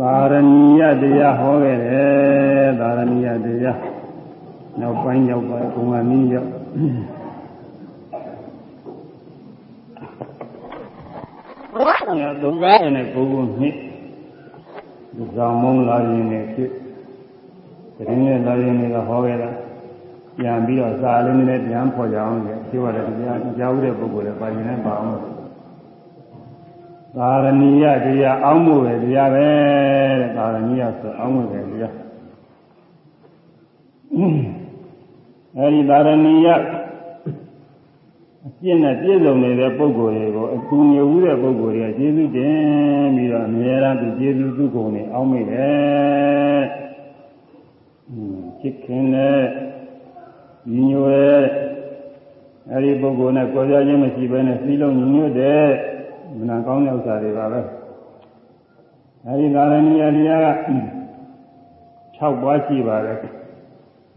သာရဏီယတရားဟောခဲ့တယ်သာရဏီယတရားနောက်ပိုင်းရောက်ပါဘုံကနည်းရောက်ဒုက္ခနဲ့ပုဂ္ဂိုလ်နှစ်ဒီဆောင်မုံလာရင်လည်းဖြစ်တရင်နဲ့လာရင်လည်းဟောခဲ့တာပြန်ပြီးတော့စာလေးနဲ့ပြန်ဖော်ကြအောင်လေပြောရတယ်တရားကြားဦးတဲ့ပုဂ္ဂိုလ်လည်းပါရင်လည်းပါအောင် သာရဏီယတရားအောင်းမှုပဲတရားပဲတဲ့သာရဏီယဆိုအောင်းမှုပဲတရားအဲဒီသာရဏီယအပြည့်နဲ့ပြည့်စုံနေတဲ့ပုဂ္ဂိုလ်တွေကိုအကူငြိဝူးတဲ့ပုဂ္ဂိုလ်တွေကကျေးဇူးတင်ပြီးတော့အများအားဖြင့်ကျေးဇူးသူကုန်နေအောင်းမိတယ်ချစ်ခင်တဲ့ညီညွတ်တဲ့အဲဒီပုဂ္ဂိုလ်နဲ့ကြွယ်ကြခြင်းမရှိဘဲနဲ့စီးလုံးညီညွတ်တဲ့ မနာကောင်းတဲ့ဥစ္စာတွေပါပဲအဲဒီသာရဏီယတရားက6ပွားရှိပါတယ်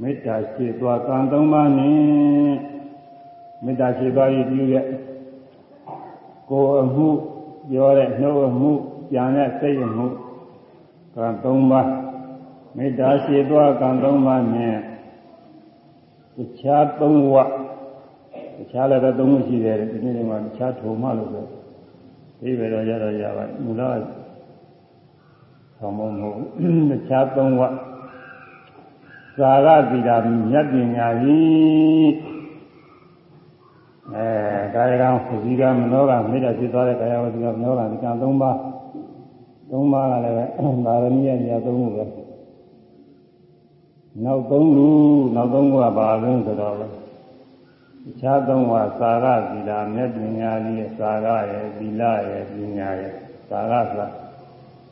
မေတ္တာရှိသွားကံ၃ပါးနဲ့မေတ္တာရှိသွားပြီးပြုတဲ့ကိုယ်အမှုပြောတဲ့နှုတ်အမှုကြံတဲ့စိတ်အမှုကံ၃ပါးမေတ္တာရှိသွားကံ၃ပါးနဲ့တခြား၃ဝတခြားလည်းပဲ၃ခုရှိတယ်ဒီနေ့ကတခြားထုံမှလို့ဆို ဒီပဲတော့ရတော့ရပါမူလဆောင်းမမဟုတ်တခြားသုံးဝသာရသီတာမြတ်ပညာကြီးအဲကာယကံဝစီကမနောကမေတ္တာဖြစ်သွားတဲ့ကာယဝစီကမနောကဒီကံ၃ပါး၃ပါးကလည်းပဲသာရဏိယညာ၃ခုပဲနောက်၃ခုနောက်၃ခုကဘာလို့ဆိုတော့ ခြားသုံးပါးသာရသီလာမြတ်ပညာကြီးရဲ့သာရရဲ့သီလရဲ့ပညာရဲ့သာရဆိုတာ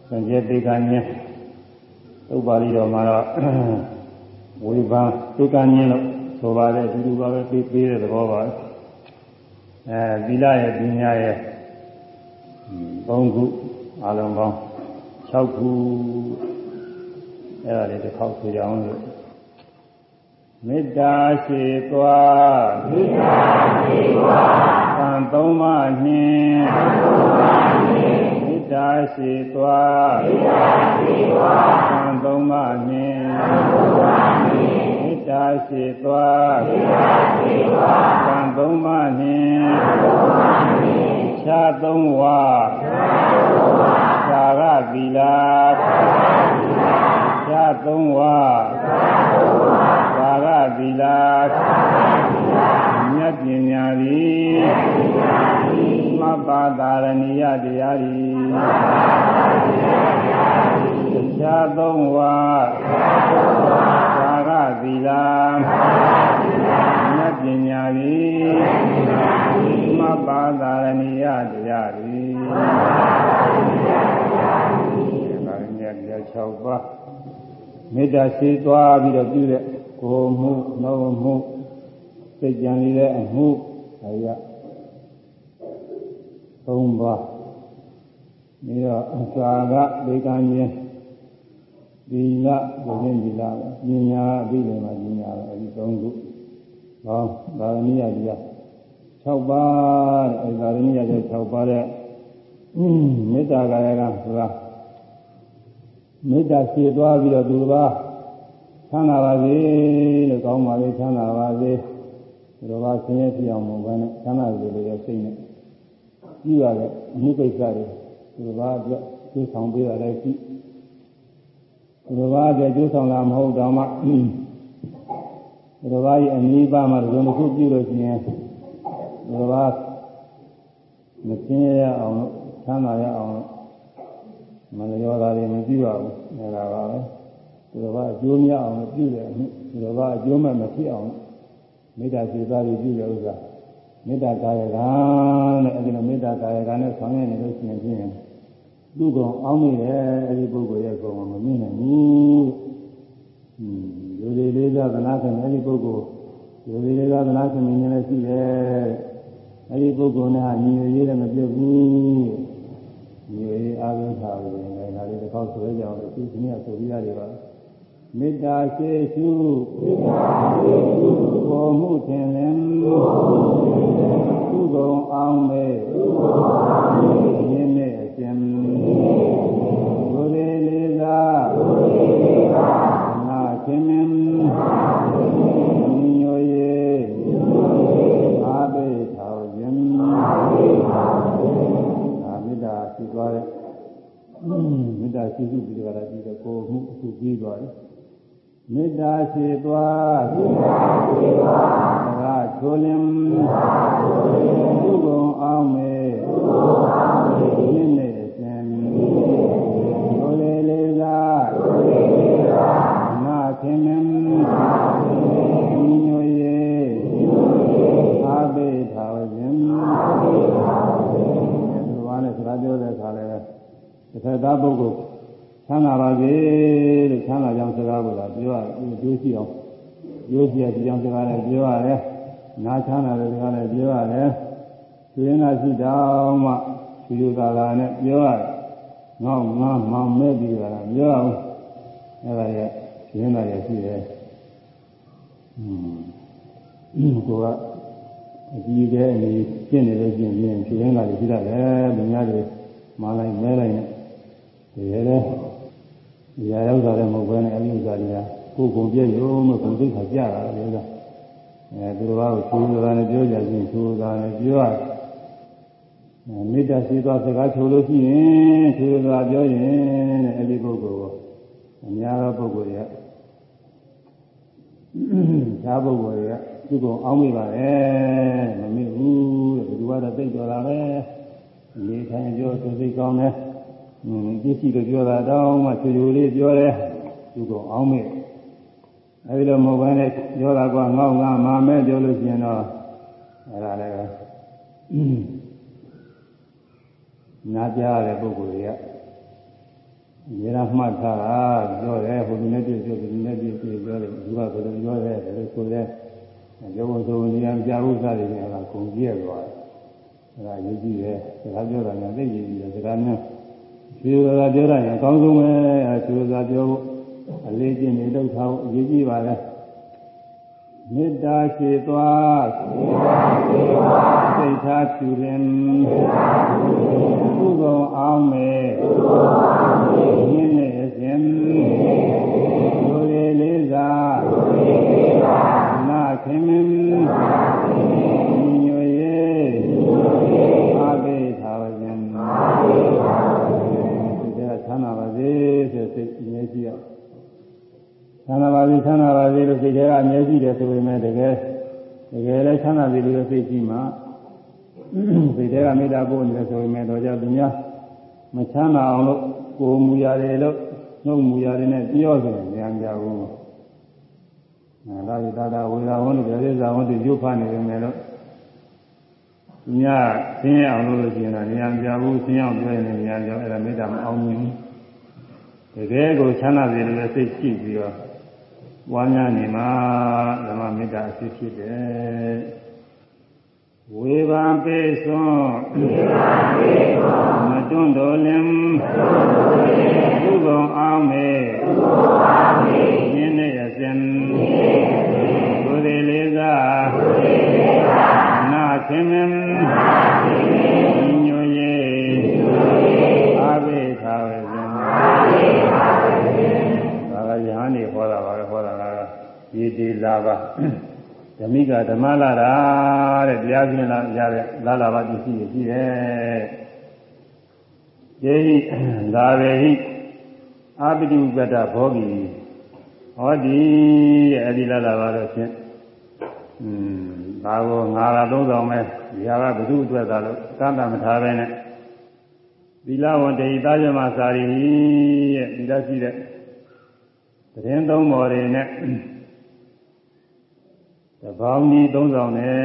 သင်္ကြန်တေကဉ္ဉ်ဥပပါဠိတော်မှာတော့ဝေဘာတေကဉ္ဉ်လို့ဆိုပါတယ်ဒီလိုပါပဲပြေးပြေးတဲ့သဘောပါအဲသီလရဲ့ပညာရဲ့၃ခုအလုံးပေါင်း6ခုအဲ့ဒါလေးတစ်ခေါက်ဆိုကြအောင်လို့ မေတ္တာရှိသွားမေတ္တာရှိသွားသံသုံးပါးနှင့်သံသုံးပါးနှင့်မေတ္တာရှိသွားမေတ္တာရှိသွားသံသုံးပါးနှင့်သံသုံးပါးနှင့်မေတ္တာရှိသွားမေတ္တာရှိသွားသံသုံးပါးနှင့်သံသုံးပါးနှင့်ခြားသုံးဝါခြားသုံးဝါသာရသီလာသာရသီလာခြားသုံးဝါခြားသုံးဝါ သာရသီလာမြတ်ပညာသည်မပ္ပါတာရဏိယတရားသည်တရားသုံးဝါသာရသီလာမြတ်ပညာသည်မပ္ပါတာရဏိယတရားသည်ဒါရင်းရတရား6ပါးမေတ္တာရှိသွားပြီးတော့ပြုတဲ့ ကိုမှုနှုတ်မှုစိတ်ကြံနေတဲ့အမှုအရာသုံးပါးပြီးတော့အစာကဒေကံချင်းဒီလဘုရင်ဒီလပညာအပြီးတယ်မှာပညာပဲအဲဒီသုံးခုဟောဒါရဏိယတရား6ပါးတဲ့အဲဒါရဏိယတရား6ပါးတဲ့မေတ္တာကာယကဆိုတာမေတ္တာရှည်သွားပြီးတော့သူတစ်ပါး ချမ်းသာပါစေလို့ကောင်းပါလေချမ်းသာပါစေဒီလိုပါဆင်းရဲဖြစ်အောင်မဟုတ်ဘဲနဲ့ချမ်းသာစေလို့ရစိတ်နဲ့ကြည့်ရတဲ့အမှုကိစ္စတွေဒီလိုပါအတွက်ကျိုးဆောင်ပေးရတဲ့ကြည့်ဒီလိုပါအတွက်ကျိုးဆောင်လာမဟုတ်တော့မှဒီလိုပါရဲ့အနည်းပါမှဒီလိုတစ်ခုပြုလို့ရှိရင်ဒီလိုပါမဆင်းရဲရအောင်လို့ချမ်းသာရအောင်လို့မလျော်တာတွေမပြုရဘူးအဲဒါပါပဲ ဒီလိုပါအကျိုးများအောင်ပြုတယ်အမှုဒီလိုပါအကျိုးမဲ့မဖြစ်အောင်မေတ္တာစေသားတွေပြုတဲ့ဥစ္စာမေတ္တာကာယကတဲ့အဲဒီလိုမေတ္တာကာယကနဲ့ဆောင်ရွက်နေလို့ရှိရင်ဖြင့်သူ့ကောင်အောင်းနေတယ်အဲဒီပုဂ္ဂိုလ်ရဲ့ကောင်မမြင်နိုင်ဘူးဟွန်းလူတွေလေးစားသနာခင်အဲဒီပုဂ္ဂိုလ်လူတွေလေးစားသနာခင်မြင်နေရှိတယ်အဲဒီပုဂ္ဂိုလ်နဲ့ဟာညီရရေးလည်းမပြုတ်ဘူးညီရရေးအားလုံးထားပြီးနေဒါလေးတစ်ခေါက်ဆိုရကြအောင်လို့ဒီနေ့ဆိုပြီးရတယ်ပါ မေတ္တာရှိရှုမေတ္တာရှိရှုဘောမှုထင်လင်သုဘုံအောင်မေသုဘုံအောင်မေရင်းနဲ့အရှင်ဘုရေလေးသာဘုရေလေးသာနာခြင်းမင်းညီညွတ်ရေးအာဘေထောင်ရင်အာဘေထောင်ရင်ဒါမေတ္တာရှိသွားတဲ့မေတ္တာရှိရှိပြီးကြတာပြီးတော့ကိုယ်မှုအခုပြီးသွားတယ် မေတ္တာရှိသွားမေတ္တာရှိသွားသာချိုးလင်းသူကုံအောင်မေသူကုံအောင်မေယင်းနေခြင်းတို့လေလေးသာတို့လေလေးသာနာခင်မင်းနာခင်မင်းညိုရေညိုရေအာဘေသာဝခြင်းအာဘေသာဝခြင်းဒီဘာနဲ့စကားပြောတဲ့အခါလဲတစ်ခါသားပုဂ္ဂိုလ် ချမ်းသာပါစေလို့ချမ်းသာကြောင်းစကားကိုလာပြောရတယ်ဒီလိုရှိအောင်ပြောစီရဒီကြောင်းစကားနဲ့ပြောရတယ်နာချမ်းသာတဲ့စကားနဲ့ပြောရတယ်သူရင်သာရှိတောင်မှဒီလိုသာသာနဲ့ပြောရတယ်ငေါငါမောင်မဲ့ပြီးတာပြောအောင်အဲ့ဒါရဲ့ရင်းသာရရှိတယ်อืมကိုကအကြီးကျယ်အနေရှင်းနေလို့ရှင်းရင်ဖြင်းလာတယ်ရှိတတ်တယ်လူများတွေမာလိုက်မဲလိုက်နဲ့ဒီရဲ လေဒီရရောက်တာလည်းမဟုတ်ဘဲနဲ့အမှုစားတွေကကိုယ်ကုန်ပြည့်ရုံနဲ့ကုန်သိခါကြတာလေကအဲသူတော်ဘာကိုသူတော်နဲ့ပြောကြချင်းသူတော်နဲ့ပြောရမေတ္တာရှိသောစကားချိုလို့ရှိရင်သူတော်ပြောရင်တဲ့အဲဒီပုဂ္ဂိုလ်ကိုအများသောပုဂ္ဂိုလ်တွေကသာပုဂ္ဂိုလ်တွေကသူ့ကိုအောင်းမိပါတယ်မမိဘူးတဲ့ဘုရားတော့သိတော်တာပဲနေထိုင်ပြောသူစိတ်ကောင်းတယ် อืมပြည့်စုံကြပြောတာတောင်းမှချူချူလေးပြောတယ်သူကအောင်းမေအဲဒီလိုမဟုတ်ဘဲနဲ့ပြောတာကငေါ့ငါမာမဲပြောလို့ရှိရင်တော့အဲဒါလည်းနားကြားတဲ့ပုဂ္ဂိုလ်တွေကရေရမှတ်ထားတာပြောတယ်ဟိုဒီနေ့ပြည့်ပြောဒီနေ့ပြည့်ပြောတယ်သူကဘယ်လိုပြောတယ်ဒါလို့ဆိုတယ်ပြောဖို့ဆိုရင်ဉာဏ်ကြားဥစ္စာတွေကအကုန်ပြည့်သွားတယ်အဲဒါရေးကြည့်တယ်စကားပြောတာလည်းသိရည်ကြည့်တယ်စကားမျိုး ဖြေသာပြောရရင်အကောင်းဆုံးပဲဖြေသာပြောဖို့အလေးကျင့်နေတော့ထားဖို့အရေးကြီးပါလေမေတ္တာရှိသွားမေတ္တာရှိသွားစိတ်ထားဖြူရင်စိတ်ထားဖြူရင်ကုသိုလ်အောင်မေကုသိုလ်အောင်မေယင်းနေခြင်းဒုရေလေးသာဒုရေလေးသာနာခင်မင်းနာခင်မင်းညွရေညွရေအာဘေသာဝခြင်းအာဘေသာဝခြင်းဒီကချမ်းသာပါစေဆိုစိတ်အမြဲရှိရ ချမ်းသာပါစေချမ်းသာပါစေလို့စိတ်ထဲကအမြဲရှိတယ်ဆိုပေမဲ့တကယ်တကယ်လည်းချမ်းသာပြီလို့စိတ်ရှိမှစိတ်ထဲကမေတ္တာပို့နေတယ်ဆိုပေမဲ့တော့ကြောင့်သူများမချမ်းသာအောင်လို့ကိုယ်မူရတယ်လို့နှုတ်မူရတယ်နဲ့ပြောဆိုရင်ဉာဏ်ကြဘူး။အဲဒါဒီသာသာဝေဒဝန်းတို့ပြည့်စုံဝန်းတို့ရုပ်ဖားနေတယ်မယ်လို့သူများဆင်းရဲအောင်လို့လို့ရှိရင်တော့ဉာဏ်ကြဘူးဆင်းရဲအောင်ပြောရင်လည်းဉာဏ်ကြအဲ့ဒါမေတ္တာမအောင်မြင်ဘူး။တကယ်ကိုချမ်းသာစေလို့စိတ်ရှိပြီးတော့ ဝါညာနေမှာဓမ္မမေတ္တာအဖြစ်ဖြစ်တယ်ဝေဘာပေသွန်ဝေဘာပေသွန်မတွန်းတော်လင်မတွန်းတော်လင်သူကုံအောင်မေသူကုံအောင်မေယင်းနေရစဉ်ယင်းနေရစဉ်ဘုရေလေးသာဘုရေလေးသာနာခင်မ ရေဒီလာပါဓမိကဓမ္မလာတာတဲ့တရားကျင့်လာရတဲ့လာလာပါပစ္စည်းရှိတယ်။ယေဟိလာဝေဟိအာပိတုပတ္တဘောဂီဟောဒီတဲ့အဲဒီလာလာပါတော့ဖြင့်อืมဒါကိုငါလာသုံးဆောင်မဲ့ဒီဟာကဘုသူ့အတွက်သာလို့သံတမထားပဲနဲ့သီလဝန္တေသာဇမစာရီရဲ့ဒီလိုရှိတဲ့သတင်းသုံးပေါ်တွေနဲ့ တပေါင်းကြီးသုံးဆောင်နဲ့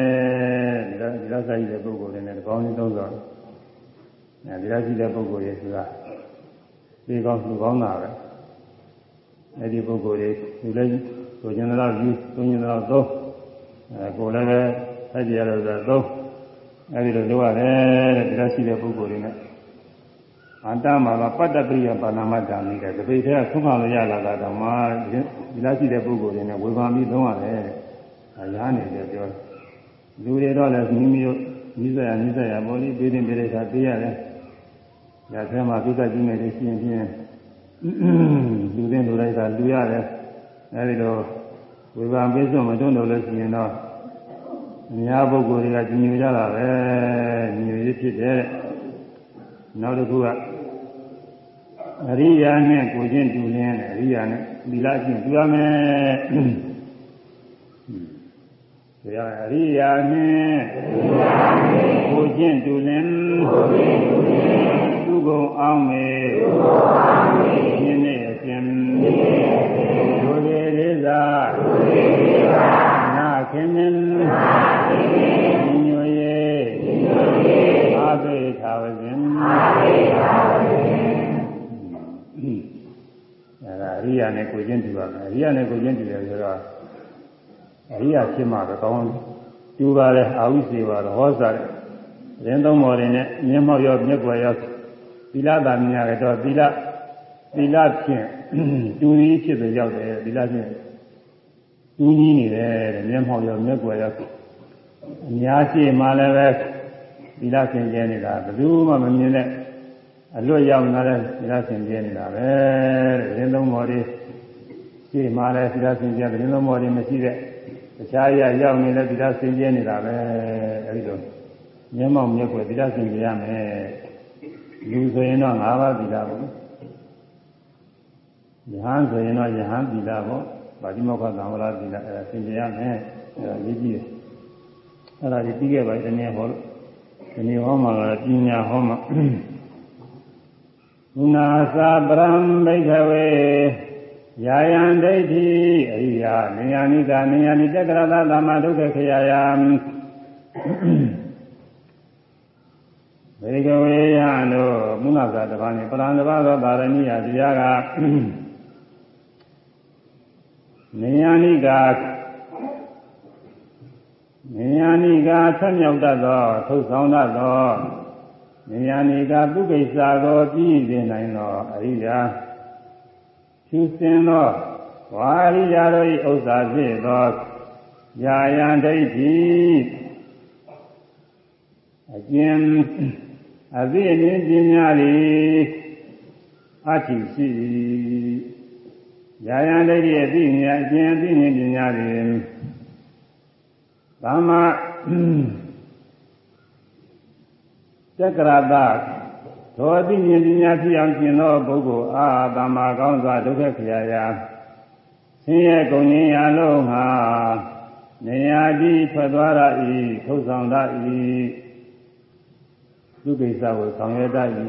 ဒီလိုဒီလိုဆိုင်တဲ့ပုဂ္ဂိုလ်တွေနဲ့တပေါင်းကြီးသုံးဆောင်အဲဒီလိုရှိတဲ့ပုဂ္ဂိုလ်တွေဆိုတာဒီကောင်းသူကောင်းတာပဲအဲဒီပုဂ္ဂိုလ်တွေဒီလိုကိုကျင်တော့ယူသုံးကျင်တော့သုံးအဲကိုလည်းပဲအဲ့ဒီရတော့ဆိုသုံးအဲဒီလိုလုပ်ရတယ်တဲ့ဒီလိုရှိတဲ့ပုဂ္ဂိုလ်တွေနဲ့အန္တမှာကပတ္တပရိယပါဏမတ္တာမိတဲ့ဒီပိထဲကသုံးခါလို့ရလာတာတော့မှဒီလိုရှိတဲ့ပုဂ္ဂိုလ်တွေနဲ့ဝေဘာပြီးသုံးရတယ် အရားနေတယ်ပြောလူတွေတော့လည်းမိမိတို့နိစ္စရနိစ္စရပေါ်ပြီးပြီးတင်ပြတဲ့အခါသိရတယ်။ဒါဆဲမှာသုဒ္ဓကြီးနဲ့ရှင်းပြင်းလူတဲ့လူလိုက်တာလူရတယ်။အဲဒီတော့ဝေဘာပိစုံမတွန်းလို့လို့ရှိရင်တော့အများပုဂ္ဂိုလ်တွေကကြီးညိုကြတာပဲညီညွတ်ဖြစ်တယ်။နောက်တစ်ခုကအရိယာနဲ့ကိုချင်းတူလင်းတယ်အရိယာနဲ့သီလချင်းတူရမယ်။ ဒါအရိယာနဲ့ကိုချင်းတူလင်းသူကုန်အောင်မေရှင်းနေအရှင်ဒုရေလေးသာနာခင်မင်းညွေအာသေသာဝဇင်အာသေသာဝဇင်အဲဒါအရိယာနဲ့ကိုချင်းတူပါမယ်အရိယာနဲ့ကိုချင်းတူတယ်ဆိုတော့ အရိယာဖြစ်မှပဲကောင်းတူပါလေအာဝိစေပါတော့ဟောစားတယ်ရင်းသုံးမော်တွေနဲ့မျက်မှောက်ရောမျက်ွယ်ရောသီလသာမြင်ရတော့သီလသီလဖြင့်တူကြီးဖြစ်တဲ့ရောက်တယ်သီလဖြင့်တူကြီးနေတယ်တဲ့မျက်မှောက်ရောမျက်ွယ်ရောအများရှိမှလည်းပဲသီလဖြင့်ကျဲနေတာဘယ်သူမှမမြင်တဲ့အလွတ်ရောက်လာတဲ့သီလရှင်ကျဲနေတာပဲတဲ့ရင်းသုံးမော်တွေရှိမှလည်းသီလရှင်ကျဲရင်းသုံးမော်တွေမရှိတဲ့တ ခြားရရောက်နေတဲ့သီလရှင်ကျဲနေတာပဲအဲဒီလိုမျက်မှောက်မျက်ွယ်သီလရှင်ကျဲရမယ်လူဆိုရင်တော့၅ပါးသီလပေါ့ယဟန်ဆိုရင်တော့ယဟန်သီလပေါ့ဗာတိမောက္ခသံဝရသီလအဲဒါရှင်ကျဲရမယ်အဲဒါရေးကြည့်တယ်အဲဒါဒီပြီးခဲ့ပါဒီနေ့ဟောလို့ဒီနေ့ဟောမှာကပညာဟောမှာနာသာပရံဘိခဝေ ယာယံဒိဋ္ဌိအရိယာနေယနိကနေယနိတက္ကရသသမ္မာဒုက္ခခရာယံဘေကဝေယံတို့မုနာသာတပါးနဲ့ပရံတပါးသောပါရဏိယတရားကနေယနိကနေယနိကာဆက်မြောက်တတ်သောထုတ်ဆောင်တတ်သောဉာဏီကပုဂ္ဂိစ္စကိုပြီးစေနိုင်သောအရိယာ ဖြူစင်သောဝါရိယာတို့၏ဥစ္စာဖြစ်သောယာယံဒိဋ္ဌိအကျဉ်အသိအမြင်ပညာသည်အတ္တိရှိယာယံဒိဋ္ဌိအသိဉာဏ်အကျဉ်အသိဉာဏ်ပညာသည်သမ္မာတက္ကရာတ သောအသိဉာဏ်ပညာဖြစ်အောင်ကျင့်သောပုဂ္ဂိုလ်အားသမ္မာကောင်းစွာဒုက္ခခရာယာဆင်းရဲကုန်ခြင်းရာလုံးဟာနေရာကြီးထွက်သွားရ၏ထုတ်ဆောင်တတ်၏ဒုက္ခိစ္စကိုဆောင်ရွက်တတ်၏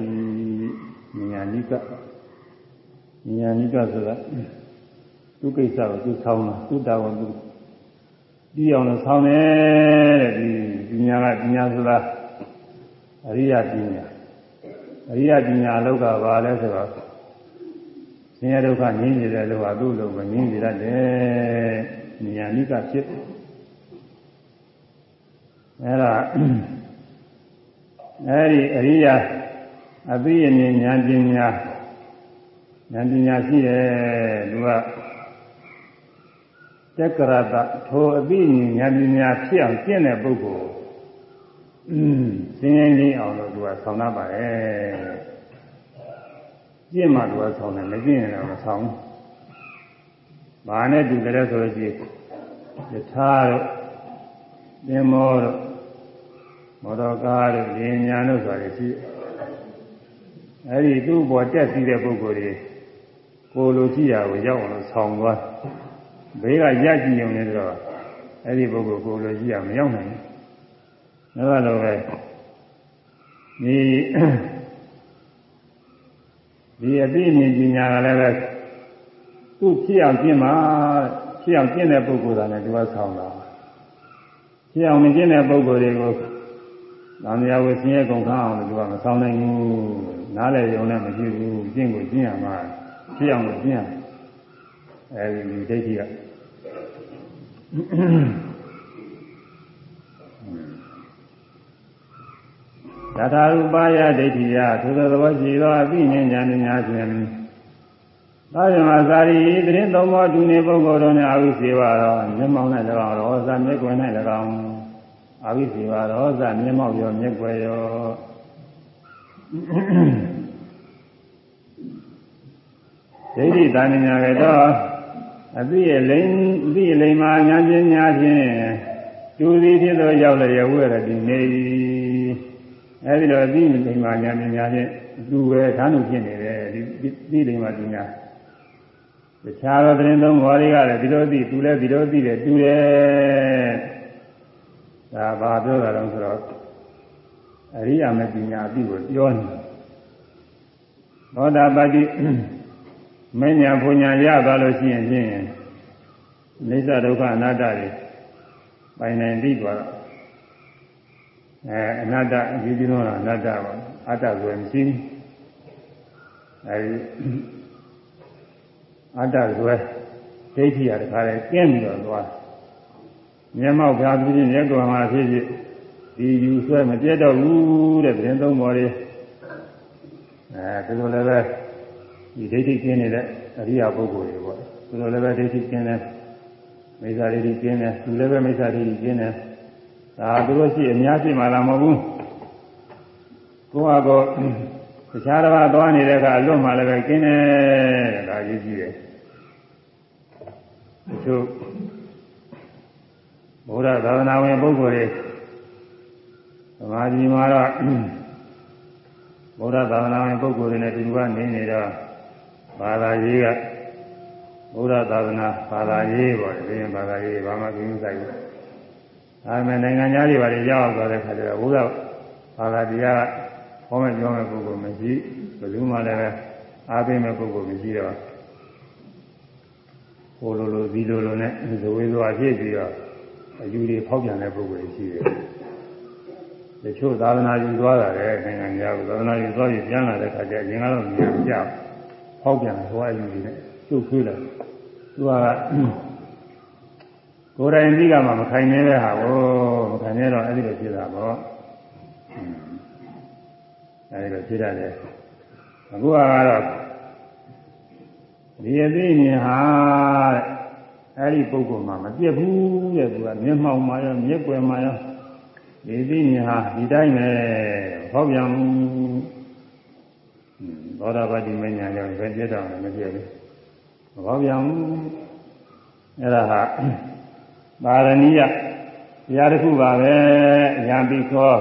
ဉာဏ်နိကဉာဏ်နိကဆိုတာဒုက္ခိစ္စကိုသူဆောင်တာသူတာဝန်သူပြီးအောင်လို့ဆောင်တယ်တဲ့ဒီပညာကပညာဆိုတာအရိယပညာ အရိယပညာလောက်ကဘာလဲဆိုတော့ဆင်းရဲဒုက္ခငြင်းနေတဲ့လောကသူ့လိုပဲငြင်းနေတတ်တယ်ဉာဏ်နိကဖြစ်အဲ့ဒါအဲ့ဒီအရိယအသိဉာဏ်ဉာဏ်ပညာဉာဏ်ပညာရှိတယ်သူကတက္ကရတထိုအသိဉာဏ်ပညာဖြစ်အောင်ကျင့်တဲ့ပုဂ္ဂိုလ်อืม စင်းရင်လေးအောင်လို့သူကဆောင်းတတ်ပါတယ်ကျင့်မှသူကဆောင်းတယ်မကျင့်ရင်တော့မဆောင်းဘာနဲ့တူတယ်ဆိုလို့ရှိရင်ယထာတို့သင်္မောတို့မော်တော်ကားတို့ဉာဏ်ညာတို့ဆိုတာရှိအဲဒီသူ့ဘောတက်စီးတဲ့ပုဂ္ဂိုလ်တွေကိုလိုကြည့်ရကိုရောက်အောင်လို့ဆောင်းသွားဘေးကရက်ကြည့်ုံနေတော့အဲဒီပုဂ္ဂိုလ်ကိုလိုကြည့်ရမရောက်နိုင်ဘူး ဒါကလိုပဲဒီဒီအသိဉာဏ်ပညာကလည်းပဲသူ့ဖြစ်အောင်ကျင့်မှာဖြစ်အောင်ကျင့်တဲ့ပုဂ္ဂိုလ်ကလည်းသူကဆောင်းတာဖြစ်အောင်မကျင့်တဲ့ပုဂ္ဂိုလ်တွေကိုသံဃာဝဆင်းရဲကုန်ခန်းအောင်လို့သူကမဆောင်းနိုင်ဘူးနားလည်ရုံနဲ့မရှိဘူးကျင့်ကိုကျင့်ရမှာဖြစ်အောင်ကိုကျင့်ရအဲဒီဒိဋ္ဌိက သထာရူပါယဒိဋ္ဌိယသို့သောသဘောရှိသောအသိဉာဏ်ဉာဏ်များဖြင့်သာယမသာရီတရင်သုံးပါးဒုနေပုဂ္ဂိုလ်တို့နှင့်အာဝိစေဝါရောမျက်မှောက်၌၎င်းရောဇာမျက်ွယ်၌၎င်းအာဝိစေဝါရောဇာမျက်မှောက်ရောမျက်ွယ်ရောဒိဋ္ဌိတာဉာဏ်ကတော့အသိရဲ့လိမ့်အသိရဲ့လိမ္မာဉာဏ်ပညာဖြင့်သူသည်ဖြစ်သောရောက်လျက်ဝဲရတည်နေ၏ အဲဒီလိုအသိဉာဏ်ဉာဏ်ပညာဖြင့်လူပဲဓာတ်လို့ဖြစ်နေတယ်ဒီဒီလိမ္မာပညာတခြားသောသတင်းသုံးဘောတွေကလည်းဒီလိုသိသူလည်းဒီလိုသိတယ်တူတယ်ဒါဘာပြောတာလဲဆိုတော့အရိယာမပညာအပြီးကိုပြောနေသောတာပတိမဉ္ဇဏ်ဘုံညာရသွားလို့ရှိရင်ဖြင့်အိစ္ဆဒုက္ခအနတ္တတွေပိုင်နိုင်ပြီးသွားတော့ အဲအနတ္တအကြီးကြီးဆုံးကအနတ္တပါအတ္တဆိုရင်မရှိဘူးအဲဒီအတ္တဆိုရဒိဋ္ဌိရတခါလဲကျင်းပြီးတော့သွားမျက်မှောက်ပြပြီးမျက်ကွယ်မှာဖြစ်ဖြစ်ဒီယူဆွဲမပြတ်တော့ဘူးတဲ့ပြင်သုံးပေါ်လေးအဲဒီလိုလည်းပဲဒီဒိဋ္ဌိကျင်းနေတဲ့အရိယာပုဂ္ဂိုလ်တွေပေါ့ဒီလိုလည်းပဲဒိဋ္ဌိကျင်းတဲ့မိစ္ဆာဒိဋ္ဌိကျင်းတယ်သူလည်းပဲမိစ္ဆာဒိဋ္ဌိကျင်းတယ် ဒါသူတို့ရှိအများရှိမှလားမဟုတ်ဘူးကိုယ့်ဟာကိုတခြားတစ်ပါးသွားနေတဲ့အခါအလွတ်မှလည်းပဲကျင်းတယ်တဲ့ဒါရေးကြည့်တယ်သူဘုရားသာသနာဝင်ပုဂ္ဂိုလ်တွေသမာဓိမှာတော့ဘုရားသာသနာဝင်ပုဂ္ဂိုလ်တွေနဲ့ဒီလိုကနေနေတော့ဘာသာရေးကဘုရားသာသနာဘာသာရေးပေါ့ဒီရင်ဘာသာရေးဘာမှကိစ္စဆိုင်ဘူး အဲမဲ့နိုင်ငံသားတွေဘာတွေရောက်သွားတဲ့ခါကျတော့ဘုရားဘာသာတရားဟောမဲ့ပြောမဲ့ပုဂ္ဂိုလ်မရှိဘယ်သူမှလည်းပဲအားပေးမဲ့ပုဂ္ဂိုလ်မရှိတော့ဟိုလိုလိုဒီလိုလိုနဲ့ဇဝေဇဝါဖြစ်ပြီးတော့အယူတွေဖောက်ပြန်တဲ့ပုဂ္ဂိုလ်ရှိတယ်တချို့သာသနာယူသွားတာလေနိုင်ငံသားကသာသနာယူသွားပြီးပြန်လာတဲ့ခါကျရင်ကတော့မြင်ကြဖောက်ပြန်တယ်ဟိုအယူတွေနဲ့ကျုပ်ခွေးလာသူက ကိုယ်တိုင်ပြီးကမှမခိုင်နေတဲ့ဟာကိုမခိုင်နေတော့အဲ့ဒီလိုဖြစ်တာပေါ့အဲ့ဒီလိုဖြစ်ရတယ်အခုကတော့ဒီအသိဉာဏ်ဟာအဲ့ဒီပုဂ္ဂိုလ်မှာမပြတ်ဘူးတဲ့သူကမျက်မှောက်မှာရောမျက်ွယ်မှာရောဒီသိဉာဏ်ဟာဒီတိုင်းပဲဟောပြန်သောတာပတိမဉ္ဇဏ်ကြောင့်ပဲပြတ်တော့မပြတ်ဘူးမဟောပြန်ဘူးအဲ့ဒါဟာ ပါရဏိယတရားတစ်ခုပါပဲယံပိခော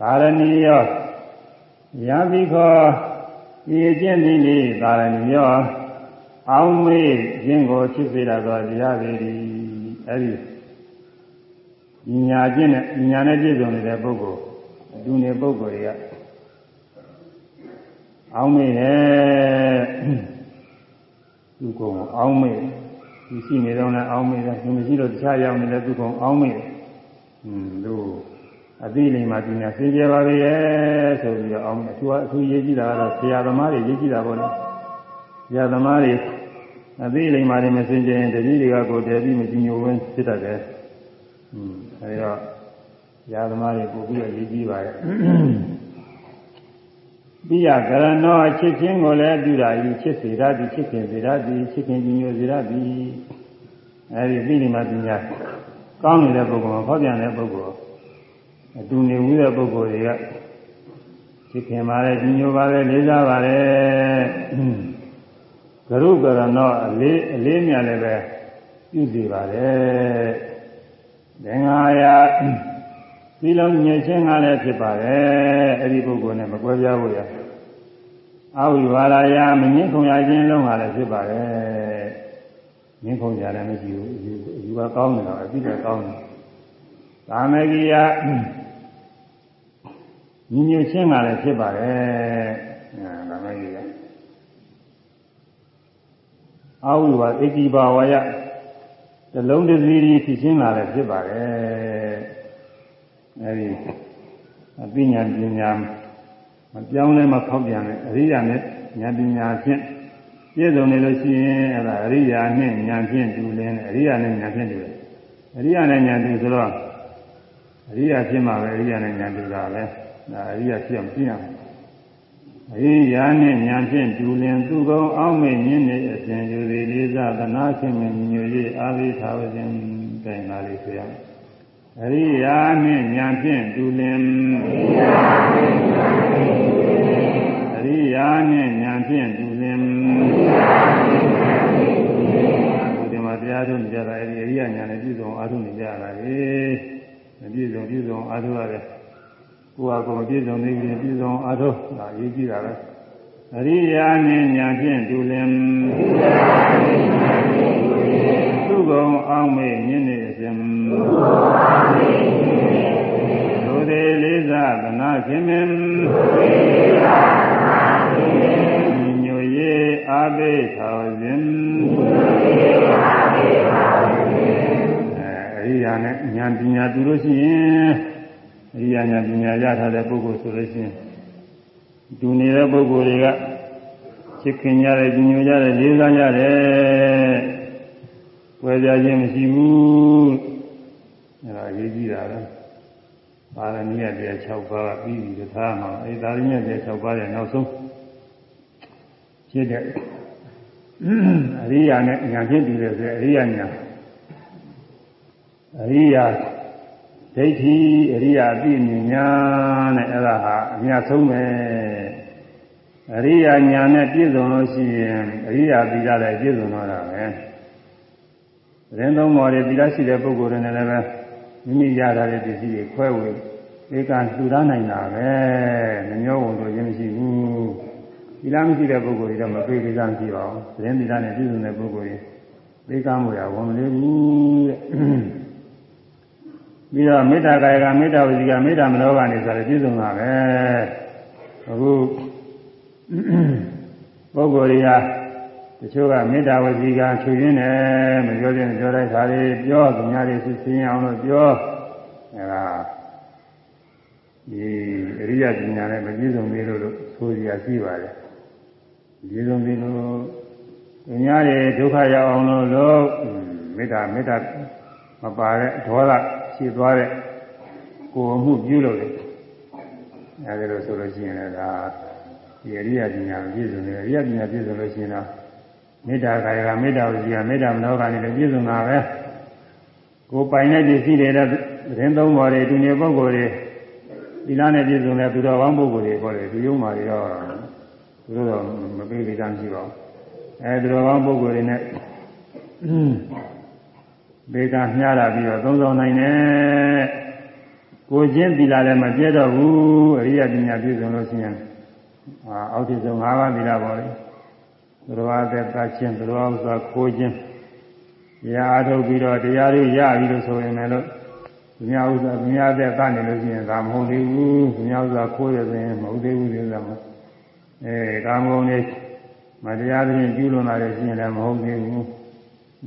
ပါရဏိယောယံပိခောဒီအကျင့်ဒီလေးပါရဏိယောအောင်မေးခြင်းကိုဖြစ်စေတာသောတရားတွေဒီအဲ့ဒီညာကျင့်နဲ့ညာနဲ့ပြည့်စုံနေတဲ့ပုဂ္ဂိုလ်အတူနေပုဂ္ဂိုလ်တွေကအောင်မေးတယ်သူကုံအောင်မေး သူရှိနေတော့လည်းအောင်မေးတယ်သူမရှိတော့တခြားရောက်နေလည်းသူကုံအောင်မေးတယ်ဟွန်းတို့အသိလိမ္မာပညာသင်ပြပါလေဆိုပြီးတော့အောင်အထူးအထူးရေးကြည့်တာကတော့ဆရာသမားတွေရေးကြည့်တာပေါ့လေဆရာသမားတွေအသိလိမ္မာတွေမစင်ကြရင်တတိတွေကကိုတည်ပြီးမကြည်ညိုဝင်ဖြစ်တတ်တယ်ဟွန်းအဲဒီတော့ဆရာသမားတွေပို့ပြီးရေးကြည့်ပါရဲ့ ပိယကရဏောချစ်ချင်းကိုလည်းပြုတာဤချစ်စေရသည်ချစ်ခင်စေရသည်ချစ်ခင်ကြည်ညိုစေရသည်အဲဒီသိနေမှပညာကောင်းနေတဲ့ပုဂ္ဂိုလ်မှာဖောက်ပြန်တဲ့ပုဂ္ဂိုလ်အတူနေဦးတဲ့ပုဂ္ဂိုလ်တွေကချစ်ခင်ပါလေကြည်ညိုပါလေလေးစားပါလေကရုကရဏောအလေးအလေးမြလည်းပဲပြုစီပါလေသင်္ဃာယ ဒီလုံးညစ်ချင်းကလည်းဖြစ်ပါတယ်အဲ့ဒီပုဂ္ဂိုလ်နဲ့မကွဲပြားဖို့ရအာဝိဝါဒယာမငင်းခုံရခြင်းလုံးကလည်းဖြစ်ပါတယ်ငင်းခုံကြလည်းမရှိဘူးယူကကောင်းတယ်တော့အပြည့်ကကောင်းတယ်ကာမဂိယညီညွတ်ခြင်းကလည်းဖြစ်ပါတယ်ကာမဂိယအာဝိဝါဒဣတိဘာဝယတလုံးတစည်းဖြစ်ခြင်းကလည်းဖြစ်ပါတယ် အဲဒီအပညာပညာမပြောင်းလဲမဖောက်ပြန်တဲ့အရိယာနဲ့ဉာဏ်ပညာဖြင့်ပြည့်စုံနေလို့ရှိရင်အဲဒါအရိယာနဲ့ဉာဏ်ဖြင့်တူလင်းတယ်အရိယာနဲ့ဉာဏ်ဖြင့်တူတယ်အရိယာနဲ့ဉာဏ်တူဆိုတော့အရိယာဖြစ်မှာပဲအရိယာနဲ့ဉာဏ်တူတာပဲဒါအရိယာဖြစ်အောင်ပြရမယ်အရိယာနဲ့ဉာဏ်ဖြင့်တူလင်းသူကုံအောင်းမဲ့ညင်းနေအစဉ်ယူသည်လေးစားသနာရှင်မြညွ၍အာဝိသာဝခြင်းတိုင်လာလေးဆိုရမယ် အရိယာနှင့်ဉာဏ်ဖြင့်တူလင်အရိယာနှင့်ဉာဏ်ဖြင့်တူလင်ဒီမှာတရားထုတ်နေကြတာအဲဒီအရိယာဉာဏ်နဲ့ပြည့်စုံအားထုတ်နေကြတာလေမပြည့်စုံပြည့်စုံအားထုတ်ရတယ်ကိုယ်ဟာကိုယ်ပြည့်စုံနေပြီပြည့်စုံအားထုတ်ဒါအရေးကြီးတာပဲအရိယာနှင့်ညာဖြင့်တူလင်သူကုံအောင်မေ့မြင့်နေခြင်း သူသေးလေးစားသနာခြင်းမင်းညိုရေးအာဘိထောခြင်းအဲအရိယာနဲ့ဉာဏ်ပညာတူလို့ရှိရင်အရိယာဉာဏ်ပညာရထားတဲ့ပုဂ္ဂိုလ်ဆိုလို့ရှိရင်တူနေတဲ့ပုဂ္ဂိုလ်တွေကချစ်ခင်ကြတယ်ကြည်ညိုကြတယ်လေးစားကြတယ်ဝယ်ကြခြင်းမရှိဘူး အဲဒါအရေးကြီးတာပဲပါရမီရတဲ့6ပါးပြီးပြီသားမှာအဲဒါရမီရတဲ့6ပါးရဲ့နောက်ဆုံးဖြစ်တဲ့အရိယာနဲ့ညာဖြစ်ပြီးတယ်ဆိုအရိယာညာအရိယာဒိဋ္ဌိအရိယာအပြည့်မြညာနဲ့အဲ့ဒါဟာအများဆုံးပဲအရိယာညာနဲ့ပြည့်စုံလို့ရှိရင်အရိယာသီလလည်းပြည့်စုံတော့တာပဲသတင်းသုံးပေါ်တွေသီလရှိတဲ့ပုဂ္ဂိုလ်တွေနဲ့လည်းပဲ မိမိရတာတဲ့ပစ္စည်းတွေခွဲဝေဧကလှူဒါန်းနိုင်တာပဲမမျောဝန်တို့ရင်းမရှိဘူးသီလမရှိတဲ့ပုဂ္ဂိုလ်တွေတော့မပြေသေးကြမရှိပါဘူးသတင်းသီလနဲ့ပြည့်စုံတဲ့ပုဂ္ဂိုလ်တွေဧကမှုရဝန်မလေးဘူးတဲ့ပြီးတော့မေတ္တာကာယကမေတ္တာဝစီကမေတ္တာမနောကနေဆိုရပြည့်စုံတာပဲအခုပုဂ္ဂိုလ်တွေက တချို့ကမေတ္တာဝစီကချွေရင်းတယ်မပြောခြင်းပြောတဲ့ခါလေးပြောသူများတွေသိသိအောင်လို့ပြောအဲဒါဒီအရိယပညာနဲ့မပြည့်စုံသေးလို့လို့ဆိုရရှိပါတယ်ပြည့်စုံသေးလို့သူများတွေဒုက္ခရောက်အောင်လို့လို့မေတ္တာမေတ္တာမပါတဲ့ဒေါသရှိသွားတဲ့ကိုယ်မှုပြုလို့လေအဲဒီလိုဆိုလို့ရှိရင်လည်းဒါဒီအရိယပညာပြည့်စုံတယ်အရိယပညာပြည့်စုံလို့ရှိရင်တော့ မေတ္တာကာယကမေတ္တာဝစီကမေတ္တာမနောကနဲ့လည်းပြည့်စုံတာပဲကိုယ်ပိုင်တဲ့ပစ္စည်းတွေတဲ့သတင်းသုံးပါးတွေသူနေပုဂ္ဂိုလ်တွေဒီလားနဲ့ပြည့်စုံတဲ့သူတော်ကောင်းပုဂ္ဂိုလ်တွေခေါ်တယ်ဒီယုံမာတွေတော့သူတို့တော့မပေးသေးတာမရှိပါဘူးအဲသူတော်ကောင်းပုဂ္ဂိုလ်တွေနဲ့ဘေကမျှတာပြီးတော့သုံးဆောင်နိုင်တယ်ကိုချင်းသီလာလည်းမပြည့်တော့ဘူးအရိယပညာပြည့်စုံလို့ရှိရင်အာအောက်ထစ်ဆုံး၅ပါးသီလာပါလေ သူတော်အသက်သချင်းသူတော်ဥစ္စာခိုးခြင်းတရားအထုတ်ပြီးတော့တရားတွေရပြီလို့ဆိုရင်လည်းသူများဥစ္စာသူများအသက်ကနေလို့ရှိရင်ဒါမဟုတ်သေးဘူးသူများဥစ္စာခိုးရဆိုရင်မဟုတ်သေးဘူးလို့ဆိုတာမို့အဲကာမဂုဏ်တွေမတရားသဖြင့်ကျူးလွန်လာတဲ့ရှိရင်လည်းမဟုတ်သေးဘူး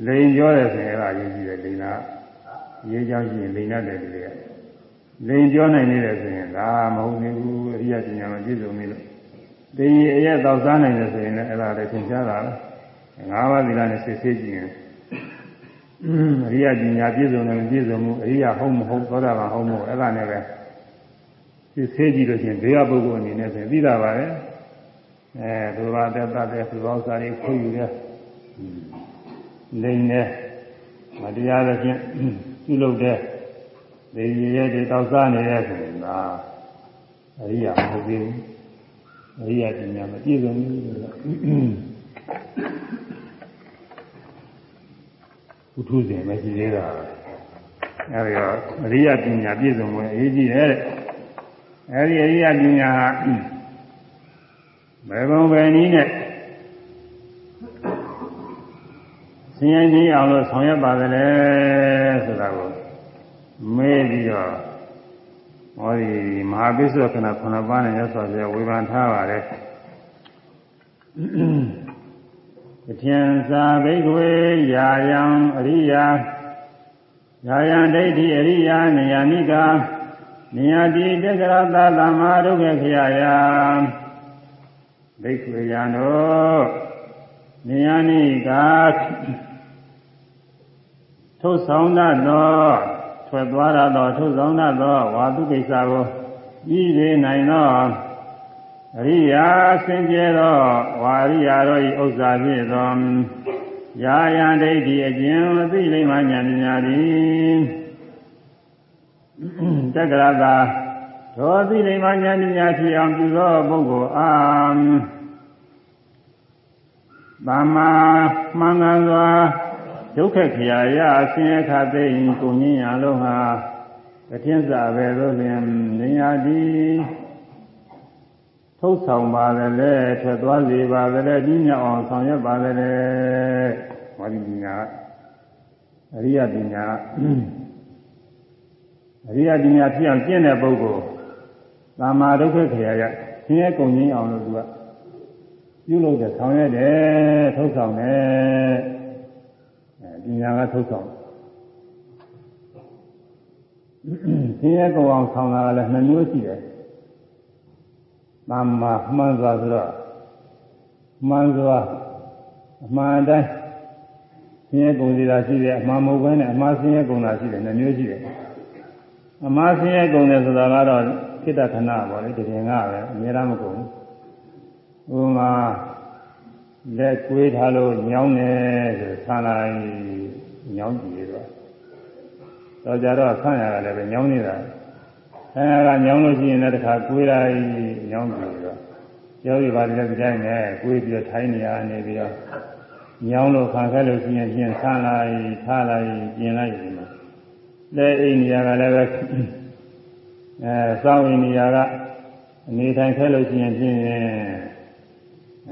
လိန်ပြောတယ်ဆိုရင်အဲ့ဒါရေးကြည့်တယ်လိန်ကရေးကြောင်းရှိရင်လိန်ရတယ်တကယ်လိန်ပြောနိုင်နေတယ်ဆိုရင်ဒါမဟုတ်သေးဘူးအရိယပညာမပြည့်စုံနေလို့ ဒီအရက်တော့စားနိုင်တယ်ဆိုရင်လည်းအဲ့ဒါလည်းသင်ကြားတာပဲငါးပါးသီလနဲ့စစ်ဆေးကြည့်ရင်အရိယပညာပြည့်စုံတယ်မပြည့်စုံဘူးအရိယဟုတ်မဟုတ်သောတာပန်ဟုတ်မဟုတ်အဲ့ဒါနဲ့ပဲစစ်ဆေးကြည့်လို့ရှိရင်ဘေးကပုဂ္ဂိုလ်အနေနဲ့ဆိုရင်သိတာပါပဲအဲသူဘာတက်တတ်တဲ့သူဘောဥစားတွေခွင့်ယူတဲ့လိမ့်တဲ့မတရားသဖြင့်ပြုလုပ်တဲ့ဒီရည်ရဲ့တောက်စားနေတဲ့ဆိုရင်ဒါအရိယာမဟုတ်သေးဘူး အရိယာပညာမပြည့်စုံဘူးလို့ဘုထုဇဉ်မရှိသေးတာအဲဒီတော့အရိယာပညာပြည့်စုံဝင်အရေးကြီးတယ်တဲ့အဲဒီအရိယာပညာဟာဘယ်ပုံပဲနည်းနဲ့ဆင်းရဲခြင်းအောင်လို့ဆောင်ရွက်ပါတယ်လေဆိုတာကိုမေးပြီးတော့ ဟောဒီမဟာပိဿခဏခုနှစ်ပါးနဲ့ရသော်ပြဝေဖန်ထားပါတယ်တထင်စာဘိက္ခွေယာယံအရိယာယာယံဒိဋ္ဌိအရိယာနေယနိကာနေယတိတက္ကရသသမ္မာဒုက္ခခယယဘိက္ခွေယံတို့နေယနိကာထုတ်ဆောင်တတ်သော ထွက်သွားရသောထုတ်ဆောင်တတ်သောဝါတုကိစ္စကိုဤရနိုင်သောအရိယာစင်ကြဲသောဝါရိယာတို့၏ဥစ္စာဖြစ်သောယာယံဒိဋ္ဌိအကျဉ်အသိလိမ္မာဉာဏ်ပညာသည်တက္ကရာသာသောသိလိမ္မာဉာဏ်ပညာဖြစ်အောင်ပြုသောပုဂ္ဂိုလ်အားသမ္မာမှန်ကန်စွာ ဒုက္ခခရာယအဆင်းရဲခသိကိုငင်းရလုံးဟာတထင်းစာပဲလို့လျင်နေရာဒီထုတ်ဆောင်ပါလေထွက်သွားစေပါလေဒီမြောက်အောင်ဆောင်ရွက်ပါလေဟောဒီပညာအရိယပညာအရိယပညာဖြစ်အောင်ကျင့်တဲ့ပုဂ္ဂိုလ်သာမာဒုက္ခခရာရဆင်းရဲကုန်ခြင်းအောင်လို့သူကပြုလုပ်တဲ့ဆောင်ရွက်တယ်ထုတ်ဆောင်တယ်ပ ညာကထုတ်ဆောင်ဆင်းရဲကုန်အောင်ဆောင်တာကလည်းနှမျိုးရှိတယ်။သမ္မာမှန်စွာဆိုတော့မှန်စွာအမှန်တိုင်းဆင်းရဲကုန်စီတာရှိတယ်အမှန်မဟုတ်ဘဲနဲ့အမှားဆင်းရဲကုန်တာရှိတယ်နှမျိုးရှိတယ်။အမှားဆင်းရဲကုန်တယ်ဆိုတာကတော့ခိတ္တခဏပေါ့လေတကယ်ကပဲအများအားမကုန်ဘူး။ဥပမာ လက်ကွေးထားလို့ညောင်းတယ်ဆိုဆန်းလိုက်ညောင်းကြည့်တော့တော့ကြတော့ဆန်းရတာလည်းပဲညောင်းနေတာဆန်းရတာညောင်းလို့ရှိရင်လည်းတစ်ခါကွေးလိုက်ညောင်းပြီးတော့ကျောင်းဒီပါလည်းဒီတိုင်းနဲ့ကွေးပြီးတော့ထိုင်းနေရနေပြီးတော့ညောင်းလို့ခံခဲ့လို့ရှိရင်ပြင်ဆန်းလိုက်ထားလိုက်ပြင်လိုက်ဒီမှာလက်အိမ်နေရာကလည်းပဲအဲစောင်းအိမ်နေရာကအနေထိုင်ခဲ့လို့ရှိရင်ပြင်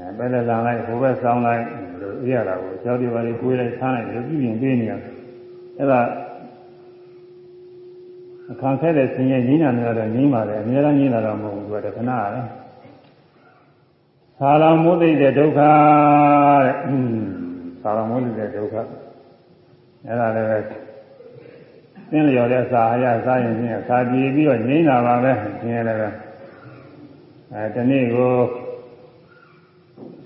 အဲပဲလက်လာလိုက်ဟိုဘက်စောင်းလိုက်လို့အေးရတာကိုကျောင်းဒီပါလေးကွေးလိုက်ဆန်းလိုက်လို့ပြုပြင်ပေးနေရအဲ့ဒါအခါခဲတဲ့ဆင်းရဲငြိမ်းတာမျိုးတော့ငြိမ်းပါတယ်အများအားငြိမ်းတာတော့မဟုတ်ဘူးသူကတခဏပဲသာလမိုးသိတဲ့ဒုက္ခတဲ့သာလမိုးသိတဲ့ဒုက္ခအဲ့ဒါလည်းပဲသင်လျော်တဲ့စာအရစားရင်ချင်းစာကြည့်ပြီးတော့ငြိမ်းတာပါပဲဆင်းရဲလည်းပဲအဲတနေ့ကို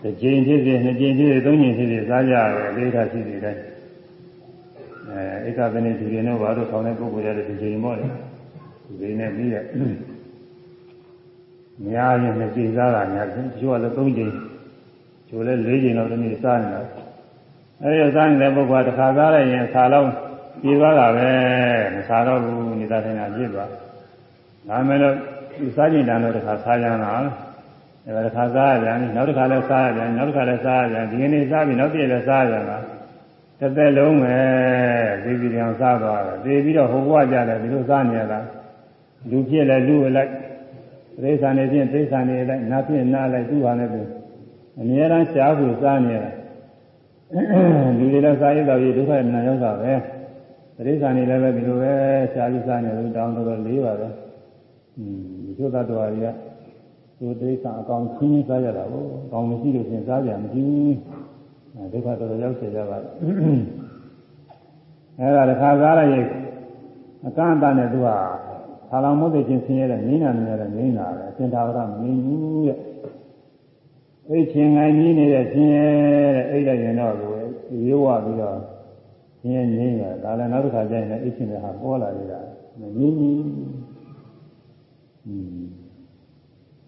တစ်ကြိမ်ဖြစ်ဖြစ်နှစ်ကြိမ်ဖြစ်ဖြစ်သုံးကြိမ်ဖြစ်ဖြစ်စားကြရတယ်အလေးထားရှိနေတယ်အဲဧကသနိသူတွေနဲ့ဘာလို့ဆောင်းတဲ့ပုဂ္ဂိုလ်တွေဒီချိန်ပေါ့လေဒီချိန်နဲ့ပြီးရများရင်နှစ်ကြိမ်စားတာများတယ်ကျိုးကလည်းသုံးကြိမ်ကျိုးလည်းလေးကြိမ်တော့ဒီနေ့စားနေတာအဲဒီစားနေတဲ့ပုဂ္ဂိုလ်ကတစ်ခါစားလိုက်ရင်ခါလုံးပြေသွားတာပဲမစားတော့ဘူးနေတာတင်တာပြည့်သွားဒါမဲ့လို့ဒီစားကြင်တန်တော့တစ်ခါစားကြတာ အဲဒါတစ်ခါစားရပြန်နောက်တစ်ခါလည်းစားရပြန်နောက်တစ်ခါလည်းစားရပြန်ဒီနေ့စားပြီးနောက်ပြည့်လည်းစားရပြန်တာတစ်သက်လုံးပဲသိပြီးကြောင်စားသွားတယ်သိပြီးတော့ဟိုဘဝကြတယ်ဒီလိုစားနေရတာလူဖြစ်လဲလူလိုက်သိစ္စာနေချင်းသိစ္စာနေလိုက်နာဖြစ်နာလိုက်သူ့ဟာနဲ့သူအများအားရှားဖို့စားနေရတာလူတွေလည်းစားရတော့ဒီဒုက္ခနာရောက်တာပဲသိစ္စာနေလည်းပဲဒီလိုပဲရှားပြီးစားနေလို့တောင်းတော့လေးပါပဲอืมဒီလိုသတ္တဝါတွေက သူသိစ္စာအကောင်ချင်းချင်းစားရတာကိုအကောင်မရှိလို့ရှင်စားကြမရှိဘူးဒုက္ခတော်တော်ရောက်စေကြပါအဲဒါတခါစားလိုက်ရင်အကန့်အသတ်နဲ့သူကခါလောင်မုတ်သိချင်းဆင်းရဲတဲ့ငိမ့်နာနေရတဲ့ငိမ့်နာပဲအရှင်သာဝရမငိမ့်ဘူးတဲ့အဲ့ချင်းငိုင်းကြီးနေတဲ့ဆင်းရဲတဲ့အဲ့ဒါရင်တော့ကိုရိုးဝပြီးတော့ဆင်းရဲငိမ့်ရဒါလည်းနောက်တစ်ခါကျရင်လည်းအဲ့ချင်းတွေဟာပေါ်လာနေတာငိမ့်ကြီး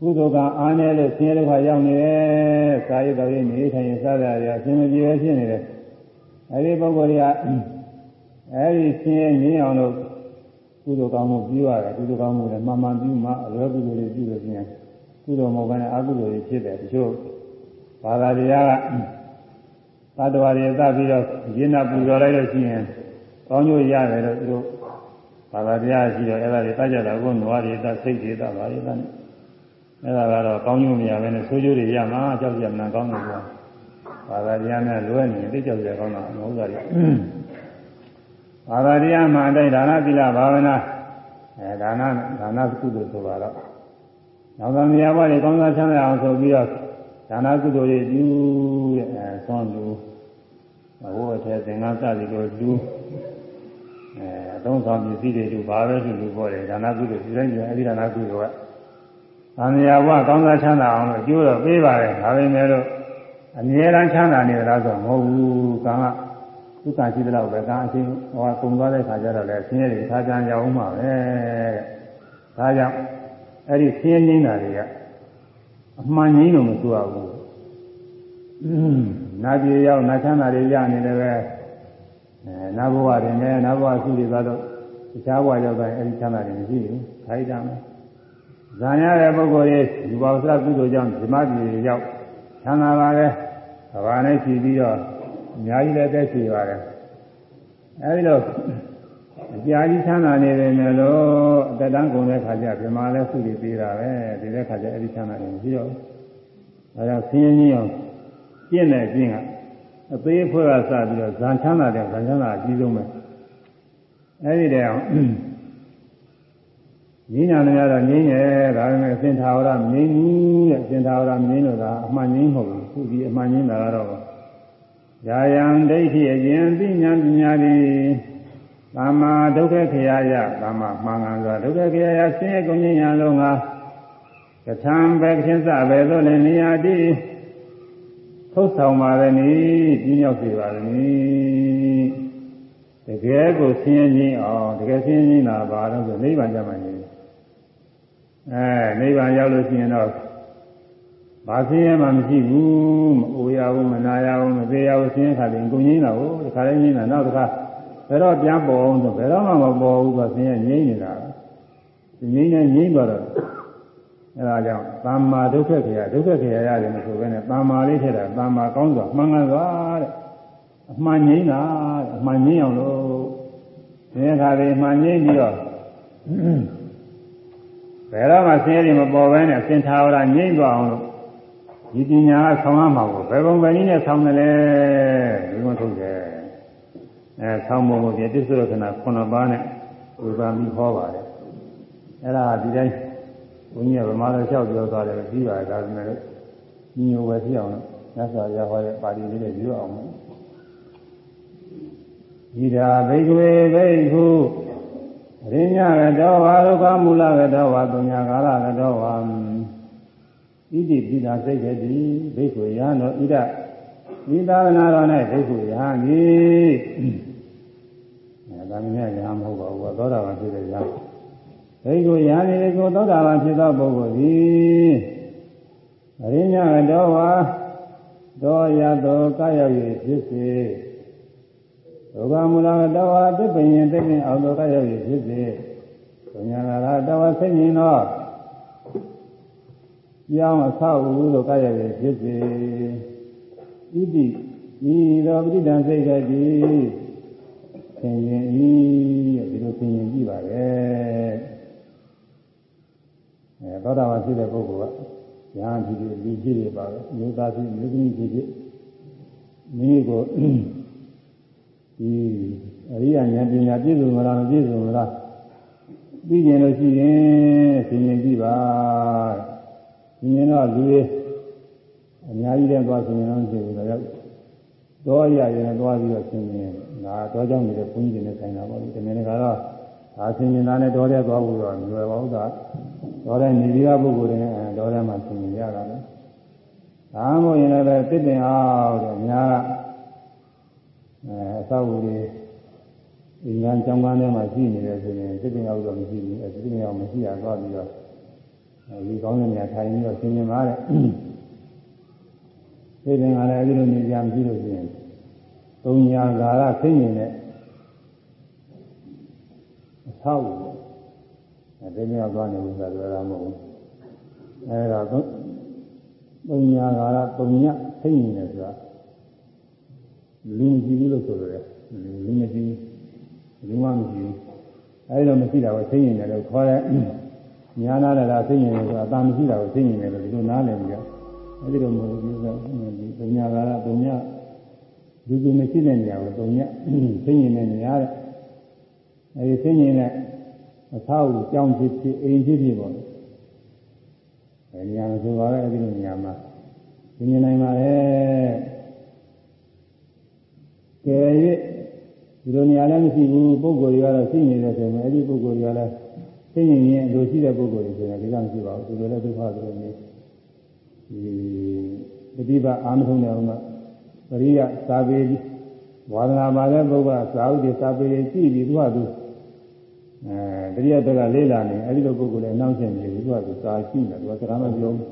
ကုသိုလ်ကအားနည်းလို့ဆင်းရဲဒုက္ခရောက်နေတယ်။စာရေးတော်ရေးနေထိုင်ရင်စားရရအရှင်မပြေဖြစ်နေတယ်။အဲဒီပုဂ္ဂိုလ်တွေကအဲဒီဆင်းရဲငြင်းအောင်လို့ကုသိုလ်ကောင်းမှုပြုရတယ်ကုသိုလ်ကောင်းမှုလည်းမှန်မှန်ပြုမှအလွယ်ကုသိုလ်တွေပြုလို့ရှိရင်ကုသိုလ်မဟုတ်ဘဲနဲ့အကုသိုလ်တွေဖြစ်တယ်တချို့ဘာသာတရားကသတ္တဝါတွေသတ်ပြီးတော့ရင်းနာပူဇော်လိုက်လို့ရှိရင်ကောင်းကျိုးရတယ်လို့သူတို့ဘာသာတရားရှိတော့အဲ့ဒါတွေတတ်ကြတာကိုနွားတွေတတ်စိတ်တွေတတ်ပါလေတတ် အဲ့ဒါကတော့ကောင်းကျိုးမရဘဲနဲ့ဆိုးကျိုးတွေရမှာကြောက်ကြမှန်ကောင်းတယ်ကွာဘာသာတရားနဲ့လွဲနေသိကြောက်ကြကောင်းတာမဟုတ်တာလေဘာသာတရားမှအတိုင်းဒါနသီလဘာဝနာအဲဒါနဒါနကုသိုလ်ဆိုပါတော့နောက်သမီးဘဝတွေကောင်းစားချမ်းသာအောင်ဆိုပြီးတော့ဒါနကုသိုလ်တွေပြုတဲ့အဲဆွမ်းလူဘဝထဲသင်္ကန်းစသည်ကိုလူအဲအသုံးဆောင်ပစ္စည်းတွေလူဘာပဲလူလူပေါ်တယ်ဒါနကုသိုလ်ဒီတိုင်းကျအဲဒီဒါနကုသိုလ်က သံဃာဘဝကောင်းစားချမ်းသာအောင်လို့အကျိုးတော့ပေးပါတယ်ဒါပေမဲ့လို့အမြဲတမ်းချမ်းသာနေကြလားဆိုမဟုတ်ဘူးကံကဒုက္ခရှိတဲ့လောက်ပဲကံအချင်းဟောကုံသွားတဲ့ခါကျတော့လည်းဆင်းရဲတွေခါကြံရအောင်မှာပဲဒါကြောင့်အဲ့ဒီဆင်းရဲနေတာတွေကအမှန်ကြီးလို့မဆိုရဘူးနာပြေရောက်နာချမ်းသာတွေရနေတယ်ပဲအဲနာဘဝတွေနဲ့နာဘဝရှိတွေသွားတော့တခြားဘဝရောက်တိုင်းအဲ့ဒီချမ်းသာတွေမရှိဘူးခိုင်းတာမယ် ဇာရတဲ့ပုဂ္ဂိုလ်တွေဒီဘောစကုသိုလ်ကြောင့်ဓမ္မပြည်ရောက်ချမ်းသာပါလေဘာနဲ့ရှိပြီးတော့အများကြီးလည်းတက်ရှိပါတယ်အဲဒီတော့အကြာကြီးချမ်းသာနေတယ်မယ်လို့အသက်တန်းကုန်တဲ့ခါကျပြမာလဲစုပြီးသေးတာပဲဒီတဲ့ခါကျအဲ့ဒီချမ်းသာနေပြီးတော့ဒါကြောင့်ဆင်းရဲကြီးအောင်ပြင့်တဲ့ပြင့်ကအသေးဖွဲ့ကစပြီးတော့ဇန်ချမ်းသာတဲ့ဇန်ချမ်းသာအကြီးဆုံးပဲအဲ့ဒီတဲ့အောင် ငင်းညာနေရတော့ငင်းရဲ့ဒါပေမဲ့စင်ထာဝရမငင်းဘူးတဲ့စင်ထာဝရမငင်းလို့ကအမှန်ငင်းမဟုတ်ဘူးခုဒီအမှန်ငင်းတာကတော့ယာယံဒိဋ္ဌိအရင်သိညာပညာသည်သမ္မာဒုက္ခခရာယသမ္မာမှန်ကန်စွာဒုက္ခခရာယဆင်းရဲကုန်ခြင်းညာလုံးကကထံပဲခင်စပဲလို့လည်းနေရာတိထုတ်ဆောင်ပါရမည်ပြင်းရောက်စေပါရမည်တကယ်ကိုဆင်းရဲခြင်းအောင်တကယ်ဆင်းရဲခြင်းလားဘာလို့ဆိုနိဗ္ဗာန်ကြမှာနေ အဲနိဗ္ဗာန်ရောက်လို့ရှိရင်တော့ဘာဆင်းရဲမှမရှိဘူးမအိုရဘူးမနာရဘူးမသေးရဘူးဆင်းရဲခါတယ်ကိုငြိမ်းတာကိုတခါလေးငြိမ်းတာနောက်တစ်ခါဘယ်တော့ပြန်ပေါ်အောင်ဆိုဘယ်တော့မှမပေါ်ဘူးဆိုဆင်းရဲငြိမ်းနေတာငြိမ်းနေငြိမ်းသွားတော့အဲဒါကြောင့်သမ္မာဒုက္ခခေယဒုက္ခခေယရတယ်မဆိုဘဲနဲ့သမ္မာလေးထည့်တာသမ္မာကောင်းစွာမှန်ကန်စွာတဲ့အမှန်ငြိမ်းတာတဲ့အမှန်ငြိမ်းအောင်လို့ဒီအခါလေးအမှန်ငြိမ်းပြီးတော့ ဘယ်တော့မှဆင်းရဲမပေါ်ဘဲနဲ့စင်ထာဝရငြိမ်းသွားအောင်လို့ဒီပညာကဆောင်းရမှာကိုဘယ်ပုံပဲနည်းနဲ့ဆောင်းတယ်လဲဒီလိုထုတ်တယ်အဲဆောင်းပုံကိုပြတိစ္ဆုရခဏ9ပါးနဲ့ဝေဘာပြီးဟောပါတယ်အဲ့ဒါဒီတိုင်းဘုန်းကြီးကဗမာလိုလျှောက်ပြောသွားတယ်ပြီးပါတယ်ဒါပေမဲ့ညီညိုပဲဖြစ်အောင်လို့သစ္စာရဟောတဲ့ပါဠိလေးနဲ့ပြောအောင်ဤသာဘိက္ခဝေဘိက္ခု အရိညာကတောဝါဒုက္ခမူလကတောဝါတုညာကာလကတောဝါဣတိပိတာစိတ်ကတိဘိက္ခုယံတို့ဣဒဤသာသနာတော်၌ဘိက္ခုယံဤအဲဒါမျိုးရဟန်းမဟုတ်ပါဘူးသောတာပန်ဖြစ်တဲ့ယဟန်ဘိက္ခုယံဤကိုသောတာပန်ဖြစ်သောပုဂ္ဂိုလ်သည်အရိညာကတောဝါတောရသောကာယ၍ဖြစ်စေ ဒုက္ခမူလကတောဝါသစ္ပင်ရင်သစ္ပင်အောက်သောကာယ၍ဖြစ်စေဘုညာလာတောဝါစိတ်မြင်သောကြောင်းအဆောက်အဦလိုကာယ၍ဖြစ်စေဣတိဤသောပဋိဒံစိတ်ကတိသင်ရင်ဤဒီလိုသင်ရင်ကြည့်ပါလေအဲသောတာပန်ဖြစ်တဲ့ပုဂ္ဂိုလ်ကညာဖြစ်ဖြစ်လူဖြစ်ဖြစ်ပါပဲမျိုးသားဖြစ်မျိုးသမီးဖြစ်ဖြစ်မိမိကို ဒီအရိယာဉာဏ်ပညာပြည့်စုံမလားမပြည့်စုံမလားသိကျင်လို့ရှိရင်သင်ရင်ကြည့်ပါသင်ရင်တော့လူတွေအများကြီးတဲ့သွားသင်ရင်တော့ဖြစ်ဘူးတော့တော့ရရင်တော့ပြီးတော့သင်ရင်ဒါတော့ကြောင့်နေတဲ့ဘုန်းကြီးတွေနဲ့ဆိုင်တာပေါ့ဒီတမင်ကတော့ဒါသင်ရင်သားနဲ့တော့တဲ့သွားဖို့တော့လွယ်ပါဘူးသာတော့တဲ့နေပြီးသားပုဂ္ဂိုလ်တွေနဲ့တော့တဲ့မှာသင်ရင်ရတာလေဒါမှမဟုတ်ရင်လည်းတစ်တင်အောင်တဲ့များ အဲအသောဝူတွေဒီညာကျောင်းကားထဲမှာရှိနေတယ်ဆိုရင်တစ်တင်အောင်တော့မရှိဘူးအဲတစ်တင်အောင်မရှိရတော့ပြီးတော့ဒီကောင်းတဲ့နေရာထိုင်ပြီးတော့သင်ရင်ပါတဲ့ဒီပင်ကလည်းအဲဒီလိုနေကြမရှိလို့ရှိရင်သုံးညာဂါရသိနေတဲ့အသောဝူအဲဒီမြောက်သွားနေလို့ဆိုတာတော့မဟုတ်ဘူးအဲဒါသုံးညာဂါရသုံးညသိနေတယ်ဆိုတာ လူမရှိဘူးလို့ဆိုရတယ်လူမရှိလူမှမရှိဘူးအဲဒီတော့မရှိတာကိုသိနေတယ်လို့ခေါ်တဲ့ညာနာတယ်လားသိနေတယ်ဆိုတာအတာမရှိတာကိုသိနေတယ်လို့ဒီလိုနားလည်ကြအဲဒီလိုမဟုတ်ဘူးဆိုဒီပညာကာရပုံညလူလူမရှိတဲ့နေရာကိုပုံညသိနေတဲ့နေရာတဲ့အဲဒီသိနေတဲ့အသာဝကြောင်းဖြစ်ဖြစ်အိမ်ဖြစ်ဖြစ်ပေါ့အဲဒီနေရာဆိုပါတော့အဲဒီလိုနေရာမှာသိနေနိုင်ပါလေ ကဲ၍ဒီလိုနေရာလည်းမရှိဘူးပုံကိုယ်တွေကတော့သိနေတယ်ဆိုရင်အဲဒီပုံကိုယ်တွေကလည်းသိနေရင်လိုရှိတဲ့ပုံကိုယ်တွေဆိုရင်ဒီကမရှိပါဘူးဒီလိုလည်းဒုက္ခဆိုလို့နေဒီပฏิပတ်အာမထုံးတယ်ဟုတ်မှာပရိယသာပေဝါဒနာပါတဲ့ပုဂ္ဂိုလ်ကသာဝတိသာပေကြည့်ပြီးသူကသူအဲတတိယတက်ကလေးလာနေအဲဒီလိုပုဂ္ဂိုလ်လည်းနောက်ဆက်နေပြီသူကသူသာရှိတယ်သူကစကားမပြောဘူး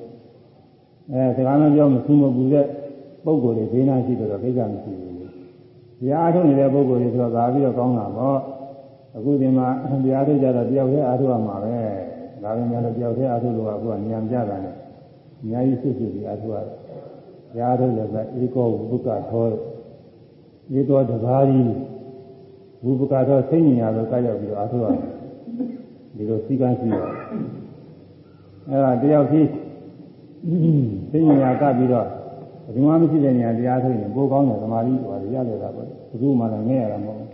အဲစကားမပြောမဆူမပူတဲ့ပုဂ္ဂိုလ်တွေဘေးနာရှိတော့ကိစ္စမရှိဘူး တရားအားထုတ်နေတဲ့ပုဂ္ဂိုလ်တွေဆိုတော့သာပြီးတော့ကောင်းတာပေါ့အခုဒီမှာတရားထုတ်ကြတော့တယောက်တည်းအားထုတ်ရမှာပဲဒါပေမဲ့လည်းတယောက်တည်းအားထုတ်လို့ကအခုကဉာဏ်ပြတာနဲ့အများကြီးဆွတ်ဆွတ်ပြီးအားထုတ်ရတယ်တရားထုတ်လည်းပဲဧကောဘုက္ကထောဧကောတဘာကြီးဝိပကတော့စိတ်ဉာဏ်လို့ကရောက်ပြီးတော့အားထုတ်ရတယ်ဒီလိုစီကံရှိတော့အဲ့ဒါတယောက်ကြီးစိတ်ဉာဏ်ကပ်ပြီး တော့ဒီမှာမရှိတဲ့ဉာဏ်တရားထုတ်ရင်ပိုကောင်းတယ်သမာဓိဟောရတယ်တာပေါ့ဘုသူ့မှလည်းငဲရတာမဟုတ်ဘူး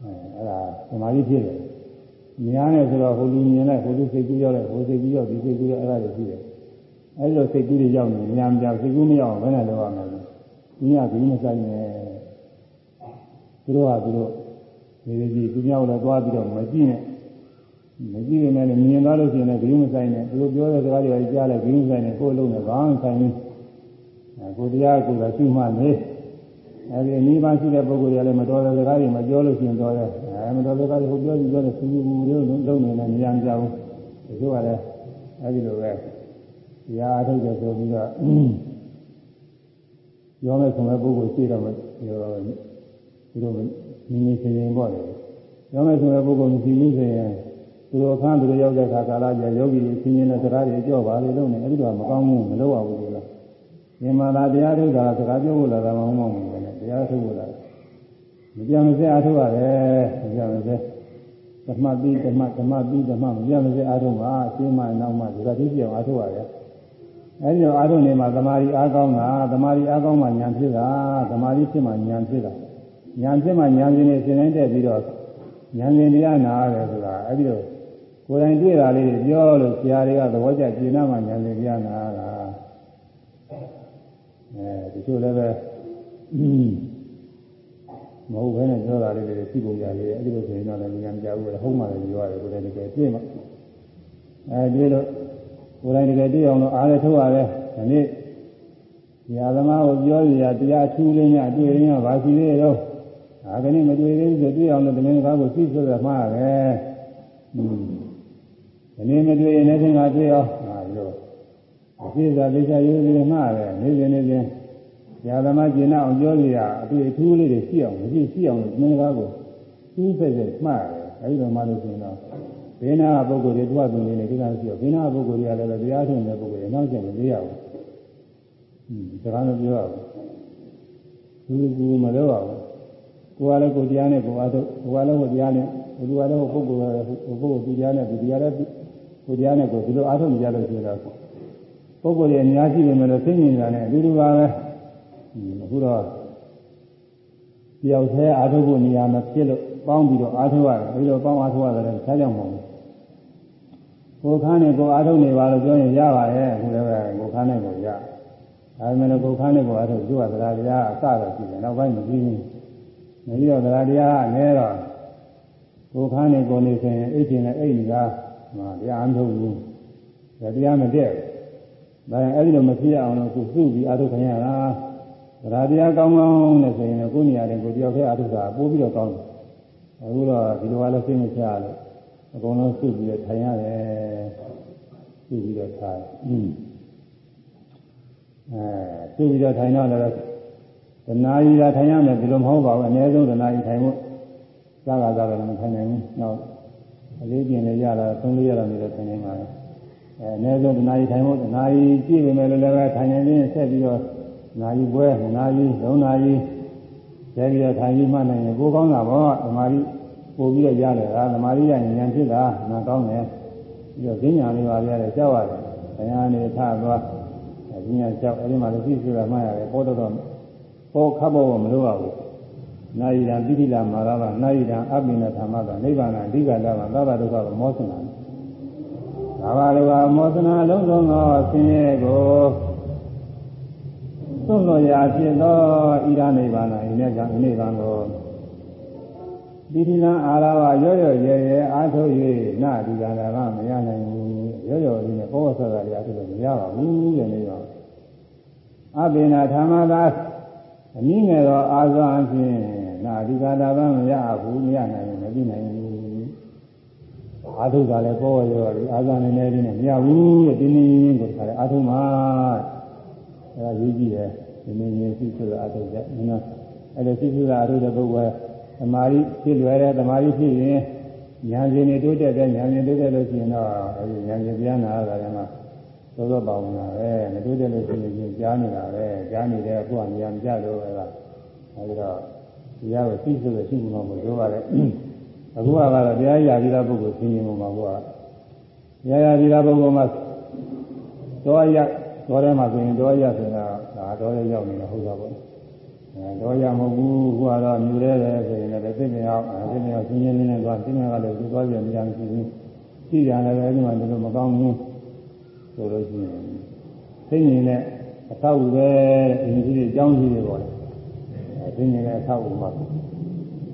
အဲအဲ့ဒါသမာဓိဖြစ်တယ်ဉာဏ်နဲ့ဆိုတော့ဟိုလူမြင်လိုက်ဟိုလူစိတ်ကူးရောက်လိုက်ဟိုစိတ်ကူးရောက်ဒီစိတ်ကူးရောက်အဲ့ဒါတွေရှိတယ်အဲ့လိုစိတ်ကူးတွေရောက်နေဉာဏ်ပြစိတ်ကူးမရောက်ဘယ်နဲ့တော့ရမလဲဒီကဒီမဆိုင်နဲ့သူတို့ကသူတို့ဒီလိုကြီးသူများလည်းသွားပြီးတော့မကြည့်နဲ့မကြည့်ရင်လည်းမြင်သွားလို့ရှိရင်လည်းဂရုမဆိုင်နဲ့သူတို့ပြောတဲ့စကားတွေကြားလိုက်ဂရုမဆိုင်နဲ့ကိုယ်လုံးနဲ့ဘာမှဆိုင်ဘူး ကိုတရားကိုယ်ကရှိမှနေအဲဒီနိဗ္ဗာန်ရှိတဲ့ပုဂ္ဂိုလ်တွေလည်းမတော်တဲ့စကားတွေမပြောလို့ရှိရင်တော့တယ်အဲမတော်တဲ့စကားတွေဟိုပြောကြည့်ပြောတယ်သူဘူးတွေလုံးနေလည်းမရမ်းကြဘူးဒီလိုကလည်းအဲဒီလိုပဲတရားအထုတ်တယ်ဆိုပြီးတော့ရောမဲ့ဆုံးတဲ့ပုဂ္ဂိုလ်ရှိတော့ရောသူတို့မိမိရှင်ရင်ပေါ့လေရောမဲ့ဆိုတဲ့ပုဂ္ဂိုလ်မရှိဘူးဆိုရင်သူတို့အခန်းသူတို့ရောက်တဲ့အခါကာလကျယောဂီတွေရှင်ရင်တဲ့စကားတွေကြော့ပါလေလို့နေအဲ့ဒီတော့မကောင်းဘူးမလုပ်ရဘူး ကွာဒီမှာသာတရားထုတ်တာစကားပြောဖို့လာတာမဟုတ်မှဘူးလေတရားထုတ်ဖို့လာမပြမစဲအားထုတ်ရတယ်မပြမစဲဓမ္မတိဓမ္မဓမ္မတိဓမ္မမပြမစဲအားထုတ်ပါရှင်းမှနောက်မှဒီကတိပြောင်းအားထုတ်ရတယ်အဲဒီတော့အားထုတ်နေမှာသမာဓိအားကောင်းတာသမာဓိအားကောင်းမှဉာဏ်ဖြစ်တာသမာဓိဖြစ်မှဉာဏ်ဖြစ်တာညာဖြစ်မှညာရှင်နေစဉ်တိုင်းတက်ပြီးတော့ညာရှင်တရားနာရတယ်ဆိုတာအဲ့ဒီတော့ကိုယ်တိုင်တွေ့တာလေးပြောလို့ဆရာတွေကသဘောကျကျင့်နာမှညာရှင်တရားနာတာ အဲဒီလိုလည်းပဲမဟုတ်ဘဲနဲ့ပြောတာလေးတွေသိပုံရလေးအဲ့ဒီလိုဆိုရင်တော့လည်းဉာဏ်မကြဘူးလေဟုတ်မှလည်းပြောရတယ်ကိုယ်တိုင်တကယ်သိမှအဲဒီလိုကိုယ်တိုင်တကယ်သိအောင်လို့အားလည်းထုတ်ရတယ်ဒီနေ့ဆရာသမားကိုပြောရတရားထူးလေးညတွေ့ရင်းကဘာရှိသေးတော့ဒါကနေ့မတွေ့သေးဘူးဆိုတွေ့အောင်လို့သမင်းကားကိုသိဆိုရမှာပဲ။ဟင်းဒီနေ့မတွေ့ရင်လည်းသင်္ကတွေ့အောင်ဟာလို့ အပြည့်စုံသိချရေးလေးမှာပဲနေစဉ်နေစဉ်ญาသမကျင်အောင်ပြောရအတွေ့အထူးလေးတွေရှိအောင်မရှိရှိအောင်လို့သမင်းကားကိုသိစိတ်စိတ်မှားတယ်။အဲဒီတော့မှလို့ဆိုရင်တော့ဘေးနာပုဂ္ဂိုလ်တွေတွားသူနေနေကိစ္စရှိတော့ဘေးနာပုဂ္ဂိုလ်တွေကလည်းတရားထုံတဲ့ပုဂ္ဂိုလ်တွေနောက်ကျမသေးရဘူး။ဟင်းဒါကလည်းပြောရဘူး။ဘူးဘူးမလုပ်ရဘူးကိုယ်ကလည်းကိုယ်တရားနဲ့ကိုယ်အားထုတ်ကိုယ်ကလည်းကိုယ်တရားနဲ့ဘုရားလည်းပုဂ္ဂိုလ်ကလည်းပုဂ္ဂိုလ်သူတရားနဲ့သူတရားလည်းကိုယ်တရားနဲ့ကိုယ်ဒီလိုအားထုတ်ကြလို့ဆိုတော့ ပုဂ္ဂိုလ်ရဲ့အများကြီးပဲမလို့သိမြင်တာနဲ့အတူတူပါပဲအခုတော့တယောက်တည်းအားထုတ်ဖို့နေရာမှာဖြစ်လို့ပေါင်းပြီးတော့အားထုတ်ရတယ်ပြီးတော့ပေါင်းအားထုတ်ရတယ်ဆားကြောင်မဟုတ်ဘူးကိုယ်ခန်းနဲ့ကိုယ်အားထုတ်နေပါလို့ပြောရင်ရပါရဲ့အခုလည်းပဲကိုယ်ခန်းနဲ့ကိုယ်ရဒါပေမဲ့ကိုယ်ခန်းနဲ့ကိုယ်အားထုတ်သူကသရာတရားအစတော့ရှိတယ်နောက်ပိုင်းမပြီးဘူးမပြီးတော့တရားတရားကလဲတော့ကိုယ်ခန်းနေကိုယ်နေဆိုရင်အိတ်ကျင်နဲ့အိတ်နေတာမှာတရားမထုတ်ဘူးတရားမတည့်ဘူး ဒါရင်အဲ့ဒီလိုမဖြစ်အောင်လို့သူစုပြီးအာထုခံရတာတရားတရားကောင်းကောင်းနဲ့ဆိုရင်ကိုယ်နေရာတဲ့ကိုယ်တယောက်တည်းအာထုတာပိုးပြီးတော့ကောင်းတယ်အခုတော့ဒီလိုကလည်းသိမချရလို့အကုန်လုံးစုပြီးတော့ထိုင်ရတယ်စုပြီးတော့ထိုင်อืมအဲစုပြီးတော့ထိုင်တော့လည်းတနာရီသာထိုင်ရမယ်ဒီလိုမဟုတ်ပါဘူးအနည်းဆုံးတနာရီထိုင်ဖို့စားကစားတော့မထိုင်နိုင်ဘူးနောက်အလေးကျင်လည်းရတာသုံးလေးရတာမျိုးတော့ထိုင်နေပါလေ အဲအနည်းဆုံးတနာရီထိုင်ဖို့တနာရီကြည့်ပေမဲ့လည်းပဲထိုင်နေရင်ဆက်ပြီးတော့နာရီပွဲနာရီသုံးနာရီဆက်ပြီးတော့ထိုင်ပြီးမှနိုင်ရင်ကိုကောင်းတာပေါ့ဓမ္မရီပို့ပြီးတော့ရလေတာဓမ္မရီရဉာဏ်ဖြစ်တာနာကောင်းတယ်ပြီးတော့ဈဉာဏ်လေးပါပြတယ်ကြောက်ရတယ်တရားနေထသွားဈဉာဏ်ကြောက်အဲဒီမှာလည်းသိဆိုတာမှရတယ်ပေါ်တော့တော့ပေါ်ခပ်ဖို့မလိုပါဘူးနာယိရံပိဋိလာမာရဝနာယိရံအပိနသမကနိဗ္ဗာန်အဓိကလာမှာသဗ္ဗဒုက္ခကိုမောစင်တာ ဒါပါလိုကမောသနာလုံးစုံသောဆင်းရဲကိုသွန်တော်ရာဖြစ်သောဣရနိဗ္ဗာန်အိနေကနိဗ္ဗာန်ကိုပိဋိလံအာရဝရောရောရဲရဲအားထုတ်၍နာဒီကနာကမရနိုင်ဘူးရောရောဒီနဲ့ဘောဝဆရာတွေအားထုတ်လို့မရပါဘူးတဲ့နေပါအဘိနာဓမ္မသာအနည်းငယ်သောအာဇာအဖြစ်နာဒီကနာကမရဘူးမရနိုင်ဘူးမပြီးနိုင်ဘူး အာထုကလည်းပေါ်ရောလေအာဇာနေနေလေးနဲ့မရဘူးတဲ့တင်းတင်းကိုခါတယ်အာထုမှာအဲဒါရေးကြည့်တယ်ဒီနေ့ရေးရှိဆိုတော့အာထုကြနော်အဲ့ဒါရှိစုတာအာထုတဲ့ပုဂ္ဂိုလ်သမာဓိဖြစ်လွယ်တဲ့သမာဓိဖြစ်ရင်ဉာဏ်ရှင်တွေတိုးတက်တဲ့ဉာဏ်ရှင်တိုးတက်လို့ရှိရင်တော့အဲဒီဉာဏ်ရှင်ပြန်လာတာကမှသောသောပါဝင်တာပဲမတိုးတက်လို့ရှိရင်ကြားနေတာပဲကြားနေတဲ့အခုကဉာဏ်ကြလို့အဲဒါအဲဒီတော့တရားကိုသိဆိုရရှိမှာမလို့ပြောပါတယ် အခုကတော့တရားရပြီးသားပုဂ္ဂိုလ်သိရင်မှာကွာတရားရပြီးသားပုဂ္ဂိုလ်မှာတော့ရတော့ထဲမှာဆိုရင်တော့ရဆိုတာဒါတော့ရရောက်နေတာဟုတ်တာပေါ့အဲတော့ရမဟုတ်ဘူးခုကတော့မြူရဲတယ်ဆိုရင်လည်းသိနေအောင်သိနေအောင်ရှင်းရှင်းလင်းလင်းသွားသိနေကလည်းသူသွားပြန်ပြန်ရှိဘူးရှိကြတယ်ပဲဒီမှာဒီလိုမကောင်းဘူးဆိုလို့ရှိရင်သိနေတဲ့အသောက်ပဲအင်းကြီးတွေအကြောင်းကြီးတွေပေါ့လေအဲသိနေတဲ့အသောက်မှာ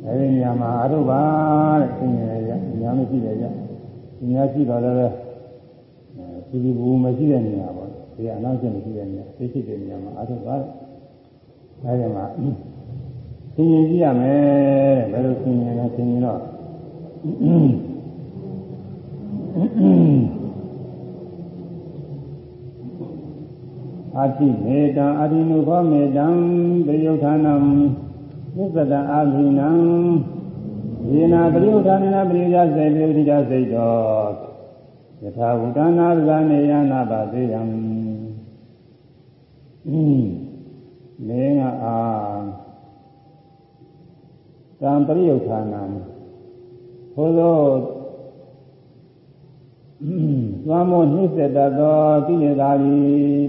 အဲဒီနေရာမှာအရုပ်ပါတဲ့သိနေရညာမရှိတယ်ကြညာရှိတော့လည်းစီစီဘူးမရှိတဲ့နေရာပေါ့ဒီအနောက်ကျမရှိတဲ့နေရာသိရှိတဲ့နေရာမှာအရုပ်ပါတဲ့အဲဒီမှာသင်ရင်ကြည့်ရမယ်တဲ့ဘယ်လိုသင်ရင်လဲသင်ရင်တော့အာတိမေတံအာတိနုခောမေတံပရိယုဌာနံ သစ္စတအာဘိနံယေနာပရိယုဌာနေနပရိယစေပရိယတိစိတ်တော်ယထာဝုတနာဇာနေယနာပါသေးယံမင်းကအာတံပရိယုဌာနံဘုသောသွားမောနှိစ္စတသောကိလေသာသည်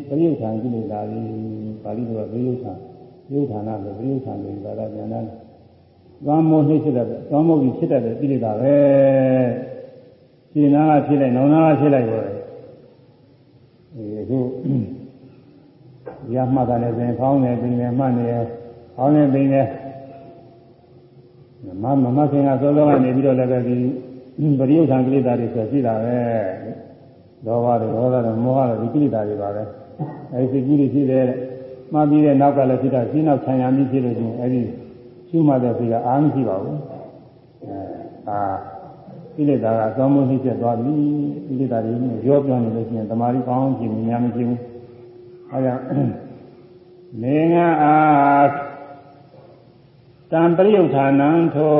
ပရိယုဌာန်ကိလေသာသည်ပါဠိတော်ပရိယုဌာန်ပရိ ယုဌာနဆိုပရိယုဌာန်ကိုသာသာပြန်လာသွားမောနှိစ္စတသွားမောကြီးဖြစ်တတ်တဲ့ကိလေသာပဲရှင်းနာကဖြစ်လိုက်နောင်နာကဖြစ်လိုက်ပါလေဒီအခုရမှတ်တာလည်းဆိုရင်ဖောင်းနေပင်နေမှတ်နေဖောင်းနေပင်နေမမမခင်ကသောသောကနေပြီးတော့လည်းပဲဒီပရိယုထံကိလေသာတွေဆိုရှိတာပဲလောဘတွေဒေါသတွေမောဟတွေဒီကိလေသာတွေပါပဲအဲဒီစိတ်ကြီးတွေရှိတယ် မှပြီးတဲ့နောက်ကလည်းဖြစ်တာရှင်းနောက်ခြံရမိဖြစ်လို့ချင်းအဲဒီရှုမှတ်တဲ့စိတ်ကအာမရှိပါဘူးအဲအာကိလေသာကသောမှုနှိမ့်ချက်သွားပြီကိလေသာတွေရောပြောနေလို့ရှိရင်တမာရီကောင်းကြည့်မြင်များမရှိဘူးအဲဒါနေငါအားတံပရိယုဌာနံထို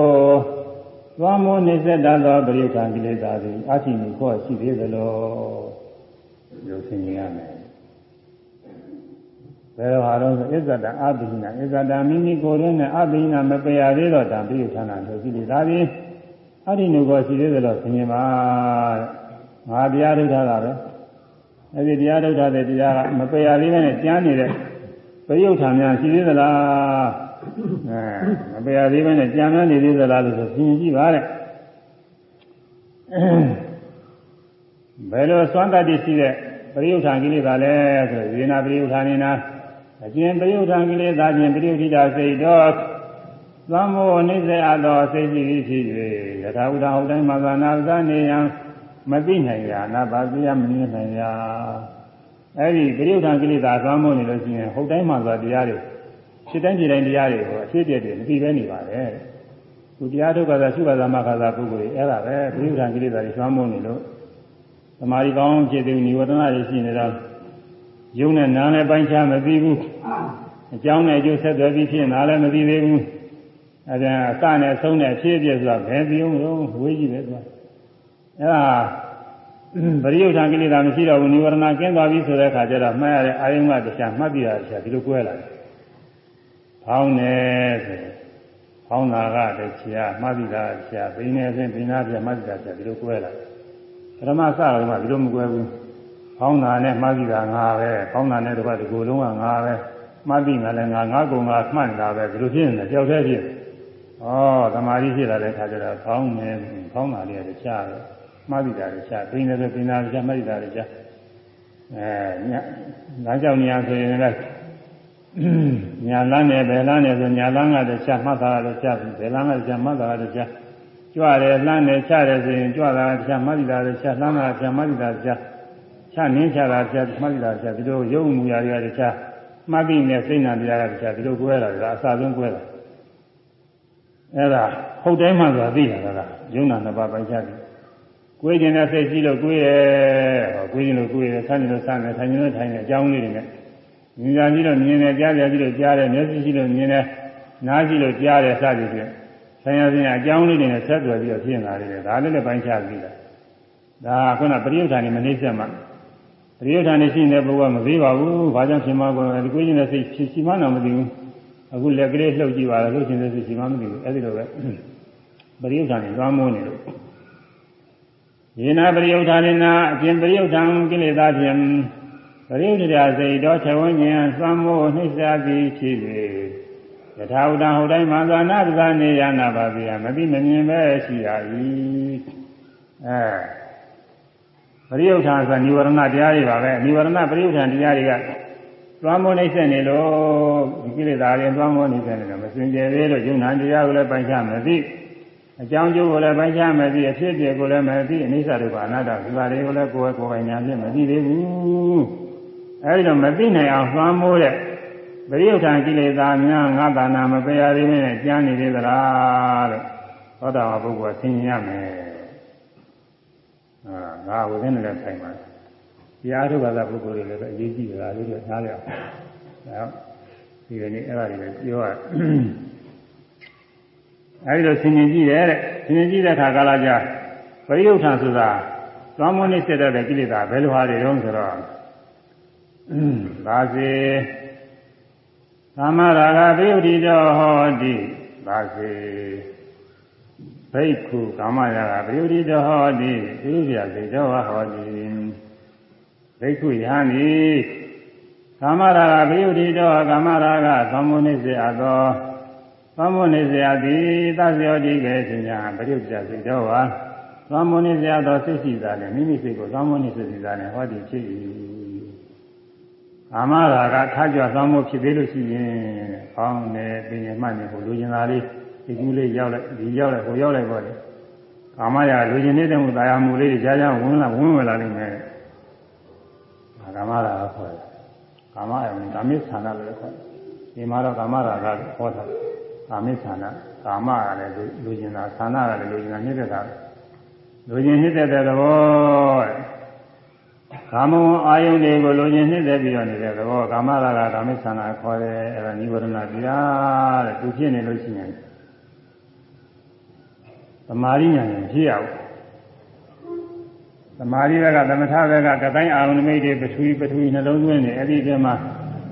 သွားမောနေဆက်တတ်သောပရိက္ခကိလေသာသည်အရှိမိခေါ်ရှိသေးသလိုရုပ်ဆင်ရမယ် ဘယ်လိုဟာတော့အစ္ဆတအဘိနာအစ္ဆတမိမိကိုယ်ရင်းနဲ့အဘိနာမပယ်ရသေးတော့တံပရိက္ခဏတို့ကိလေသာသည်အရှိမိခေါ်ရှိသေးသလိုဆင်ញပါငါတရားထုတ်တာပဲအဲဒီတရားထုတ်တဲ့တရားကမပယ်ရသေးနဲ့ကျမ်းနေတဲ့ပရိယုဌာများရှိသေးသလားအဲမပယ်ရသေးဘဲနဲ့ကြံနေသေးသလားလို့ဆိုပြင်ကြည့်ပါတဲ့ဘယ်လိုစွမ်းတတ်တည်ရှိတဲ့ပရိယုဌာန်ကိလေသာလဲဆိုရေနာပရိယုဌာနေနာ အကျဉ်ပရိယုဌာန်ကိလေသာချင်းပရိယုထိတာစိတ်တော့သံမောနိစ္စအပ်သောစိတ်ရှိသည်ဖြစ်၍ယထာဥဒ္ဒဟုတ်တိုင်းမှာသာနာသနေယံမသိနိုင်ရာနာပါသိယမမြင်နိုင်ရာအဲ့ဒီပရိယုဌာန်ကိလေသာသံမောနေလို့ရှိရင်ဟုတ်တိုင်းမှာသာတရားတွေဖြစ်တိုင်းဖြစ်တိုင်းတရားတွေကိုအဖြစ်ပြည့်တယ်မသိပဲနေပါတယ်သူတရားထုတ်ကြတာသုဘသမခါသာပုဂ္ဂိုလ်ကြီးအဲ့ဒါပဲပရိယုဌာန်ကိလေသာတွေသွမ်းမုန်းနေလို့သမာဓိကောင်းဖြစ်တဲ့និဝရဏတွေရှိနေတော့ ယုံနဲ့နားနဲ့ပိုင်းခြားမသိဘူးအကြောင်းနဲ့အကျိုးဆက်သွယ်ပြီးဖြစ်နားလည်းမသိသေးဘူးအဲဒါအစနဲ့ဆုံးနဲ့ဖြစ်ပြဆိုတာဘယ်ပြုံးလို့ဝေးကြည့်ပဲသူကအဲ့ဒါပရိယုဌာန်ကိလေသာမရှိတော့ဘူးនិဝရဏကင်းသွားပြီဆိုတဲ့အခါကျတော့မှတ်ရတဲ့အာယုံကတရားမှတ်ပြီးတာတရားဒီလိုကွဲလာတယ်ဖောင်းတယ်ဆိုဖောင်းတာကတည်းကမှတ်ပြီးတာတရားဘိနေစဉ်ဘိနာပြမှတ်ပြီးတာတရားဒီလိုကွဲလာတယ်ပထမစတော့မှဒီလိုမကွဲဘူး ဖောင်းတာနဲ့မှတ်ပြီးတာငါပဲဖောင်းတာနဲ့တပတ်ဒီကိုယ်လုံးကငါပဲမှတ်ပြီးငါလည်းငါငါကုံငါမှတ်နေတာပဲဒီလိုဖြစ်နေတယ်ကြောက်သေးဖြစ်ဩသမာဓိဖြစ်လာတဲ့ခါကျတော့ဖောင်းနေဖောင်းတာလေးကကြားတယ်မှတ်ပြီးတာလည်းကြားဘိနေစဉ်ဘိနာပြမှတ်ပြီးတာလည်းကြားအဲညငါကြောက်နေရဆိုရင်လည်းညာလန်းနဲ့ဘယ်လန်းနဲ့ဆိုညာလန်းကတည်းကမှတ်တာလည်းကြားပြီဘယ်လန်းကတည်းကမှတ်တာလည်းကြားကြွတယ်လှမ်းတယ်ချတယ်ဆိုရင်ကြွတာကကြားမှတ်တာလည်းကြားလှမ်းတာကြားမှတ်တာကြား ချနင်းချတာကြားမှတ်တာကြားဒီလိုရုပ်မူရာတွေကကြားမှတ်ပြီးနဲ့စိတ်နာတရားကကြားဒီလိုကွဲလာတာအစဆုံးကွဲလာအဲ့ဒါဟုတ်တိုင်းမှဆိုတာသိတာကယုံနာနှစ်ပါးပိုင်းခြားတယ်ကိုယ်ကျင်တဲ့စိတ်ရှိလို့ကိုယ်ရဲ့ကိုယ်ကျင်လို့ကိုယ်ရဲ့ဆန်းကျင်လို့ဆန်းတယ်ထိုင်ကျင်လို့ထိုင်တယ်အကြောင်းလေးတွေနဲ့မြင်ကြပြီးတော့မြင်တယ်ကြားကြပြီးတော့ကြားတယ်မျက်စိရှိလို့မြင်တယ်နားရှိလို့ကြားတယ်စသည်ဖြင့်ဆံရစဉ်အကြောင်းလေးတွေနဲ့ဆက်သွယ်ပြီးတော့ဖြစ်လာတယ်ဒါလည်းလည်းပိုင်းခြားပြီးတာဒါကခုနပရိယုဌာန်နေမနှိမ့်ဆက်မှ ပရိယုဌာန်နေရှိနေတဲ့ပုဂ္ဂိုလ်ကမသိပါဘူးဘာကြောင့်ရှင်မကောဒီကိုင်းနေတဲ့စိတ်ရှိမှန်းတော့မသိဘူးအခုလက်ကလေးလှုပ်ကြည့်ပါလားလှုပ်ခြင်းသက်ရှိမှမသိဘူးအဲ့ဒီလိုပဲပရိယုဌာန်နဲ့သွားမိုးနေလို့ယေနာပရိယုဌာနေနာအပြင်ပရိယုဌာန်ကိလေသာဖြင့်ပရိယုဒရာစိတ်တော်ခြဝဉ္ဉံသွားမိုးနှိစ္စသည်ဖြစ်၍ယထာဥဒံဟောတိုင်းမှာသာနာပဇာနေရနာပါဗျာမသိမမြင်ပဲရှိရ၏အဲ ပရိယုဌာန်ဆိုတာនិဝရဏတရားတွေပါပဲនិဝရဏပရိယုဌာန်တရားတွေကသွားမိုးနှိစ္စနေလို့ဒီကိလေသာတွေသွားမိုးနှိစ္စနေလို့မစင်ကြယ်သေးလို့ယုံနာတရားကိုလည်းပိုင်ချမသိအကြောင်းကျိုးကိုလည်းပိုင်ချမသိအဖြစ်အပျက်ကိုလည်းမသိအနိစ္စဒုက္ခအနတ္တဒီပါတွေကိုလည်းကိုယ်ကိုယ်ပိုင်ညာဖြင့်မသိသေးဘူးအဲဒီတော့မသိနိုင်အောင်သွားမိုးတဲ့ပရိယုထံကိလေသာများငါးပါဏမပယ်ရသေးနဲ့ကြမ်းနေသေးသလားလို့သောတာပန်ပုဂ္ဂိုလ်ကသိဉာဏ်မယ် အာငါဝိသင်းနဲ့ဆိုင်ပါတရားထုတ်ပါသာပုဂ္ဂိုလ်တွေလည်းအရေးကြီးတယ်လားလို့ထားလိုက်အောင်ဒါဒီကနေ့အဲ့ဒါတွေလည်းပြောရအဲဒီလိုဆင်ញင်ကြည့်တယ်တဲ့ဆင်ញင်ကြည့်တဲ့အခါကာလကြာပရိယုထံဆိုတာသွားမွန်းနေစေတဲ့ကိလေသာဘယ်လိုဟာတွေတုံးဆိုတော့ဒါစေသမရာဂပိယုတိတောဟောတိဒါစေ ဘိက္ခုကာမရာဂပိယုတိတောဟောတိပြုပြစေတောဟောတိဘိက္ခုယဟန်ဤကာမရာဂပိယုတိတောကာမရာဂသမုန်နေစေအပ်သောသမုန်နေစေအပ်သည်သဇယောတိကေသင်ညာပရိယုပြစေတောဝါသမုန်နေစေအပ်သောစိတ်ရှိတာနဲ့မိမိစိတ်ကိုသမုန်နေစေတာနဲ့ဟောတိဖြစ်၏ကာမရာဂထားကြသောမှုဖြစ်သေးလို့ရှိရင်ကောင်းတယ်ပြင်ရမှတ်နေကိုလူကျင်သားလေး ဒီကူးလေးရောက်လိုက်ဒီရောက်လိုက်ကိုရောက်လိုက်ပေါ့လေကာမရာလူကျင်နေတဲ့မှုတရားမှုလေးကြားကြားဝင်လာဝင်ဝင်လာလိမ့်မယ်ကာမရာဂခေါ်တယ်ကာမအယုံကာမိသန္တာလို့ခေါ်တယ်ဒီမှာတော့ကာမရာဂကိုဟောတာကာမိသန္တာကာမကလည်းလူကျင်တာသန္တာကလည်းလူကျင်တာနေတဲ့တာလူကျင်နေတဲ့တဲ့သဘောကာမဝအာယုန်တွေကိုလိုချင်နှစ်သက်ပြီးတော့နေတဲ့သဘောကာမရာဂကာမိသနာခေါ်တယ်အဲဒါနိဝရဏတရားတဲ့သူဖြစ်နေလို့ရှိရင် သမာဓိဉာဏ်ရင်ဖြစ်ရဘူးသမာဓိဘက်ကသမထဘက်ကကတိုင်းအာရုံနမိတ်တွေပထဝီပထဝီနှလုံးသွင်းနေအဲ့ဒီအချိန်မှာ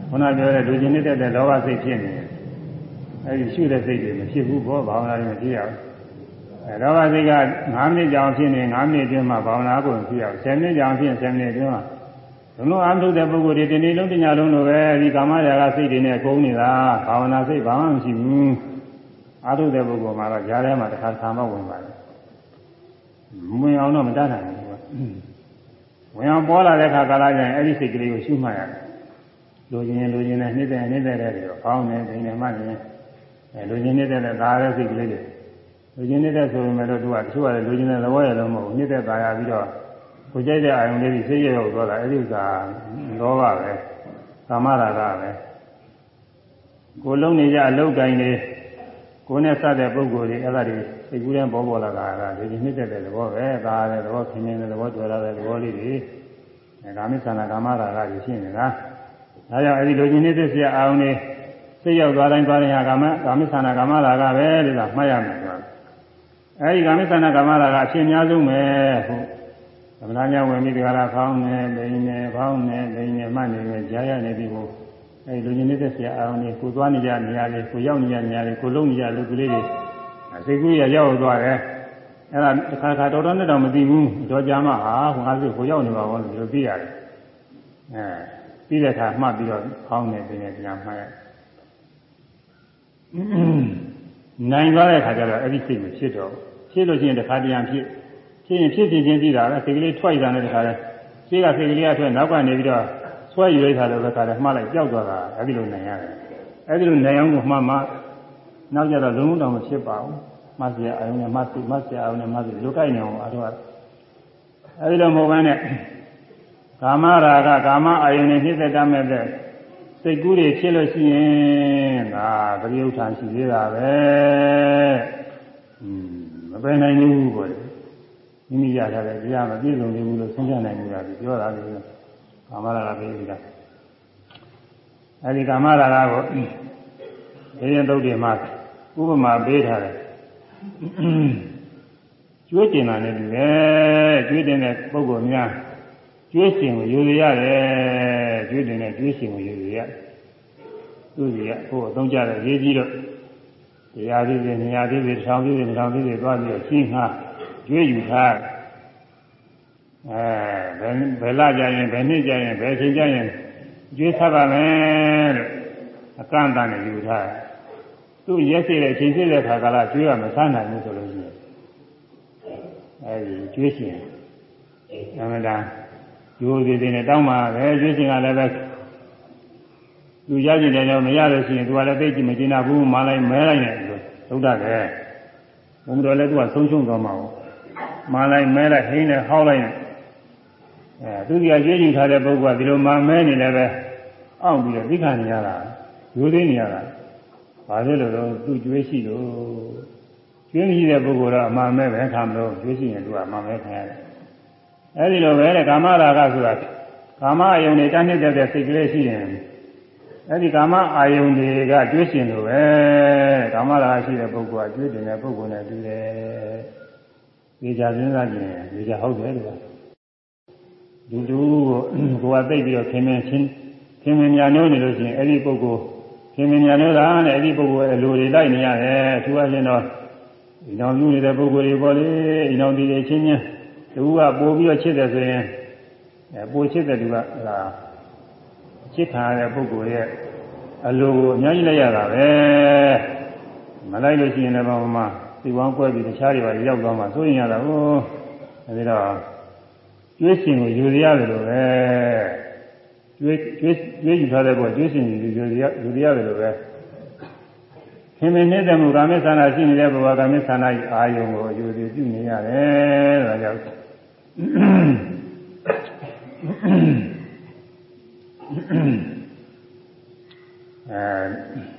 ခုနပြောတဲ့လိုချင်နှစ်သက်တဲ့လောဘစိတ်ဖြစ်နေတယ်အဲ့ဒီရှုတဲ့စိတ်တွေမဖြစ်ဘူးဘောဘာဝနာတွေမဖြစ်ရဘူးအဲလောဘစိတ်က9မိနစ်ကြောင်ဖြစ်နေ9မိနစ်အတွင်းမှာဘာဝနာကိုဖြစ်အောင်10မိနစ်ကြောင်ဖြစ်10မိနစ်အတွင်းမှာဘုလုံးအာထုတဲ့ပုဂ္ဂိုလ်တွေဒီနေ့လုံးတညလုံးလိုပဲဒီကာမရာဂစိတ်တွေနဲ့ကုန်နေတာဘာဝနာစိတ်ဘာမှမရှိဘူး အာထုတဲ့ပုဂ္ဂိုလ်မှာတော့ကြားထဲမှာတစ်ခါတစ်ခါမှဝင်ပါတယ်ဝင်အောင်တော့မတတ်နိုင်ဘူးဝင်အောင်ပေါ်လာတဲ့အခါကာလကျရင်အဲ့ဒီစိတ်ကလေးကိုရှုမှတ်ရတယ်လူချင်းလူချင်းနဲ့နှိမ့်တဲ့နှိမ့်တဲ့တွေတော့ကောင်းတယ်ဒိနေမှနေအဲလူချင်းနှိမ့်တဲ့ဒါရဲ့စိတ်ကလေးတွေလူချင်းနေတဲ့ဆိုပေမဲ့တော့သူကတချို့ကလည်းလူချင်းတဲ့သဘောရတော့မဟုတ်ဘူးနေတဲ့ตายရပြီးတော့ကိုကြိုက်တဲ့အာယုံလေးကြီးစိတ်ရရောက်သွားတာအဲ့ဒီဥစ္စာလောဘပဲကာမရာဂပဲကိုလုံးနေကြအလုတ်တိုင်းလေး ကိုနဲ့စတဲ့ပုံကိုယ်တွေအဲ့ဒါတွေစိတ်ကူးတဲ့ပေါ်ပေါ်လာတာကလူချင်းနေတဲ့သဘောပဲဒါတဲ့သဘောခင်မင်းတဲ့သဘောတွေ့ရတဲ့သဘောလေးတွေအဲကာမိသနာကာမရာဂကြီးဖြစ်နေတာဒါကြောင့်အဲ့ဒီလူချင်းနေတဲ့ဆရာအာယုံလေးစိတ်ရောက်သွားတိုင်းသွားရင်ဟာကာမကာမိသနာကာမရာဂပဲလို့ကမှတ်ရမယ်ကွာအဲဒီကာမိသနာကာမရာကအဖြစ်အများဆုံးပဲဟုတ်သမဏညာဝင်ပြီးဒီကရာဖောင်းနေလိန်နေဖောင်းနေလိန်နေမှနေနေကြားရနေပြီကို အဲဒီလူကြီးနေတဲ့ဆရာအောင်နေကိုသွားနေကြနေရာလေးကိုရောက်နေကြနေရာလေးကိုလုံးနေကြလူကလေးတွေစိတ်ကူးရရောက်သွားတယ်အဲ့ဒါတစ်ခါခါတော်တော်နဲ့တော့မသိဘူးတော့ကြာမှဟာဟိုငါစိတ်ကိုရောက်နေပါဘောလို့သိရတယ်အဲပြီးတဲ့အခါမှတ်ပြီးတော့ဖောင်းနေပြီးနေပြန်မှတ်ရနိုင်သွားတဲ့အခါကျတော့အဲ့ဒီစိတ်ကိုဖြစ်တော့ဖြစ်လို့ရှိရင်တစ်ခါတည်းရန်ဖြစ်ဖြစ်ရင်ဖြစ်ဖြစ်ချင်းသိတာပဲစိတ်ကလေးထွက်ရတာနဲ့တခါလဲရှေ့ကစိတ်ကလေးကထွက်နောက်ကနေပြီးတော့ ဆွဲယူလိုက်တာလည်းတခါလဲမှားလိုက်ကြောက်သွားတာအဲဒီလိုနိုင်ရတယ်အဲဒီလိုနိုင်အောင်ကိုမှမှနောက်ကြတော့လုံးလုံးတောင်မဖြစ်ပါဘူးမဆရာအယုံနဲ့မဆမဆရာအယုံနဲ့မဆလူကိုက်နေအောင်အားထုတ်အဲဒီလိုမဟုတ်ဘဲနဲ့ကာမရာဂကာမအယုံနဲ့နှိစ္စတမဲ့တဲ့စိတ်ကူးတွေဖြစ်လို့ရှိရင်ဒါပရိယုဌာန်ရှိသေးတာပဲอืมမပယ်နိုင်ဘူးပေါ့မိမိရထားတဲ့တရားမပြည့်စုံသေးဘူးလို့ဆုံးဖြတ်နိုင်ဘူးလားပြောတာလေ ကာမရာဂပြေးပြီးတာအဲဒီကာမရာဂကိုဒီရင်သုတ်တွေမှာဥပမာပေးထားတယ်ကျွေးကျင်တာနဲ့တူတယ်ကျွေးတင်တဲ့ပုဂ္ဂိုလ်များကျွေးရှင်ကိုယူရရတယ်ကျွေးတင်တဲ့ကျွေးရှင်ကိုယူရရတယ်သူ့ကြီးကကိုယ်အသုံးကြတဲ့ရေးကြီးတော့တရားသေးသေးနေရာသေးသေးထောင်သေးသေးထောင်သေးသေးသွားပြီးတော့ရှင်းငှားကျွေးယူထားအဲဘ ယ်ဘယ်လာကြရင်ဘယ်နှစ်ကြရင်ဘယ်ချိန်ကြရင်ကျွေးဆက်ပါမယ်လို့အကန့်အသတ်နဲ့ယူထားသူ့ရက်စီတဲ့ချိန်စီတဲ့ခါကလာကျွေးရမဆန်းနိုင်ဘူးဆိုလို့ရှိရင်အဲဒီကျွေးရှင်အမှန်တန်ရိုးသေးသေးနဲ့တောင်းပါပဲကျွေးရှင်ကလည်းပဲလူရကြည့်တယ်တော့မရလို့ရှိရင်သူကလည်းသိကြည့်မကျင်တာဘူးမလိုက်မဲလိုက်နေလို့သုဒ္ဓကဲဘုံတော်လည်းသူကဆုံးရှုံးသွားမှာပေါ့မလိုက်မဲလိုက်ဟင်းနဲ့ဟောက်လိုက်နေ အဲသူကရွေးကြည့်ထားတဲ့ပုဂ္ဂိုလ်ကဒီလိုမမဲနေလည်းပဲအောင့်ပြီးတော့သိခံနေရတာရိုးသေးနေရတာဘာဖြစ်လို့လဲသူကျွေးရှိလို့ကျွေးမရှိတဲ့ပုဂ္ဂိုလ်တော့အမှန်ပဲပဲခံမလို့ကျွေးရှိရင်သူကအမှန်ပဲခံရတယ်အဲဒီလိုပဲတဲ့ကာမရာဂဆိုတာကာမအယုံတွေတန်းနေတဲ့စိတ်ကလေးရှိရင်အဲ့ဒီကာမအာယုန်တွေကကျွေးရှင်လို့ပဲကာမရာရှိတဲ့ပုဂ္ဂိုလ်ကကျွေးတင်တဲ့ပုဂ္ဂိုလ်နဲ့တူတယ်။ဒီကြစဉ်းစားကြည့်ရင်ဒီကြဟုတ်တယ်လို့ လူတူကိုကိုယ်ကသိပြီးတော့ခင်မင်းချင်းခင်မင်းညာနိုးနေလို့ရှိရင်အဲ့ဒီပုဂ္ဂိုလ်ခင်မင်းညာနိုးတာနဲ့အဲ့ဒီပုဂ္ဂိုလ်ရဲ့လူတွေလိုက်နေရတယ်။သူကချင်းတော့ဒီတော်ပြုနေတဲ့ပုဂ္ဂိုလ်တွေပေါ့လေဒီတော်ဒီတွေချင်းချင်းသူကပို့ပြီးတော့ချစ်တယ်ဆိုရင်အဲပို့ချစ်တဲ့သူကဟာချစ်ခံရတဲ့ပုဂ္ဂိုလ်ရဲ့အလိုကိုအများကြီးလိုက်ရတာပဲမလိုက်လို့ရှိရင်လည်းဘာမှသိဝမ်းကွဲပြီးတခြားတွေပါရောက်သွားမှဆိုရင်ရတာဟိုအဲဒီတော့ ကျွေးရှင်ကိုယူရရတယ်လို့ပဲကျွေးကျွေးကျွေးယူထားတဲ့ဘောကျွေးရှင်ယူယူရယူရတယ်လို့ပဲခင်မင်းနေတဲ့မူကာမေသနာရှိနေတဲ့ဘဝကာမေသနာဤအာယုံကိုယူယူပြုနေရတယ်ဒါကြောင့်အဲ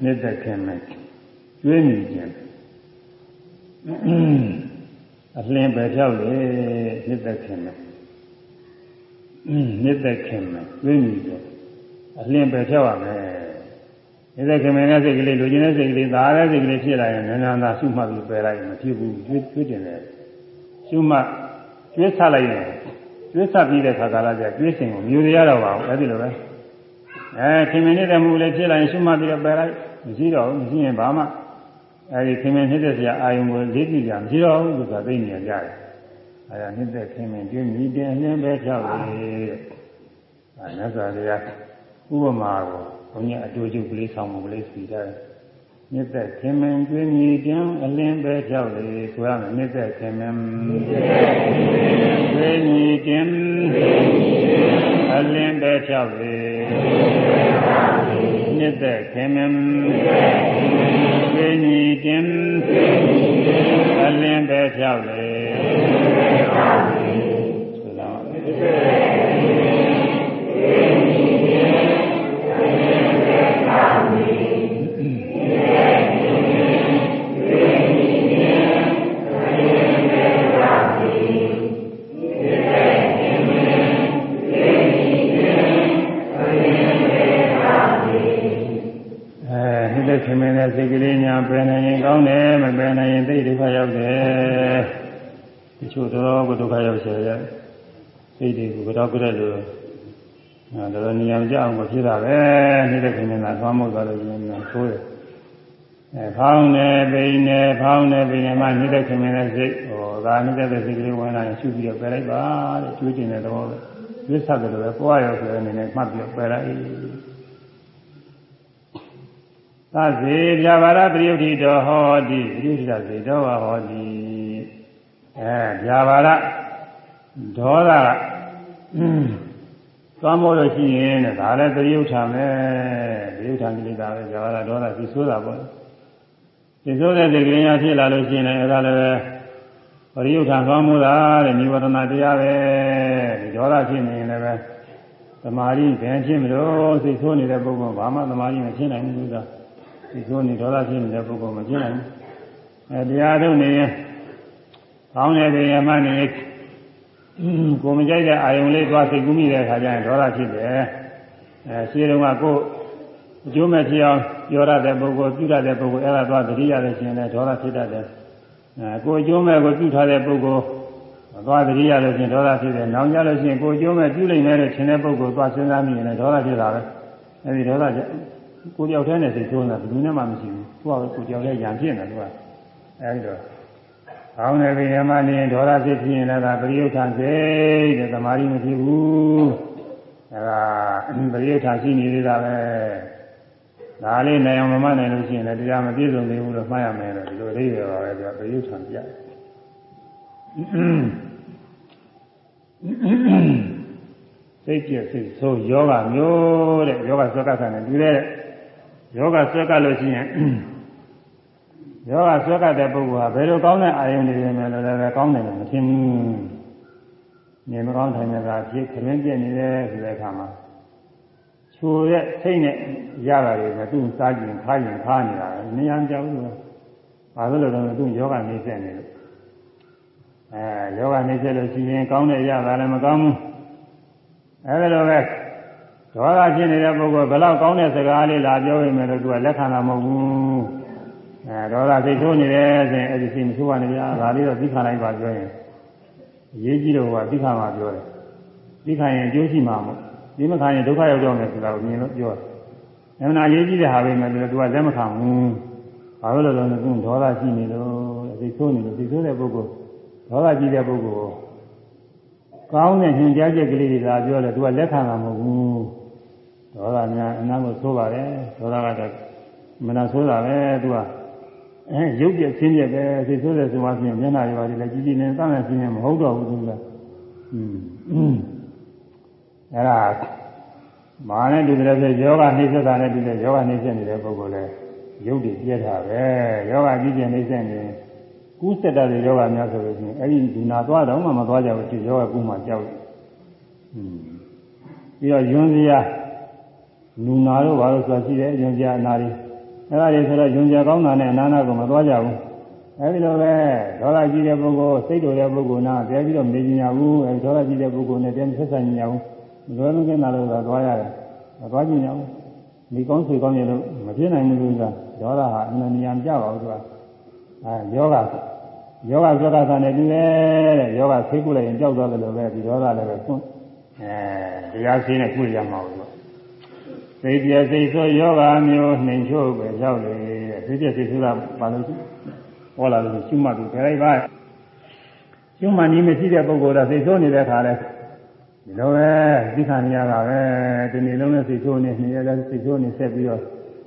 နှစ်သက်ခင်မဲ့ကျွေးမိခြင်းအလင်းပဲဖြောက်လေနှစ်သက်ခင်မဲ့ နှစ်သက်ခင်မဲ့ကျွေးမိခြင်းအလင်းပဲဖြောက်ရမယ်နှစ်သက်ခင်မဲ့နဲ့စိတ်ကလေးလူချင်းတဲ့စိတ်ကလေးသာတဲ့စိတ်ကလေးဖြစ်လာရင်နန္ဒာသာရှုမှတ်ပြီးပယ်လိုက်မဖြစ်ဘူးကျွေးကျွေးတင်တယ်ရှုမှတ်ကျွေးဆလိုက်ရင်ကျွေးဆပြီးတဲ့ခါကာလကျကျွေးစဉ်ကိုမြူရရတော့ပါဘူးအဲ့ဒီလိုပဲအဲခင်မင်းနေတဲ့မူလည်းဖြစ်လာရင်ရှုမှတ်ပြီးတော့ပယ်လိုက်မရှိတော့ဘူးမရှိရင်ဘာမှအဲဒီခင်မင်းနေတဲ့ဆရာအာယုံကိုလေးကြည့်ကြမရှိတော့ဘူးဆိုတာသိနေကြတယ် အဲဒါနေတဲ့ခင်မင်းကျွေးမြည်တင်အလင်းပဲဖြောက်လေအဲမြတ်စွာဘုရားဥပမာကိုဘုန်းကြီးအတူတူကလေးဆောင်မှုကလေးစီတယ်မြစ်သက်ခင်မင်ကျွေးမြည်ခြင်းအလင်းပဲကြောက်လေဆိုရမယ်မြစ်သက်ခင်မင်ကျွေးမြည်ခြင်းအလင်းပဲကြောက်လေမြစ်သက်ခင်မင်ကျွေးမြည်ခြင်းအလင်းပဲကြောက်လေဆိုတော့တဲ့ ခင်မင်းတဲ့စိတ်ကလေးညာပယ်နိုင်ရင်ကောင်းတယ်မပယ်နိုင်ရင်သိဒုက္ခရောက်တယ် တချို့တော့ကိုဒုက္ခရောက်စေရစိတ်တွေကိုကတော့ကြက်လို့အဲဒါနေရာကြအောင်ကိုဖြစ်တာပဲနေတဲ့ခင်မင်းကသွားမို့သွားလို့ရှင်များဆိုးတယ်အဲဖောင်းနေပိန်နေဖောင်းနေပိန်နေမှနေတဲ့ခင်မင်းတဲ့စိတ်ဟောဒါနေတဲ့စိတ်ကလေးဝင်လာရင်ရှုပြီးတော့ပယ်လိုက်ပါတဲ့ကျွေးကျင်တဲ့သဘောပဲဝိသတ်တယ်လို့ပဲပွားရောက်ဆိုတဲ့အနေနဲ့မှတ်ပြီးတော့ပယ်လိုက်သစေပြဘာရပရိယုဒ္ဓိတော်ဟောတိပရိယုဒ္ဓစေတော်ဟောတိ အဲပြဘာရဒေါသကသွားမို့လို့ရှိရင်တဲ့ဒါလည်းပရိယုဒ္ဓမယ်ပရိယုဒ္ဓကိလေသာပဲပြဘာရဒေါသသိဆိုးတာပေါ့သိဆိုးတဲ့စိတ်ကလေးများဖြစ်လာလို့ရှိရင်လည်းအဲဒါလည်းပရိယုဒ္ဓသွားမို့တာတဲ့និဝရဏတရားပဲဒီဒေါသဖြစ်နေရင်လည်းပဲသမာဓိဘယ်ဖြစ်မလို့စိတ်ဆိုးနေတဲ့ပုဂ္ဂိုလ်ဘာမှသမာဓိမဖြစ်နိုင်ဘူးသာဒီလိုနေဒေါသဖြစ်နေတဲ့ပုဂ္ဂိုလ်မဖြစ်နိုင်ဘူးအဲတရားထုတ်နေရင် ကောင်းတဲ့တရားမှနေကိုမကြိုက်တဲ့အာယုံလေးသွားစိတ်ကူးမိတဲ့အခါကျရင်ဒေါသဖြစ်တယ်အဲရှိတုန်းကကိုအကျိုးမဲ့ဖြစ်အောင်ပြောရတဲ့ပုဂ္ဂိုလ်ပြုရတဲ့ပုဂ္ဂိုလ်အဲ့ဒါသွားတတိရတဲ့ရှင်လည်းဒေါသဖြစ်တတ်တယ်အဲကိုအကျိုးမဲ့ကိုပြုထားတဲ့ပုဂ္ဂိုလ်သွားတတိရလို့ရှင်ဒေါသဖြစ်တယ်။နောက်ကြလို့ရှိရင်ကိုအကျိုးမဲ့ပြုလိုက်မယ်လို့ထင်တဲ့ပုဂ္ဂိုလ်သွားစဉ်းစားမိရင်လည်းဒေါသဖြစ်တာပဲ။အဲဒီဒေါသကိုကြောက်တဲ့နဲ့စိတ်ဆိုးနေတာဘယ်သူနဲ့မှမရှိဘူးသူကကိုကြောက်တဲ့ရံဖြစ်နေသူကအဲဒီတော့ ကောင်းတဲ့ဘိယမနေဒေါသစိတ်ဖြစ်ရင်လည်းဒါပရိယုထစိတ်တဲ့သမာဓိမဖြစ်ဘူးအဲဒါပရိယုထရှိနေသေးတာပဲဒါလေးနိုင်အောင်မမနိုင်လို့ရှိရင်လည်းတရားမပြည့်စုံသေးဘူးလို့မှတ်ရမယ်လို့ဒီလိုလေးပဲပါပဲပြပရိယုထပြစိတ်ပြည့်စိတ်ဆိုးယောဂမျိုးတဲ့ယောဂဆွဲကပ်တယ်တူတဲ့ယောဂဆွဲကပ်လို့ရှိရင် ယောဂဆွဲကပ်တဲ့ပုဂ္ဂိုလ်ဟာဘယ်လိုကောင်းတဲ့အာယုန်တွေလဲလဲလဲကောင်းတယ်လို့မထင်ဘူးနေမကောင်းထိုင်နေတာဖြစ်ခရင်ပြည့်နေတယ်ဆိုတဲ့အခါမှာချိုတဲ့စိတ်နဲ့ရတာတွေနဲ့သူ့စားကြည့်ခါရင်ခါနေတာနေရကြောက်လို့ဘာလို့လဲတော့သူ့ယောဂနေဆက်နေလို့အဲယောဂနေဆက်လို့ရှိရင်ကောင်းတဲ့ရတာလည်းမကောင်းဘူးအဲဒီလိုပဲဒေါသဖြစ်နေတဲ့ပုဂ္ဂိုလ်ဘယ်လောက်ကောင်းတဲ့စကားလေးလာပြောရင်လည်းသူကလက်ခံတာမဟုတ်ဘူး အဲဒေါသစိတ်ဆိုးနေတယ်ဆိုရင်အဲဒီစိတ်မဆိုးပါနဲ့ဗျာဒါလေးတော့သိခံလိုက်ပါပြောရင်အရေးကြီးတော့ကသိခံမှာပြောတယ်သိခံရင်အကျိုးရှိမှာမဟုတ်ဒီမခံရင်ဒုက္ခရောက်တော့မယ်ဆိုတာကိုမြင်လို့ပြောတယ်။အမှန်အရေးကြီးတဲ့ဟာပဲမယ်လို့သူကလက်မခံဘူး။ဘာလို့လဲဆိုတော့သူဒေါသရှိနေလို့သိဆိုးနေလို့သိဆိုးတဲ့ပုဂ္ဂိုလ်ဒေါသကြီးတဲ့ပုဂ္ဂိုလ်ကောင်းတဲ့ညင်ကြားချက်ကလေးတွေသာပြောတယ်သူကလက်ခံမှာမဟုတ်ဘူးဒေါသများအနာကိုဆိုးပါတယ်ဒေါသကတော့မနာဆိုးတာပဲသူက အဲရုပ်ပြဆင်းပြပဲသိဆိုးတယ်ဆိုမှပြင်မျက်နှာတွေပါလေကြီးကြီးနဲ့တန်းနဲ့ဆင်းနေမဟုတ်တော့ဘူးသူကอืมအဲ့ဒါမာနဲ့တူတယ်ဆိုယောဂနှိစ္စတာနဲ့တူတယ်ယောဂနှိစ္စနေတဲ့ပုဂ္ဂိုလ်လဲရုပ်တွေပြည့်တာပဲယောဂကြီးကျင်နှိစ္စနေကူးစက်တဲ့ယောဂများဆိုလို့ရှိရင်အဲ့ဒီဒီနာသွားတော့မှမသွားကြဘူးဒီယောဂကူးမှကြောက်တယ်อืมပြီးတော့ယွန်းစရာလူနာတို့ဘာလို့ဆိုတာရှိတယ်ယွန်းစရာအနာတွေ အဲ့ဒါတွေဆိုတော့ယွန်းစရာကောင်းတာနဲ့အနာနာကိုမသွားကြဘူးအဲဒီလိုပဲဒေါသကြီးတဲ့ပုဂ္ဂိုလ်စိတ်တော်တဲ့ပုဂ္ဂိုလ်နာပြန်ပြီးတော့မနေကြဘူးအဲဒီဒေါသကြီးတဲ့ပုဂ္ဂိုလ်နဲ့ပြန်ဆက်ဆံကြဘူးလွယ်လုံးကင်းလာလို့သာသွားရတယ်မသွားကြည့်ကြဘူးဒီကောင်းဆွေကောင်းရလို့မဖြစ်နိုင်ဘူးကဒေါသဟာအနန္တဉာဏ်ကြပါဘူးသူကအဲယောဂယောဂဇောကသာနဲ့တူတယ်တဲ့ယောဂဆေးကုလိုက်ရင်ကြောက်သွားတယ်လို့ပဲဒီဒေါသလည်းပဲဆွန့်အဲတရားဆေးနဲ့ကုရမှာဘူး စိတ်ပြည့်စိတ်ဆိုယောဂမျိုးနှိမ်ချို့ပဲရောက်လေတဲ့စိတ်ပြည့်စိတ်ဆိုတာဘာလို့ဟောလာလို့ရှုမှတ်ပြီးခရိုက်ပါရှုမှတ်နည်းမရှိတဲ့ပုဂ္ဂိုလ်ကစိတ်ဆိုးနေတဲ့ခါလဲဒီလိုပဲသိခံရတာပဲဒီနေ့လုံးနဲ့စိတ်ဆိုးနေနေရတဲ့စိတ်ဆိုးနေဆက်ပြီးတော့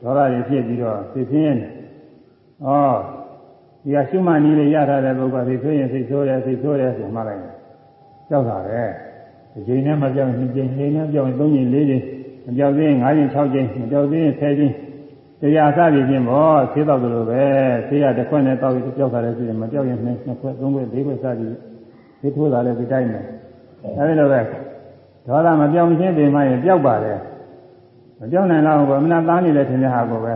ဒေါသတွေဖြစ်ပြီးတော့စိတ်ဆင်းရဲနေဩဒီကရှုမှတ်နည်းလေးရထားတဲ့ပုဂ္ဂိုလ်စိတ်ဆိုးရင်စိတ်ဆိုးတယ်စိတ်ဆိုးတယ်ဆိုမှလိုက်တယ်ကြောက်တာပဲဒီချိန်နဲ့မပြောင်းနှစ်ချိန်ချိန်နဲ့ပြောင်းသုံးချိန်လေးချိန် မပြောင်းသေးရင်၅ချိန်၆ချိန်မပြောင်းသေးရင်၁၀ချိန်တရားအစပြီးချင်းပေါ့ဆေးတော့လို့ပဲဆေးရတစ်ခွက်နဲ့တောက်ပြီးကြောက်တာလည်းရှိတယ်မကြောက်ရင်နှစ်ခွက်သုံးခွက်လေးခွက်စသည်ဒီထိုးတာလည်းဒီတိုင်းပဲအဲဒီလိုပဲဒေါသမပြောင်းခြင်းပင်မရင်ပျောက်ပါတယ်မပြောင်းနိုင်တော့ဘူးအမနာသားနေတယ်ထင်တဲ့ဟာကိုပဲ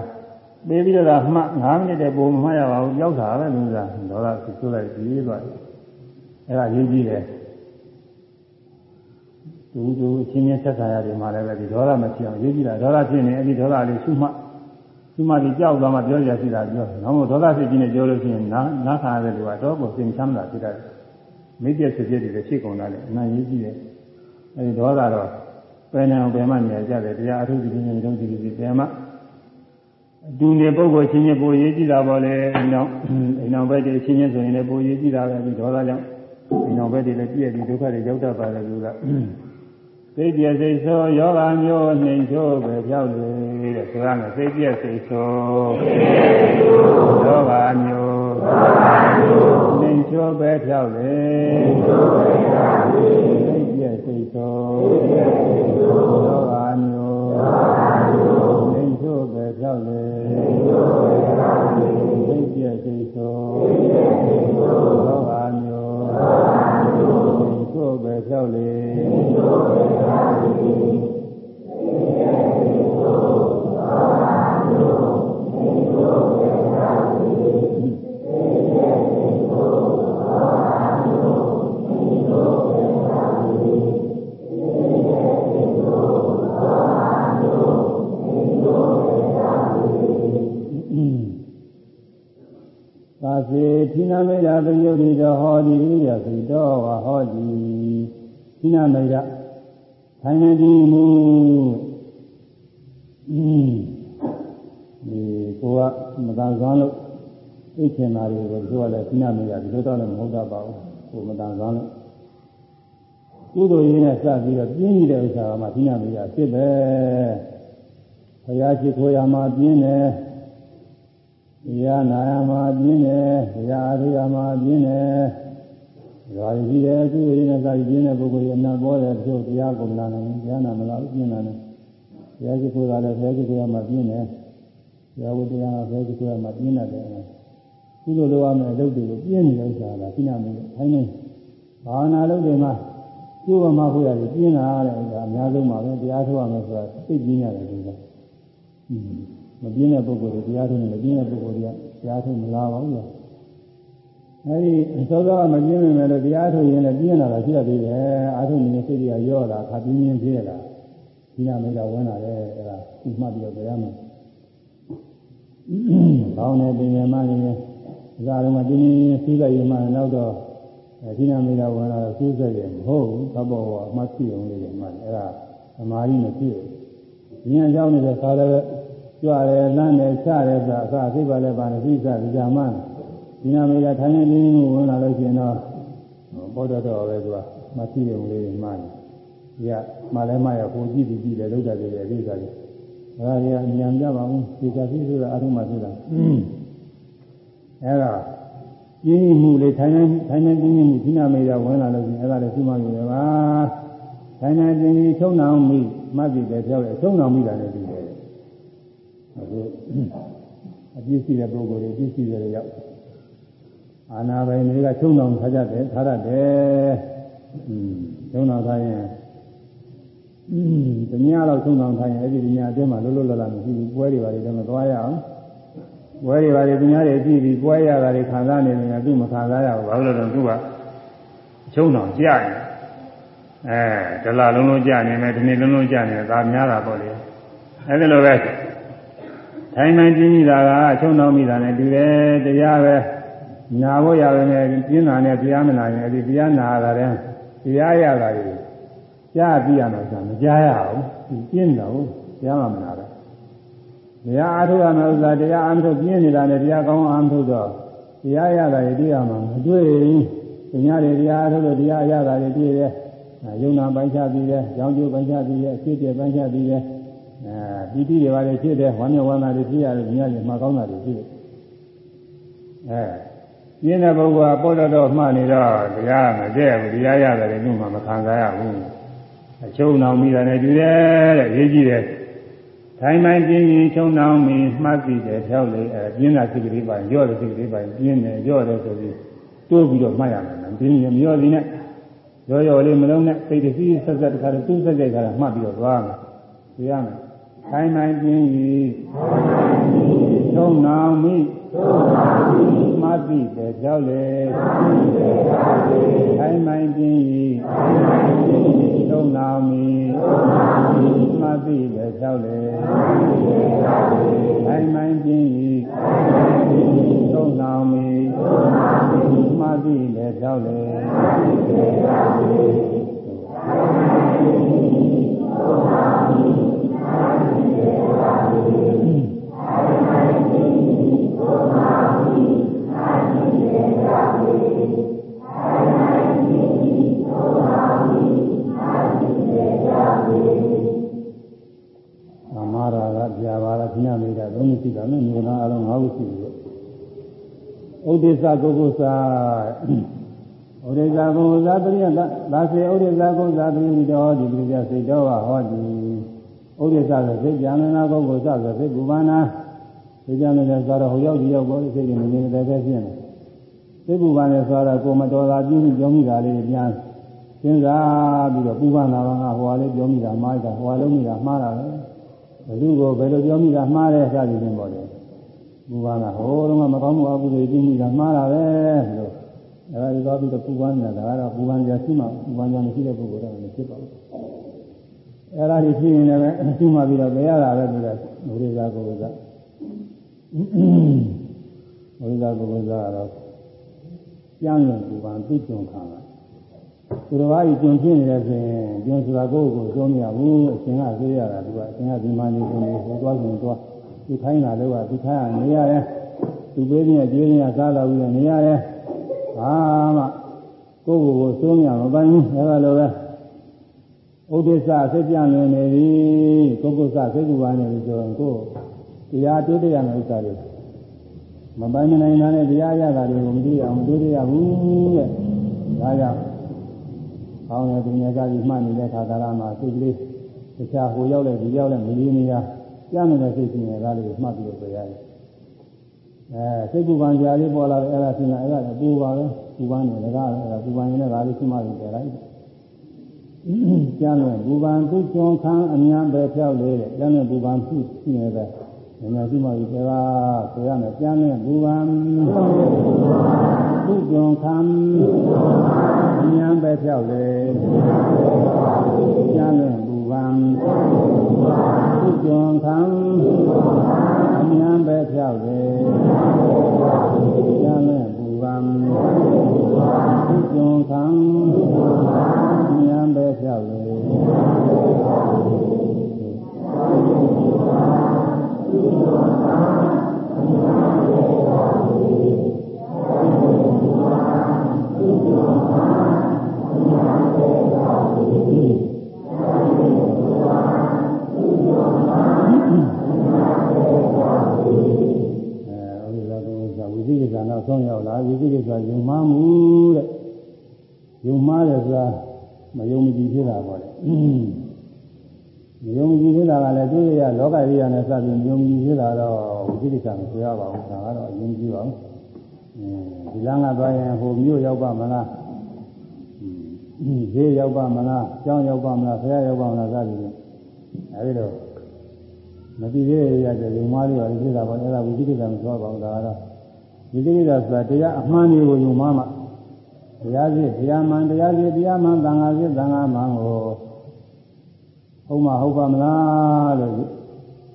ပေးပြီးတော့မှ9မိနစ်တည်းပုံမှတ်ရပါဘူးပျောက်တာပဲလူစားဒေါသဆူလိုက်ပြီးသွားတယ်အဲဒါရေးကြည့်တယ် သူသူချင်းချင်းဆက်ဆံရတယ်မှာလည်းပဲဒီဒေါသမဖြစ်အောင်ရေးကြည့်တာဒေါသဖြစ်နေအဲ့ဒီဒေါသလေးရှုမှတ်ရှုမှတ်ပြီးကြောက်သွားမှပြောရစီတာပြောတယ်။နောက်မှဒေါသဖြစ်ခြင်းနဲ့ပြောလို့ရှိရင်နားနားခံရတဲ့လူကတော့ကိုသင်ချမ်းသာဖြစ်တတ်တယ်။မိတ်ပြဖြစ်ဖြစ်တွေဖြစ်ကုန်တာလေအမှန်ရေးကြည့်တယ်အဲဒီဒေါသတော့ပယ်နေအောင်ပယ်မှနေကြတယ်တရားအထုပ်ဒီနေ့တုန်းဒီဒီပယ်မှအတူနေပုဂ္ဂိုလ်ချင်းချင်းပိုရေးကြည့်တာပေါ့လေအိမ်တော်အိမ်တော်ဘက်တွေချင်းချင်းဆိုရင်လည်းပိုရေးကြည့်တာပဲဒီဒေါသကြောင့်အိမ်တော်ဘက်တွေလည်းပြည့်ပြီးဒုက္ခတွေရောက်တတ်ပါတယ်လို့က စိတ်ပြည့်စိတ်ဆိုယောဂမျိုးနှိမ်ချိုးပဲပြောက်လေတဲ့ဆိုရမယ်စိတ်ပြည့်စိတ်ဆိုယောဂမျိုးနှိမ်ချိုးပဲပြောက်လေစိတ်ပြည့်စိတ်ဆိုယောဂမျိုးနှိမ်ချိုးပဲပြောက်လေစိတ်ပြည့်စိတ်ဆိုယောဂမျိုးနှိမ်ချိုးပဲပြောက်လေသာ စေသီနာမေယပယုတိတော်ဟောဒီရိယသိတော်ဝဟောဒီသီနာမေယ ထိုင်နေဒီမူอืมဒီကိုကမတန်ဆွမ်းလို့သိချင်တာတွေကိုသူကလည်းသိနာမရဒီလိုတော့လည်းမဟုတ်တတ်ပါဘူးကိုမတန်ဆွမ်းလို့ကုသိုလ်ရင်းနဲ့စပြီးတော့ပြင်းနေတဲ့ဥစ္စာကမှသိနာမရဖြစ်ပဲဘုရားရှိခိုးရမှာပြင်းတယ်တရားနာရမှာပြင်းတယ်တရားအားထုတ်ရမှာပြင်းတယ် ဒါကြီးတယ်ကုသိုလ်ရင်းနဲ့စပြီးပြင်းတဲ့ပုဂ္ဂိုလ်ရအနာပေါ်တယ်သူတရားကိုမနာနိုင်ဘူးတရားနာမလားပြင်းတာနဲ့ဘုရားရှိခိုးတာလည်းဘုရားရှိခိုးရမှာပြင်းတယ်ရာဝတရားကဘယ်လိုဆိုမှပြင်းတယ်ကုသိုလ်လိုရမယ်အလုပ်တွေကိုပြင်းနေတဲ့ဥစ္စာလားသိနာမလို့ခိုင်းနေဘာဝနာလုပ်တွေမှာကျိုးမဖို့ရတယ်ပြင်းတာတဲ့ဥစ္စာအများဆုံးပါပဲတရားထုတ်ရမယ်ဆိုတာသိပြင်းရတယ်ဒီကမပြင်းတဲ့ပုဂ္ဂိုလ်တွေတရားထုတ်နေမပြင်းတဲ့ပုဂ္ဂိုလ်တွေကတရားထုတ်မလားပါဘူး အဲဒီသောသောကမပြင်းနေမယ်လို့တရားထုတ်ရင်လည်းပြင်းလာတာရှိရသေးတယ်အာထုနေတဲ့စိတ်တွေကရော့လာခါပြင်းပြင်းဖြစ်ရတာဒီနာမိတ်ကဝင်လာတယ်အဲဒါဒီမှတ်ပြီးတော့ကြားမယ်ကောင်းတယ်ပြင်ရမှနေတယ်ဒါတော့မှတင်းတင်းစီးလိုက်ရမှနောက်တော့အဲဒီနာမေတာဝင်လာတော့စူးစက်ရမဟုတ်ဘူးသဘောကအမှတ်ရှိအောင်လေးရမှအဲ့ဒါသမာဓိမဖြစ်ဘူးဉာဏ်ကြောင့်နေတဲ့သာလည်းကြွရဲလမ်းတယ်ချရဲဆိုအစသိပါလဲပါနေသိစဒီကြမှာ ဒီနာမေတာထိုင်နေတင်းတင်းဝင်လာလို့ရှိရင်တော့ဘောတော်တော်ပဲသူကမှတ်ရှိအောင်လေးမှနေဒီကမှလည်းမှရကိုကြည့်ပြီးကြည့်တယ်လောက်တယ်လေဒီကလေးဒါရီကဉာဏ်ကြပါဘူးဒီကတိဆိုတာအထုမှဆိုတာအဲ့ဒါပြင်းမှုလေးထိုင်နေထိုင်နေပြင်းမှုဒီနာမေရဝင်လာလို့ရှိရင်အဲ့ဒါလည်းသူ့မှယူရပါထိုင်နေပြင်းပြီးချုံနှောင်မိမှတ်ပြီးပဲပြောတယ်ချုံနှောင်မိတာလည်းပြီးတယ်အခုအပြည့်ရှိတဲ့ပုဂ္ဂိုလ်တွေအပြည့်ရှိတဲ့ရောက် အာနာပိုင်တွေကချုံနှောင်ထားကြတယ်ထားရတယ်อืมချုံနှောင်ထားရင်อืมတ냐တော့သုံးဆောင်ထိုင်ရင်အဲ့ဒီတ냐အတွင်းမှာလွတ်လွတ်လပ်လပ်မရှိဘူးပွဲတွေပါလေတော့မသွားရအောင်ပွဲတွေပါလေတ냐တွေကြည့်ပြီးပွဲရတာတွေခံစားနေတယ်ကသူ့မခံစားရဘူးဘာလို့လဲတော့သူကချုံတော်ကြာရင်အဲဒလလုံးလုံးကြာနေမယ်ဒီနေ့လုံးလုံးကြာနေတယ်ဒါများတာပေါ့လေအဲ့ဒီလိုပဲထိုင်မှန်ကြည့်မိတာကချုံတော်မိတာနဲ့တူတယ်တရားပဲ နာဖို့ရပါမယ်ပြင်းတာနဲ့တရားမနာရင်အဲ့ဒီတရားနာတာတဲ့တရားရတာကြီးကြားပြီးရမှာဆိုမကြားရအောင်ဒီပြင်းတော့ကြားမှမနာတော့တရားအားထုတ်ရမယ်ဥစ္စာတရားအားထုတ်ပြင်းနေတာနဲ့တရားကောင်းအားထုတ်တော့တရားရတာရတွေ့ရမှာမတွေ့ဘူး။ညာတွေတရားအားထုတ်လို့တရားရတာတွေတွေ့တယ်။ယုံနာပိုင်းခြားပြီးတယ်၊ကြောင်းကျိုးပိုင်းခြားပြီးတယ်၊ဖြစ်တယ်ပိုင်းခြားပြီးတယ်။အဲပီတိတွေပါလေဖြစ်တယ်၊ဝမ်းမြောက်ဝမ်းသာတွေဖြစ်ရတယ်၊ညာတွေမှာကောင်းတာတွေဖြစ်တယ်။အဲ ပြင်းတဲ့ပုဂ္ဂိုလ်ကပေါ်တော့မှနေတော့တရားမတည့်ဘူးတရားရတယ်လည်းသူ့မှာမခံစားရဘူး။အချုံနောင်မိတာနဲ့တူတယ်တဲ့ရေးကြည့်တယ်ထိုင်မှန်ပြင်းရင်ချုံနောင်မိမှတ်ပြီးတယ်ဖြောက်လေအဲပြင်းတာစိတ်ကလေးပါရော့တဲ့စိတ်ကလေးပါပြင်းတယ်ရော့တယ်ဆိုပြီးတိုးပြီးတော့မှတ်ရမယ်နော်ပြင်းရင်မရော့သေးနဲ့ရောရောလေးမလုံးနဲ့စိတ်တစီဆက်ဆက်တခါတော့သူ့ဆက်ဆက်ခါတော့မှတ်ပြီးတော့သွားမယ်ပြရမယ်ထိုင်မှန်ပြင်းရင်ချုံနောင်မိမှ တ်ပြီးတယ်ဖြောက်လေထိုင်မှန်ပြင်းရင်သုံးနာမီမသိပဲလျှောက်လေတိုင်းမိုင်းပြင်းဤသုံးနာမီမသိပဲလျှော က်လေရှိတာနဲ့မြေနာအလုံး၅ခုရှိပြီဥဒိစ္စကုက္ကုစာဥဒိစ္စကုက္ကုစာပရိယသာစေဥဒိစ္စကုက္ကုစာပရိယတော်ဒီပြည့်စိတ်တော်ဟောဒီဥဒိစ္စဆိုစိတ်ကြံနာကုက္ကုစာဆိုစိတ်ဘူဘာနာစိတ်ကြံနေတယ်ဆိုတော့ဟိုရောက်ဒီရောက်ပေါ်စိတ်တွေနေနေတယ်ပဲဖြစ်နေစိတ်ဘူဘာနဲ့ဆိုတော့ကိုမတော်တာပြုပြီးကြောမိတာလေးပြန်စဉ်းစားပြီးတော့ပူပန်လာတာကဟိုဟာလေးပြောမိတာမှားတာဟိုဟာလုံးမိတာမှားတာပဲ ဘယ်သူကိုဘယ်လိုပြောမိတာမှားတယ်စသည်ဖြင့်ပေါ့လေဘူပါကဟိုတုန်းကမကောင်းမှုအကုသိုလ်ပြုမိတာမှားတာပဲလို့အဲဒါဒီတော့ပြီးတော့ပူပန်းနေတာဒါကတော့ပူပန်းကြရှိမှပူပန်းကြမရှိတဲ့ပုဂ္ဂိုလ်တော့မဖြစ်ပါဘူးအဲဒါဒီဖြစ်ရင်လည်းရှိမှပြီးတော့ပြရတာပဲပြီးတော့ဘုရားကိုယ်ကဘုရားကိုယ်ကတော့ကျမ်းလွန်ပူပန်းသိကြုံခံတာ သူတော်ဘာကြီးကျုံဖြစ်နေတယ်ဆိုရင်ကျုံဆိုတာကိုယ့်ကိုယ်ကိုသုံးမရဘူးအရှင်ကသိရတာသူကအရှင်ကဒီမှနေဆိုနေဟိုသွားဆိုသွားသူခိုင်းတာတော့သူခိုင်းရနေရတယ်သူပေးတဲ့ကျေးဇူးရစားတော်ပြီးနေရတယ်ဘာမှကိုယ့်ကိုယ်ကိုစိုးမြမပိုင်ဘူးအဲလိုပဲဥဒိစ္စစိတ်ပြနေနေပြီကိုကုသစိတ်ကူပါနေပြီဆိုရင်ကိုတရားတွေ့တဲ့ရမယ့်ဥစ္စာတွေမပိုင်မနိုင်တာနဲ့တရားရတာတွေကိုမတွေ့အောင်မတွေ့ရဘူးတဲ့ဒါကြောင့် ကောင်းတဲ့ပညာကကြီးမှတ်နေတဲ့ခါကာလမှာစိတ်ကလေးတခြားဟိုရောက်လဲဒီရောက်လဲမလေးမရကြားနေတဲ့စိတ်ရှင်ရဲ့ဒါလေးကိုမှတ်ပြီးတော့ရတယ်အဲစိတ်ကူပန်ကြာလေးပေါ်လာတယ်အဲ့ဒါရှင်ကအဲ့ဒါလည်းပူပါပဲပူပန်နေလည်းကားအဲ့ဒါပူပန်ရင်လည်းဒါလေးရှိမှပြီးကြလိုက်ကျမ်းနဲ့ဘူပန်သူကျွန်းခန်းအများပဲဖြောက်လေးတဲ့ကျမ်းနဲ့ဘူပန်သူရှိနေတဲ့ ညာရှိမှဒီကဲပါဆိုရမယ်ကျမ်းနဲ့ဘူပန်သူကျွန်းခန်းအများပဲဖြောက်လေးကျမ်းနဲ့ဘူပန်သူကျွန်းခန်းအများပဲဖြောက်လေးကျမ်းနဲ့ဘူပန်သူကျွန်းခ ယုံမှမှုတဲ့ယုံမှားတယ်ဆိုတာမယုံမကြည်ဖြစ်တာပေါ့လေမ ယုံကြည်ဖြစ်တာကလည်းသူရလောကကြီးရနဲ့စပြီးမယုံကြည်ဖြစ်တာတော့ဝိသိကိစ္စမဆိုရပါဘူးဒါကတော့အရင်ကြည့်ပါဦးဒီလမ်းကသွားရင်ဟိုမြို့ရောက်ပါမလားဈေးရောက်ပါမလားကျောင်းရောက်ပါမလားဆရာရောက်ပါမလားစသည်ဖြင့်အဲဒီတော့မတည်သေးရတဲ့ယုံမှားလေးပါလေဖြစ်တာပေါ့အဲ့ဒါဝိသိကိစ္စမဆိုရပါဘူးဒါကတော့ဝိသိကိစ္စဆိုတာတရားအမှန်တွေကိုယုံမှားမှာတရားစီတရားမှန်တရားစီတရားမှန်သံဃာစီသံဃာမှန်ကို ဟုတ်မဟုတ်ပါမလားလို့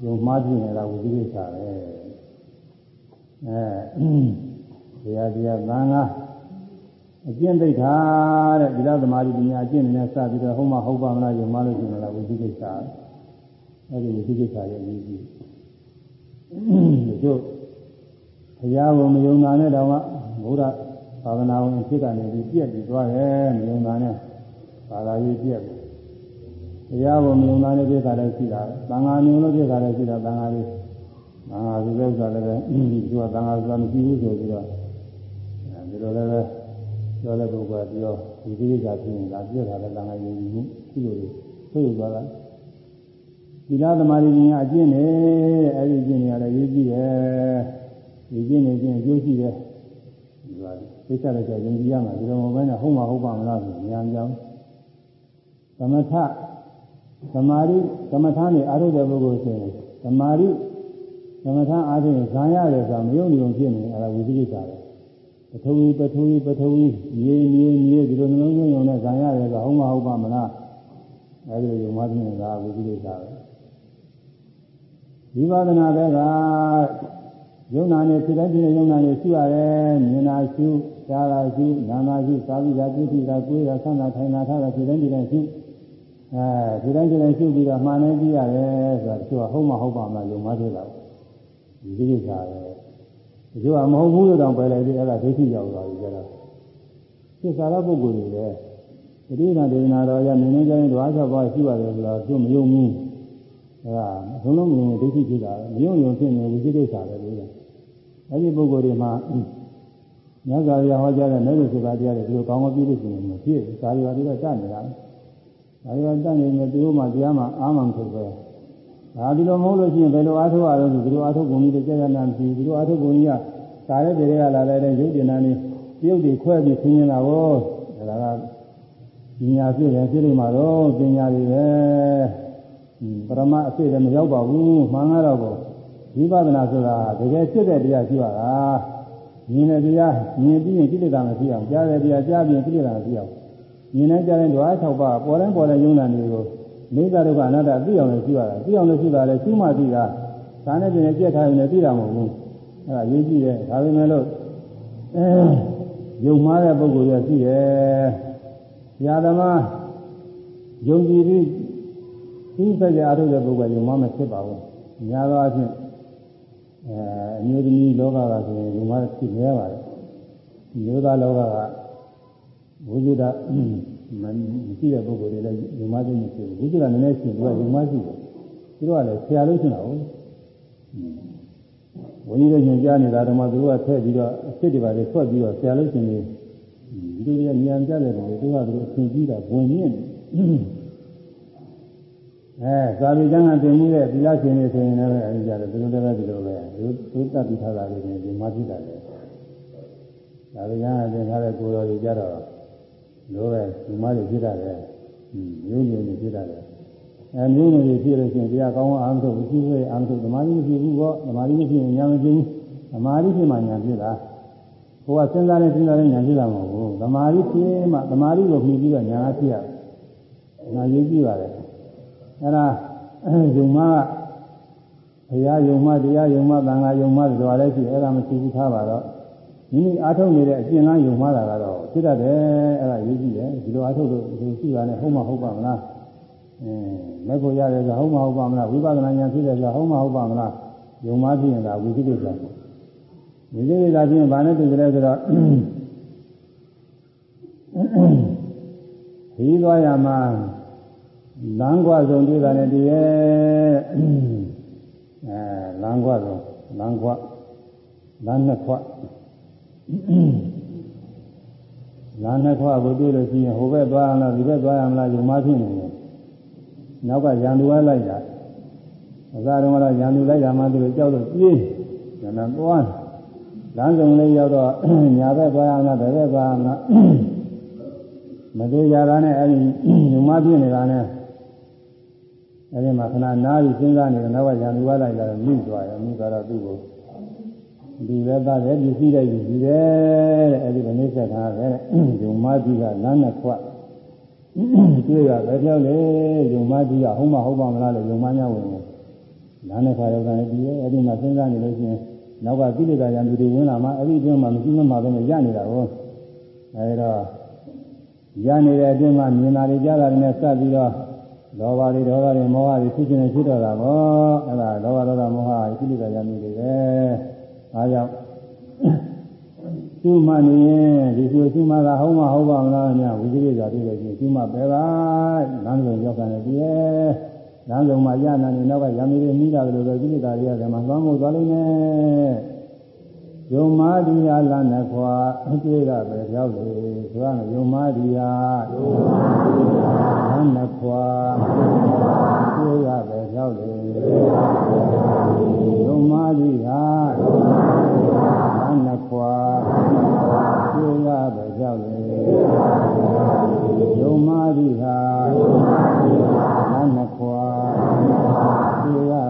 ယုံမှားကြည့်နေတာဝိသိကိစ္စပဲအဲတရားတရားသံဃာအကျင့်သိတာတဲ့ဒီလိုသမာဓိပညာအကျင့်နဲ့စပြီးတော့ဟုတ်မဟုတ်ပါမလားယုံမှားလို့ရှိရင်လည်းဝိသိကိစ္စအဲဒီဝိသိကိစ္စရဲ့အရေးကြီးတို့ဘုရားကိုမယုံတာနဲ့တောင်မှဘုရားသာသနာဝင်ဖြစ်ကနေပြီးပြက်ပြီးသွားတယ်မယုံတာနဲ့ဘာသာရေးပြက်ပြီး တရားကိုမယုံတာနဲ့ပြက်တာလည်းရှိတာသံဃာမြုံလို့ပြက်တာလည်းရှိတာသံဃာလေးသံဃာစုတဲ့ဥစ္စာလည်းပဲသူကသံဃာဆိုတာမရှိဘူးဆိုပြီးတော့ဒီလိုလည်းပဲပြောတဲ့ပုဂ္ဂိုလ်ကပြောဒီကိစ္စဖြစ်ရင်ဒါပြက်တာလည်းသံဃာယုံကြည်မှုရှိလို့ဆိုရသွားတာဒီလားသမာဓိဉာဏ်အကျင့်နဲ့အဲ့ဒီအကျင့်တွေကလည်းရေးကြည့်တယ်ဒီကျင့်နေခြင်းအကျိုးရှိတယ်ဒီပါသိစ္စာလည်းကြောင့်ယုံကြည်ရမှာဒီလိုမဟုတ်ဘဲနဲ့ဟုတ်မှာဟုတ်ပါမလားဆိုဉာဏ်ကြောင့်သမထ သမာဓိသမထနဲ့အာရုံတဲ့ပုဂ္ဂိုလ်ဆိုရင်သမာဓိသမထအားဖြင့်ဇာရတယ်ဆိုတာမယုံကြည်ုံဖြစ်နေအဲ့ဒါဝိသိကိစ္စပဲပထဝီပထဝီပထဝီမြေမြေမြေဒီလိုနှလုံးသွင်းုံနဲ့ဇာရတယ်ဆိုတာဟုတ်မှာဟုတ်ပါမလားအဲဒီလိုယုံမှဖြစ်နေတာဝိသိကိစ္စပဲဝိပဿနာတဲ့ကယုံနာနဲ့ဖြစ်တဲ့ဖြစ်တဲ့ယုံနာနဲ့ရှိရတယ်မြင်တာရှိကြားတာရှိနားတာရှိသာဝိတာပြည့်စုံတာကိုယ်တာဆန္ဒထိုင်တာထားတာဖြစ်တဲ့ဖြစ်တဲ့ရှိ အဲဖြစ်တဲ့ဖြစ်တဲ့ရှိပြီးတော့မှန်နေကြည့်ရတယ်ဆိုတာသူကဟုတ်မှဟုတ်ပါမလားယုံမှဖြစ်တာဒီကိစ္စပဲဒီကမဟုတ်ဘူးလို့တောင်ပယ်လိုက်ပြီးအဲ့ဒါဒိဋ္ဌိရောက်သွားပြီကျတော့သစ္စာရပုဂ္ဂိုလ်တွေလည်းတတိယဒေသနာတော်ရမြင်နေကြရင်ဓဝါ၆ပါးရှိပါတယ်ဆိုတော့သူမယုံဘူးအဲဒါအလုံးလုံးမြင်ဒိဋ္ဌိဖြစ်တာမယုံယုံဖြစ်နေဝိသိကိစ္စပဲလို့အဲ့ဒီပုဂ္ဂိုလ်တွေမှာမြတ်စွာဘုရားဟောကြားတဲ့မဲ့လို့ဆိုတာတရားတွေဒီလိုကောင်းကောင်းပြီးလို့ရှိရင်မဖြစ်ဘူး။ဒါတွေပါပြီးတော့တတ်နေတာ။ ဒါတွေကတတ်နေရင်သူတို့မှတရားမှအာမှန်ဆိုပဲ။ဒါဒီလိုမဟုတ်လို့ရှိရင်ဘယ်လိုအားထုတ်ရအောင်ဆိုဒီလိုအားထုတ်ပုံကြီးတွေကြာကြာနာပြီးဒီလိုအားထုတ်ပုံကြီးကကာရဲတွေကလာတဲ့ရုပ်တင်နာနေပြုတ်တွေခွဲပြီးဆင်းနေတာကိုဒါကပညာပြည့်တယ်ပြည့်နေမှာတော့ပညာတွေပဲ။ပရမအစစ်လည်းမရောက်ပါဘူး။မှန်ကတော့ဝိပဿနာဆိုတာတကယ်ဖြစ်တဲ့တရားရှိရတာမြင်တဲ့တရားမြင်ပြီးရင်ကိလေသာမဖြစ်အောင်ကြားတဲ့တရားကြားပြီးရင်ကိလေသာမဖြစ်အောင် မြင်တဲ့ကြားတဲ့ဓဝါ၆ပါးပေါ်တိုင်းပေါ်တိုင်းယုံနာတွေကိုမိစ္ဆာဒုက္ခအနတ္တသိအောင်လည်းရှိရတာသိအောင်လည်းရှိတာလည်းရှိမှသိတာဒါနဲ့ပြင်ကြက်ထားရင်လည်းသိတာမဟုတ်ဘူးအဲဒါရေးကြည့်တယ်ဒါပေမဲ့လို့အဲယုံမှားတဲ့ပုဂ္ဂိုလ်ရရှိတယ်။ညာသမားယုံကြည်ပြီးသိစကြအားထုတ်တဲ့ပုဂ္ဂိုလ်ယုံမှားမဖြစ်ပါဘူး။ညာသောအချင်းအဲအမျိုးသမီးလောကကဆိုရင်ဒီမှာဖြစ်နေရပါတယ်မျိုးသားလောကက ဝိဇ္ဇာမရှိတဲ့ပုဂ္ဂိုလ်တွေလည်းဒီမှာသိနေရှိဘူးဝိဇ္ဇာနည်းနည်းရှိသူကဒီမှာရှိတယ်သူတို့ကလည်းဆရာလို့ရှိတာဟုတ်ဝိနည်းတို့ညွှန်ကြားနေတာတော့မှသူတို့ကထည့်ပြီးတော့အစ်စ်တွေပါလေဆွတ်ပြီးတော့ဆရာလို့ရှိနေဒီလိုကြီးဉာဏ်ကြတယ်လေသူကသူတို့အရှင်ကြီးတာဝင်မြင့်အဲသာဝေကျမ်းကသင်မှုတဲ့သီလရှင်တွေဆိုရင်လည်းအဲဒီကြတယ်သူတို့လည်းဒီလိုပဲသူသူတတ်ပြီးထားတာတွေဒီမှာဖြစ်တာလေသာဝေကျမ်းကသင်ထားတဲ့ကိုယ်တော်တွေကြတော့ လိုပဲဒီမှာတွေဖြစ်တာလေမျိုးမျိုးတွေဖြစ်တာလေအဲမျိုးမျိုးတွေဖြစ်လို့ရှိရင်တရားကောင်းအောင်အားထုတ်မရှိသေးအားထုတ်သမာဓိမရှိဘူးပေါ့သမာဓိမရှိရင်ဉာဏ်မဖြစ်ဘူးသမာဓိဖြစ်မှဉာဏ်ဖြစ်တာဟိုကစဉ်းစားနေစဉ်းစားနေဉာဏ်ဖြစ်တာမဟုတ်ဘူးသမာဓိဖြစ်မှသမာဓိကိုမြည်ပြီးတော့ဉာဏ်ဖြစ်ရတယ်။နာရေးကြည့်ပါလေအဲ့ဒါယုံမကဘုရားယုံမတရားယုံမသံဃာယုံမဆိုတာလည်းရှိအဲ့ဒါမရှိဘူးထားပါတော့ မိမိအားထုတ်နေတဲ့အကျင့်လန်းယုံမတာကတော့ဖြစ်တတ်တယ်အဲ့ဒါရေးကြည့်တယ်ဒီလိုအားထုတ်လို့ဒီရှိတာနဲ့ဟုတ်မဟုတ်ပါမလားအင်းမဲ့ကိုရတယ်ဆိုဟုတ်မဟုတ်ပါမလားဝိပဿနာဉာဏ်ဖြစ်တယ်ဆိုဟုတ်မဟုတ်ပါမလားယုံမဖြစ်ရင်ဒါဝိသိကိစ္စဝိသိကိစ္စဖြစ်ရင်ဘာနဲ့တူကြလဲဆိုတော့ဒီသွားရမှာလမ်းကွာဆုံးတွေ့တာနဲ့တည်းရဲ့အဲလမ်းကွာဆုံးလမ်းကွာလမ်းနှစ်ခွ လမ်းနှစ်ခွကိုတွေ့လို့ရှိရင်ဟိုဘက်သွားရမလားဒီဘက်သွားရမလားယုံမဖြစ်နေတယ်နောက်ကရန်သူကလိုက်တာအစားတုန်းကတော့ရန်သူလိုက်တာမှသူကြောက်လို့ပြေးညနေသွားလမ်းစုံလေးရောက်တော့ညာဘက်သွားရမလားဘယ်ဘက်သွားရမလားမသေးကြတာနဲ့အဲဒီယုံမဖြစ်နေတာနဲ့အဲဒီမှာခဏနားပြီးစဉ်းစားနေတယ်နောက်ကရန်သူကလိုက်လာတော့မိသွားတယ်မိသွားတော့သူ့ကို ဒီလည်းသားတယ်ဒီရှိတဲ့ဒီရှိတယ်တဲ့အဲဒီကနေဆက်ထားတယ်ယုံမကြီးကလမ်းနဲ့ခွတ်တွေ့ရပဲပြောလေယုံမကြီးကဟုတ်မဟုတ်ပါမလားလေယုံမများဝင်တယ်လမ်းနဲ့ခွတ်ရောက်တယ်ဒီရဲ့အဲဒီမှာစဉ်းစားနေလို့ရှိရင်နောက်ကကိလေသာရန်သူတွေဝင်လာမှအဲဒီအတွင်းမှာမရှိမှမပဲရနေတာဟောအဲဒီတော့ရနေတဲ့အတွင်းမှာမြင်တာတွေကြားတာတွေနဲ့စပ်ပြီးတော့လောဘတွေဒေါသတွေမောဟတွေဖြစ်ခြင်းနဲ့ဖြစ်တော့တာပေါ့အဲ့ဒါလောဘဒေါသမောဟကိလေသာရမှုတွေပဲ အားကြောင့်သူ့မှနေရင်ဒီလိုသူ့မှသာဟုတ်မှဟုတ်ပါမလားညာဝိသေကြတွေ့လို့ရှိရင်သူ့မှပဲပါလမ်းလုံးရောက်တယ်တည်းလမ်းလုံးမှာရနာနေနောက်ကရံမီတွေမိတာလို့ပဲကိလေသာတွေရတယ်မှာသွားမှုသွားလိမ့်မယ် ယုံမာဒီယာလနဲ့ခွာအတွေ့ကပဲရောက်လေဆိုရမယ်ယုံမာဒီယာယုံမာဒီယာလနဲ့ခွာအတွေ့ကပဲရောက်လေယုံမာဒီယာလနဲ့ခွာအတွေ့ကပဲရောက်လေယုံမာဒီယာလနဲ့ခွာအတွေ့ကပဲရောက်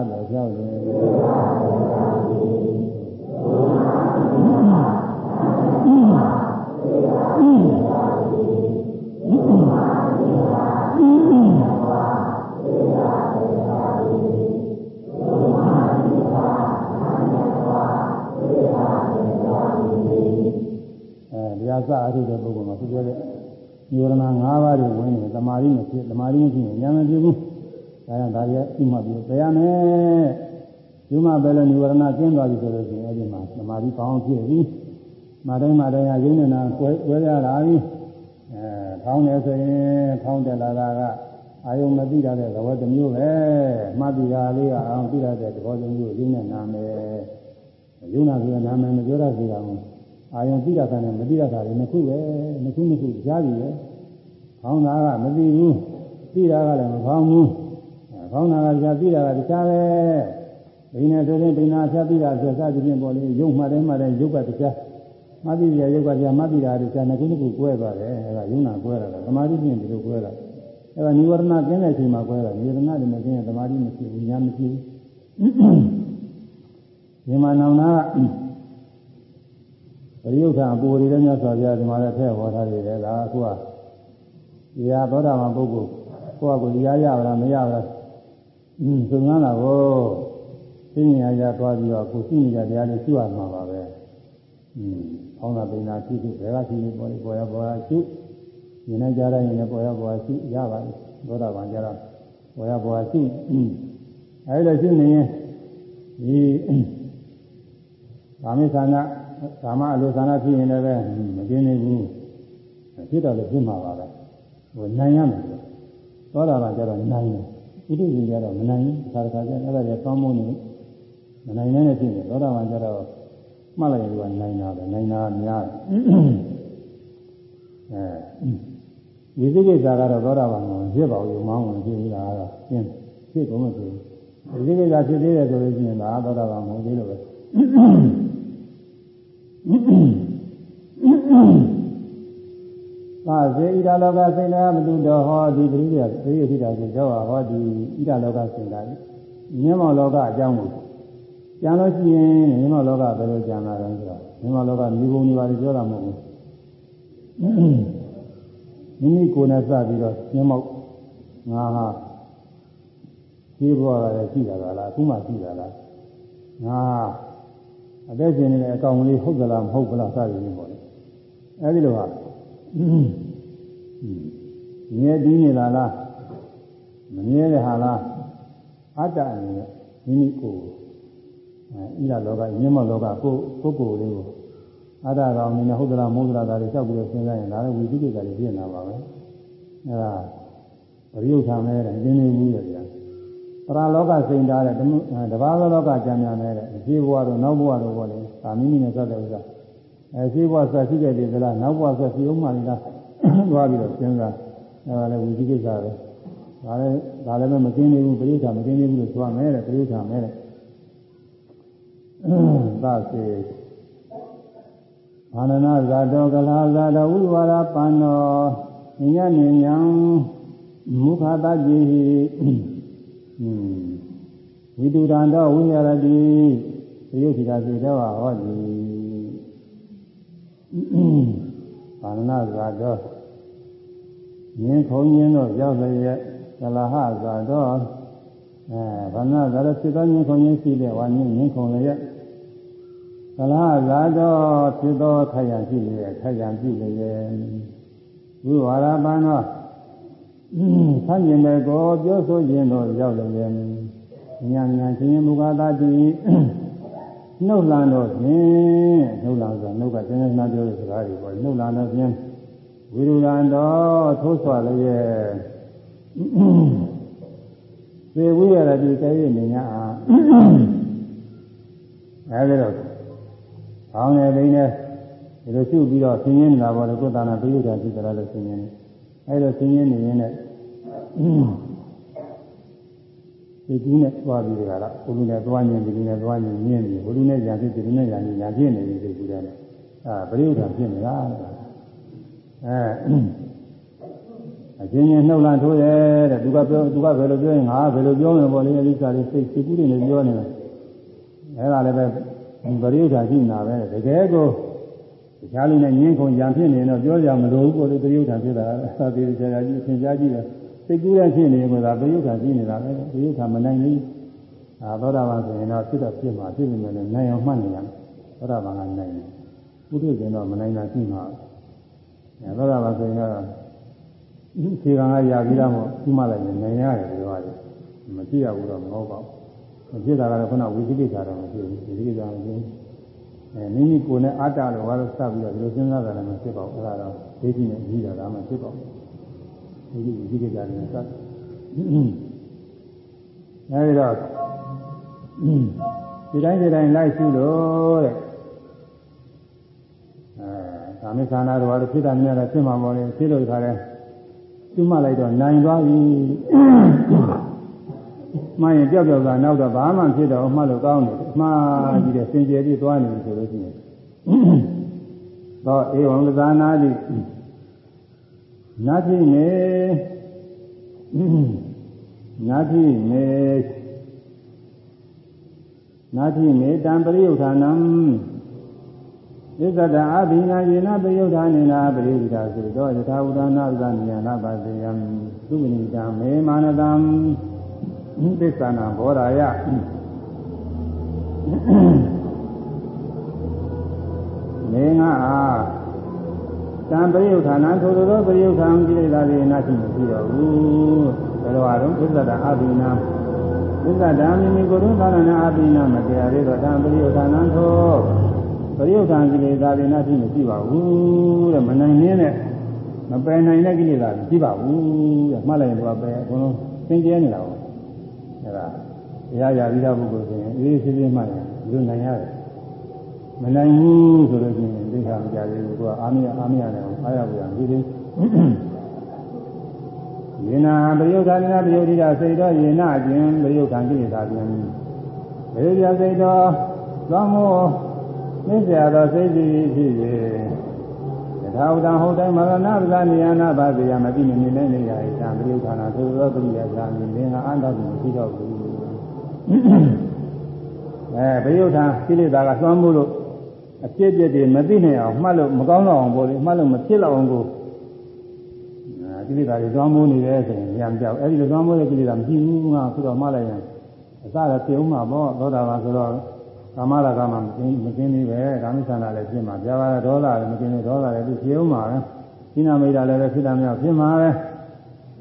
စအထုတဲ့ပုဂ္ဂိုလ်မှာသူပြောတဲ့ညောရဏ၅ပါးတွေဝင်နေတမာရီမဖြစ်တမာရီမဖြစ်ရင်ဉာဏ်မဖြစ်ဘူးဒါကြောင့်ဒါကြီးဥမှပြီးပြရမယ်ဒီမှာပဲလေညောရဏကျင်းသွားပြီဆိုလို့ရှိရင်အဲဒီမှာတမာရီပေါင်းဖြစ်ပြီမတိုင်းမတိုင်းကရင်းနေတာကွဲကွဲရတာပြီအဲထောင်းတယ်ဆိုရင်ထောင်းတယ်လာတာကအာယုံမသိရတဲ့သဘောတစ်မျိုးပဲမှတ်ပြီးတာလေးကအောင်သိရတဲ့သဘောတစ်မျိုးရင်းနဲ့နာမယ်ယုံနာဆိုရင်နာမယ်မပြောရစီတာဘူး အာယုံသိတာကနဲ့မသိတာကလည်းနှစ်ခုပဲနှစ်ခုနှစ်ခုကြားပြီပဲခေါင်းသားကမသိဘူးသိတာကလည်းမခေါင်းဘူးခေါင်းသားကကြားသိတာကတခြားပဲဘိနေဆိုရင်ဘိနာဖြတ်ပြီးတာဆိုစသဖြင့်ပေါ်လေရုပ်မှတယ်မှတယ်ရုပ်ကတခြားမသိရရုပ်ကတရားမသိတာတခြားနှစ်ခုနှစ်ခုကွဲသွားတယ်အဲဒါယုံနာကွဲတာသမာဓိဖြင့်ဒီလိုကွဲတာအဲဒါនិဝရဏကျင်းတဲ့အချိန်မှာကွဲတာនិဝရဏတွေမကျင်းရင်သမာဓိမရှိဘူးဉာဏ်မရှိဘူးဒီမှာနောင်နာက ပရိယုထအပူတွေလည်းမြတ်စွာဘုရားဒီမှာလည်းထည့်ဟောထားတယ်လေဒါအခုကဒီဟာသောတာပန်ပုဂ္ဂိုလ်ကိုယ့်အကူရရရလားမရလားအင်းသုံးကားတာကိုသိဉာဏ်ရသွားပြီးတော့ကိုသိဉာဏ်တရားလေးရှုရမှာပါပဲအင်းအောင်းတာပင်နာရှိရှိဘယ်ကရှိနေပေါ်နေပေါ်ရပေါ်ရရှုဉာဏ်နဲ့ကြားရရင်လည်းပေါ်ရပေါ်ရရှုရပါလိမ့်သောတာပန်ကြတော့ပေါ်ရပေါ်ရရှုအင်းအဲဒီလိုရှုနေရင်ဒီကာမိသနာ ကာမအလိုသနာဖြစ်ရင်လည်းမกินနိုင်ဘူးဖြစ်တော့လည်းဖြစ်မှာပါပဲဟိုနိုင်ရမယ်သောတာပန်ကျတော့နိုင်တယ်ဥဒိစီကျတော့မနိုင်ဘူးခါတခါကျအဲ့ဒါကြီးကောင်းမွန်နေမနိုင်နိုင်နဲ့ဖြစ်နေသောတာပန်ကျတော့မှတ်လိုက်ရင်ကနိုင်တာပဲနိုင်တာများအဲဝိသိကိစ္စကတော့သောတာပန်ကဖြစ်ပါဘူးမောင်းဝင်ဖြစ်ပြီးတာကတော့ရှင်းဖြစ်ကုန်မှဆိုဝိသိကိစ္စဖြစ်သေးတယ်ဆိုလို့ရှိရင်ဒါသောတာပန်မဟုတ်သေးလို့ပဲ သာစေဣဒလောကစိတ်နာမတုတော်ဟောဒီပရိယပရိယတိတာကိုကြောက်ဟောဒီဣဒလောကစိတ်နာမြင်မောလောကအကြောင်းကိုကြံလို့ရှိရင်မြင်မောလောကဘယ်လိုကြံလာတယ်ဆိုတော့မြင်မောလောကမြေပုံတွေပါလေပြောတာမဟုတ်ဘူးမိမိကိုယ်နဲ့စပြီးတော့မြင်မောငါဟာရှိဘွားကလည်းရှိတာလားအခုမှရှိတာလားငါ အသက်ရှင်နေတဲ့အကောင်လေးဟုတ်သလားမဟုတ်ဘူးလားစသည်ဖြင့်ပေါ့လေအဲဒီလိုဟာမြဲတည်နေလားလားမမြဲတဲ့ဟာလားအတ္တအနေနဲ့မိမိကိုယ်အဲဣဒလောကညမလောကကိုပုဂ္ဂိုလ်လေးကိုအတ္တကောင်အနေနဲ့ဟုတ်သလားမဟုတ်သလားဒါတွေလျှောက်ပြီးတော့စဉ်းစားရင်ဒါလည်းဝိသိကိစ္စတွေဖြစ်နေတာပါပဲအဲဒါပရိယုထာမဲတဲ့ရင်းနေဘူးရဲ့ဗျာ ပရလောကစိန်ထားတဲ့တဘာသောလောကကြံများနေတဲ့ဒီဘဝတို့နောက်ဘဝတို့ပေါ့လေဒါမိမိနဲ့စတဲ့ဥစ္စာအဲရှိဘဝဆက်ရှိခဲ့တယ်သလားနောက်ဘဝဆက်ရှိအောင်မှလားသွားပြီးတော့စဉ်းစားအဲဒါလည်းဝိသိကိစ္စပဲဒါလည်းဒါလည်းမကင်းနေဘူးပရိသတ်မကင်းနေဘူးလို့ဆိုရမယ်တဲ့ပရိသတ်မယ်တဲ့သာစေဘာနနာဇာတောကလာဇာတဝိဝါရပန္နောညဉ့်ညဉ့်ညံမုခတတိ ဝိတုဒန္တောဝိရတိသယုခိတာစေတောဟောတိဘာနနာဇာတောမြင်ခုံရင်းတို့ရောက်လျက်ကလဟဇာတောအဲဘာနနာဇာတောဖြစ်သောမြင်ခုံရင်းရှိတဲ့ဝါမြင်မြင်ခုံလျက်ကလဟဇာတောဖြစ်သောခရံရှိလျက်ခရံပြုလျက်ဝိဝါရပန်သော ဆန်းကျင်တဲ့ကိုပြောဆိုခြင်းတို့ရောက်လျက်ညံညံချင်းမူကားတာတိနှုတ်လန်တော့ဖြင့်နှုတ်လန်ဆိုနှုတ်ကတင်းတင်းနာပြောတဲ့စကားတွေပေါ့နှုတ်လန်တော့ဖြင့်ဝိရုလန်တော်ထိုးဆွလည်းရဲ့သေဝိရတိတည်းနေညာအဲဒီတော့ကောင်းတယ်ဘိနေဒီလိုရှုပြီးတော့ဆင်းရဲနေတာပေါ့လေကိုယ်တဏ္ဍာပိယုဒ္ဓရှိသလားလို့ဆင်းရဲနေ အဲဒါဆင်းရဲနေရင်လည်းဒီကူးနဲ့သွားပြီးကြတာဘုလူနဲ့သွားညင်ဒီကူးနဲ့သွားညင်မြင်ပြီဘုလူနဲ့ညာဖြစ်ဒီကူးနဲ့ညာညာဖြစ်နေပြီဒီကူးတယ်အာပရိယုဒ္ဓဖြစ်နေတာအဲအချင်းချင်းနှုတ်လန့်ထိုးတယ်တဲ့သူကပြောသူကဘယ်လိုပြောရင်ငါဘယ်လိုပြောမယ်ပေါ့လေအလိစာလေးစိတ်စိတ်ကူးတွေနဲ့ပြောနေတယ်အဲဒါလည်းပဲပရိယုဒ္ဓရှိနေတာပဲတကယ်ကို တခြားလူနဲ့ညင်းခုန်ရံဖြစ်နေတော့ပြောကြမလို့ဘူးကိုယ်ပရိယုဒ္ဓဖြစ်တာသာသေးသေးချာချာကြီးအရှင်ကြားကြည့်တယ်စိတ်ကူးရဖြစ်နေကသာပရိယုဒ္ဓရှိနေတာပဲပရိယုဒ္ဓမနိုင်ဘူးအာသောတာပန်ဆိုရင်တော့ဖြစ်တော့ဖြစ်မှာဖြစ်နေမယ်လည်းနိုင်အောင်မှတ်နေရတယ်သောတာပန်ကနိုင်တယ်ပုထုဇဉ်တော့မနိုင်တာရှိမှာအဲသောတာပန်ဆိုရင်တော့ခြေကံကရာပြီးတော့မှမှတ်လိုက်ရင်နိုင်ရတယ်ဒီလိုပါလေမကြည့်ရဘူးတော့မဟုတ်ပါဘူးမဖြစ်တာကတော့ခုနဝိသိကိစ္စတော့မဖြစ်ဘူးဝိသိကိစ္စမဖြစ်ဘူး အဲမိမိကိုယ်နဲ့အတ္တလို့ဘာလို့စပြီးတော့ဒီလိုစဉ်းစားတာလည်းမဖြစ်ပါဘူးအဲ့ဒါတော့ဒိဋ္ဌိနဲ့ကြီးတာဒါမှဖြစ်ပါဘူးဒီဒီကိစ္စတွေနဲ့စအဲဒီတော့ဒီတိုင်းဒီတိုင်းလိုက်ရှိလို့တဲ့အဲကာမိခန္ဓာတော်လည်းဖြစ်တာများတယ်ဖြစ်မှာမဟုတ်ဘူးဖြစ်လို့ခါတယ်ကျွမလိုက်တော့နိုင်သွားပြီ မှန်ရင်ကြောက်ကြောက်ကနောက်တော့ဘာမှဖြစ်တော့မှလို့ကောင်းတယ်မှားကြည့်တယ်စင်ကြယ်ပြီးသွားနေပြီဆိုလို့ရှိရင်တော့ဧဝံသဇာနာတိနာတိနေနာတိနေနာတိနေတံပရိယုဌာနံဣဇဒအာဘိနာယေနပရိယုဌာနေနာပရိယုဌာဆိုတော့ယထာဝုဒနာဥဒနိယနာပါတိယံသုဝိနိတံမေမာနတံ သစ္စာနာဘောဓာယနေငါအားတံပရိယုဌာနထိုသောပရိယုဌာန်ကိလေသာတွေနာရှိမရှိတော့ဘူးဘယ်လိုအားလုံးသစ္စာတအာဘိနာသစ္စာဓာမိမိကိုယ်တော်သာရဏအာဘိနာမတရားသေးတော့တံပရိယုဌာနထိုရိယုတ်တံကိလေသာတွေနဲ့ဖြစ်မရှိပါဘူးတဲ့မနိုင်င်းနဲ့မပယ်နိုင်တဲ့ကိလေသာတွေရှိပါဘူးတဲ့မှတ်လိုက်ရင်တော့ပယ်အကုန်လုံးသင်ကျဲနေတာပေါ့အဲဒါတ ရားရပြီးသားပုဂ္ဂိုလ်ဆိုရင်အေးဆေးဆေးမှတ်ရင်ဒီလိုနိုင်ရတယ်မနိုင်ဘူးဆိုလို့ရှိရင်သိခါမကြသေးဘူးသူကအာမရအာမရနဲ့အားရပူရဒီလိုယေနာပရိယုဒ္ဓနာပရိယုဒ္ဓိတာစိတ်တော်ယေနာအကျင်ပရိယုဒ္ဓံကိလေသာပြန်ပရိယုဒ္ဓစိတ်တော်သောမောသိစရာသောစိတ်စီဖြစ်၍ယထာဝတံဟုတ်တိုင်းမရဏပဇာနိယနာပါစေယမတိနေနေနေရ၏သံပရိယုဒ္ဓနာသို့သောပရိယသာမြင်လင်ကအန္တကိုမရှိတော့ဘူး အဲပရိယုဒ္ဓကိလေသာကသွမ်းမှုလို့အဖြစ်အပျက်တွေမသိနိုင်အောင်မှတ်လို့မကောင်းတော့အောင်ပေါ့လေမှတ်လို့မဖြစ်တော့အောင်ကိုကိလေသာတွေသွမ်းမိုးနေတယ်ဆိုရင်ဉာဏ်ပြောက်အဲဒီလိုသွမ်းမိုးတဲ့ကိလေသာမရှိဘူးငါဆိုတော့မှတ်လိုက်ရင်အစတော့ပြုံးမှာပေါ့သောတာပန်ဆိုတော့ကာမရာဂမှမကင်းမကင်းသေးပဲကာမိသန္တာလည်းဖြစ်မှာပြာပါဒေါသလည်းမကင်းသေးဒေါသလည်းသူပြုံးမှာပဲစိနာမိတ်တာလည်းပဲဖြစ်တာမျိုးဖြစ်မှာပဲ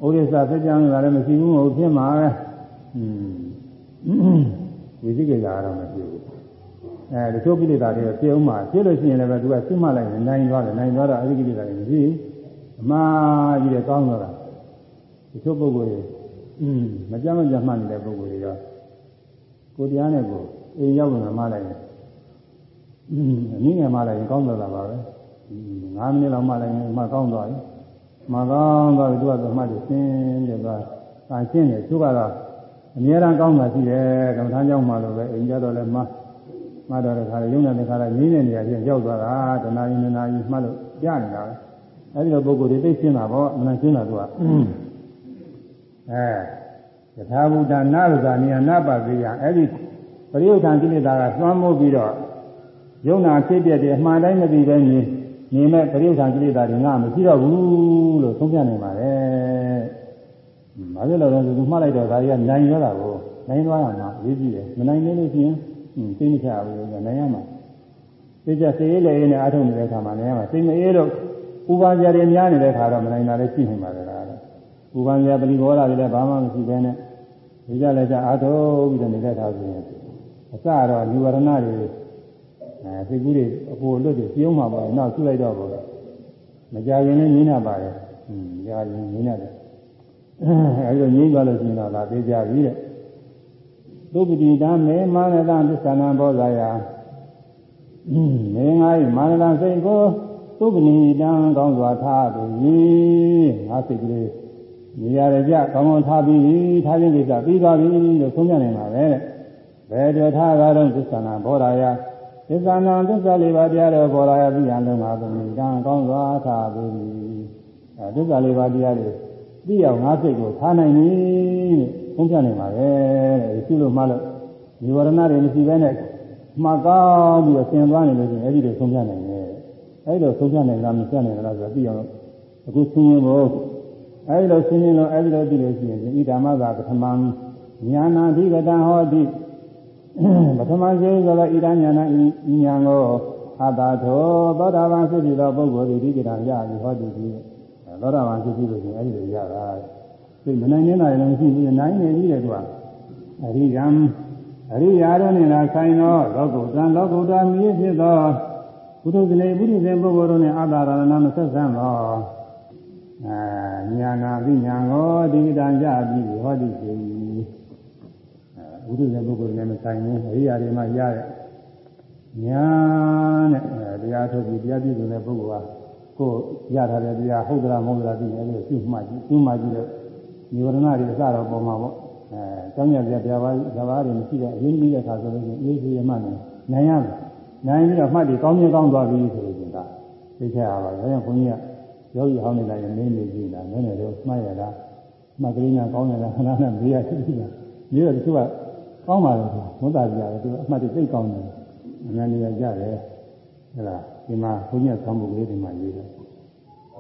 ဥရိစ္ဆာဖြစ်ကြံတာလည်းမရှိဘူးမဟုတ်ဖြစ်မှာပဲอืม ဝိသိကိတာကတော့မရှိဘူးအဲဒီချိုးကိလေသာတွေပြုံးမှာဖြစ်လို့ရှိရင်လည်းပဲသူကစိတ်မှလိုက်ရင်နိုင်သွားတယ်နိုင်သွားတော့အဲဒီကိလေသာတွေမရှိဘူးအမှားကြီးတဲ့ကောင်းတော့တာဒီချို့ပုဂ္ဂိုလ်တွေอืมမကြမ်းမကြမ်းမှနေတဲ့ပုဂ္ဂိုလ်တွေရောကိုတရားနဲ့ကိုအိမ်ရောက်လာမှလိုက်ရင်อืมအနည်းငယ်မှလိုက်ရင်ကောင်းတော့တာပါပဲ9မိနစ်လောက်မှလိုက်ရင်မှကောင်းသွားပြီမှကောင်းသွားပြီသူကတော့မှတ်တယ်ရှင်းတယ်သွားအဲရှင်းတယ်သူကတော့ အများအားကောင်းတာရှိတယ်ကမ္မထာကြောင့်မှလို့ပဲအိမ်ကြတော့လည်းမှမှတော့တဲ့ခါရုံတဲ့ခါလည်းငင်းတဲ့နေရာချင်းရောက်သွားတာတနာရီနာရီမှလို့ကြားနေတာပဲအဲဒီလိုပုဂ္ဂိုလ်တွေသိရှင်းတာပေါ့မနရှင်းတာသူကအဲယထာဘုဒ္ဓနာရဇာနိယနာပါတိယအဲဒီပရိယုထံကိလေသာကသွမ်းမိုးပြီးတော့ယုံနာဖြစ်ပြတဲ့အမှန်တိုင်းမသိပဲနေနေမဲ့ပရိယုထံကိလေသာတွေငါမရှိတော့ဘူးလို့သုံးပြနိုင်ပါတယ်။ ဘာလို့လဲဆိုသူမှတ်လိုက်တော့ဒါကြီးကနိုင်ရတာကိုနိုင်သွားရမှာအရေးကြီးတယ်။မနိုင်နေလို့ရှိရင်သိမချဘူးလို့နိုင်ရမှာ။သိကြစေးလေနဲ့အားထုတ်နေတဲ့အခါမှာနိုင်ရမှာသိမအေးလို့ဥပါဇာတွေများနေတဲ့အခါတော့မနိုင်တာလည်းရှိနေပါလေလား။ဥပါဇာပရိဘောဓတွေလည်းဘာမှမရှိဘဲနဲ့ဒီကြလည်းကြအားထုတ်ပြီးတော့နေတဲ့အခါဆိုရင်အစတော့လူဝရဏတွေအဲသိကူးတွေအပေါ်လွတ်တွေပြုံးမှာပါနောက်ဆုလိုက်တော့ပေါ့မကြရင်လည်းငင်းနေပါတယ်อืมကြာရင်ငင်းနေတယ် အဲဒီတော့ငင်းသွားလို့ရှိရင်တော့ဒါသေးကြပြီတဲ့သုပတိတံမေမာနတံသစ္ဆာနံဘောဇာယမေငါ၏မာနတံစိတ်ကိုသုပတိတံကောင်းစွာထားသည်ငါစိတ်ကလေးနေရာကြကောင်းကောင်းထားပြီးထားခြင်းကိစ္စပြီးသွားပြီလို့ဆုံးဖြတ်နိုင်ပါပဲတဲ့ဘယ်တော်ထားတာတော့သစ္စာနာဘောရာယသစ္စာနာသစ္စာလေးပါးတရားတော်ဘောရာယပြီးရန်လုံးပါသမီးကံကောင်းစွာထားပြီအဲသစ္စာလေးပါးတရားတွေ ပြီးအောင်ငါစိတ်ကိုထားနိုင်ပြီဆုံးဖြတ်နိုင်ပါပဲတဲ့ဒီလိုမှလို့ဒီဝရဏတွေမရှိဘဲနဲ့မှကောင်းပြီးတော့သင်သွားနေလို့ရှိရင်အဲ့ဒီလိုဆုံးဖြတ်နိုင်တယ်အဲ့ဒီလိုဆုံးဖြတ်နိုင်လားမဖြတ်နိုင်လားဆိုတော့ပြီးအောင်အခုသင်ရင်ကိုအဲ့ဒီလိုသင်ရင်လို့အဲ့ဒီလိုပြီးလို့ရှိရင်ဤဓမ္မသာပထမညာနာဓိကတံဟောတိပထမဆုံးဆိုတော့ဣဒညာနာဤညာကိုအာတာထောသောတာပန်ဖြစ်ပြီးသောပုဂ္ဂိုလ်ဒီဒီကရရပြီဟောတိဒီ သောတာပန်ဖြစ်ပြီးလို့ရှိရင်အဲ့ဒီလိုရတာသိမနိုင်နေတာလည်းမရှိဘူးနိုင်နေပြီတဲ့ကွာအရိယံအရိယာတို့နဲ့လာဆိုင်သောလောကုတ္တံလောကုတ္တမြည်ဖြစ်သောဘုဒ္ဓဇလေဘုဒ္ဓဇင်ပုဂ္ဂိုလ်တို့နဲ့အာတာရဏမဆက်ဆံသောအာညာနာပိညာကိုဒီကရရပြီဟောတိရှိဘုဒ္ဓရဲ့ပုဂ္ဂိုလ်နဲ့မဆိုင်ဘူးအရိယာတွေမှာရတဲ့ညာနဲ့တရားထုတ်ပြီးတရားပြည့်စုံတဲ့ပုဂ္ဂိုလ်က ကိုရထားတဲ့တရားဟုတ်သလားမဟုတ်သလားသိတယ်လို့သိမှကြည့်သိမှကြည့်လို့និဝရဏတွေအစတော့ပေါ်မှာပေါ့အဲကျောင်းရပြပြပါးဇဘာတွေမရှိတဲ့အရင်းကြီးတဲ့ခါဆိုလို့ရှိရင်အေးကြီးရမှနိုင်နိုင်ရမယ်နိုင်ပြီးတော့မှတ်ပြီးကောင်းမြင်ကောင်းသွားပြီဆိုလို့ရှိရင်ဒါသိချရပါဘူးဒါကြောင့်ဘုန်းကြီးကယောဂီဟောင်းနေလိုက်ရင်မင်းနေကြည့်တာနည်းနည်းတော့မှတ်ရတာမှတ်ကလေးနဲ့ကောင်းနေတာခဏနဲ့မေးရရှိတာမေးတော့တချို့ကကောင်းပါလေဝတ်တာကြတယ်သူအမှတ်တွေသိကောင်းတယ်အမှန်တရားကြတယ် ဟဲ့လားဒီမှာဘုန်းကြီးဆောင်းဖို့ကလေးတွေမှာရေးတယ်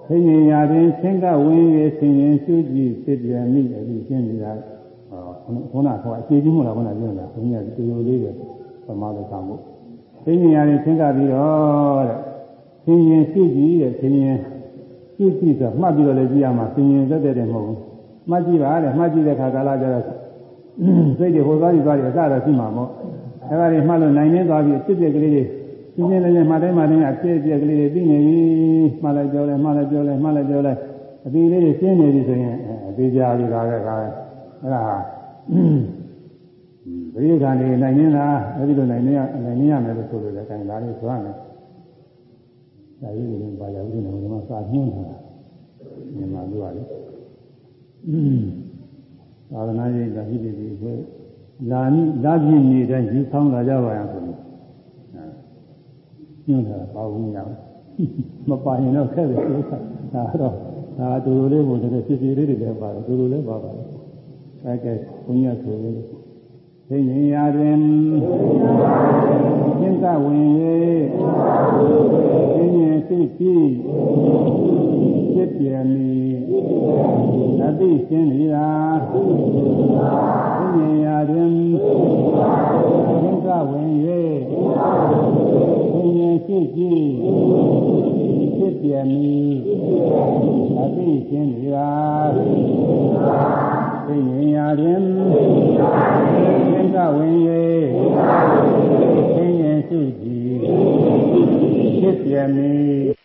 ဆင်းရင်ရာတွင်ဆင်းကဝင်၍ဆင်းရင်ရှုကြည့်ဖြစ်ပြန်မိအပြီးရှင်းနေတာဟောခုနကအခြေကြီးမို့လားခုနပြောတာဘုန်းကြီးကတူတူလေးပဲသမားလို့ဆောင်းဖို့ဆင်းရင်ရာတွင်ဆင်းကပြီးတော့တဲ့ဆင်းရင်ရှုကြည့်တဲ့ဆင်းရင်ရှုကြည့်ဆိုမှတ်ပြီးတော့လည်းကြည့်ရမှာဆင်းရင်သက်သက်တယ်မဟုတ်ဘူးမှတ်ကြည့်ပါတဲ့မှတ်ကြည့်တဲ့ခါကာလကျတော့စိတ်တွေဟိုသွားပြီးသွားပြီးအစတော့ရှိမှာပေါ့အဲဒါတွေမှတ်လို့နိုင်နေသွားပြီးအစ်စ်ပြက်ကလေးတွေ ရှင်းရှင်းလေးမှတိုင်းမှတိုင်းအဖြစ်အပျက်ကလေးတွေသိနေပြီမှလည်းပြောလဲမှလည်းပြောလဲမှလည်းပြောလဲအပြီးလေးတွေရှင်းနေပြီဆိုရင်အသေးကြပြီဒါပဲဒါပဲအဲ့ဒါပရိက္ခဏတွေနိုင်နေတာအဲ့ဒီလိုနိုင်နေရနိုင်နေရမယ်လို့ဆိုလို့လည်းအဲဒါလေးဆိုရမယ်ဒါကြီးတွေပါရဘူးနေမှာစာညွှန်းတာမြန်မာလူကလေသာသနာ့ရေးကဟိတိဒီကိုလာနိလာပြည့်နေတိုင်းယူဆောင်လာကြပါရဆိုလို့ ညွှန်းတာပါဘူးညာမပါရင်တော့ခက်တယ်ဆိုတာဒါတော့ဒါတူတူလေးကိုတကယ်ဖြစ်ဖြစ်လေးတွေလည်းပါတယ်တူတူလေးပါပါတယ်အဲကဲဘုညာဆိုရင်သိဉ္ဇာတွင်သင်္ကဝင်၍သိဉ္ဇာစိတ်ပြီးဖြစ်ပြမည်အသိရှင်းသည်သာသိဉ္ဇာတွင် သင်္ကဝင်၍သိဉ္ဇာစိတ်ပြီးဖြစ်ပြမည်အသိရှင်းသည်သာသိဉ္ဇာတွင်သင်္ကဝင်၍သိဉ္ဇာစိတ်ပြီးဖြစ်ပြမည်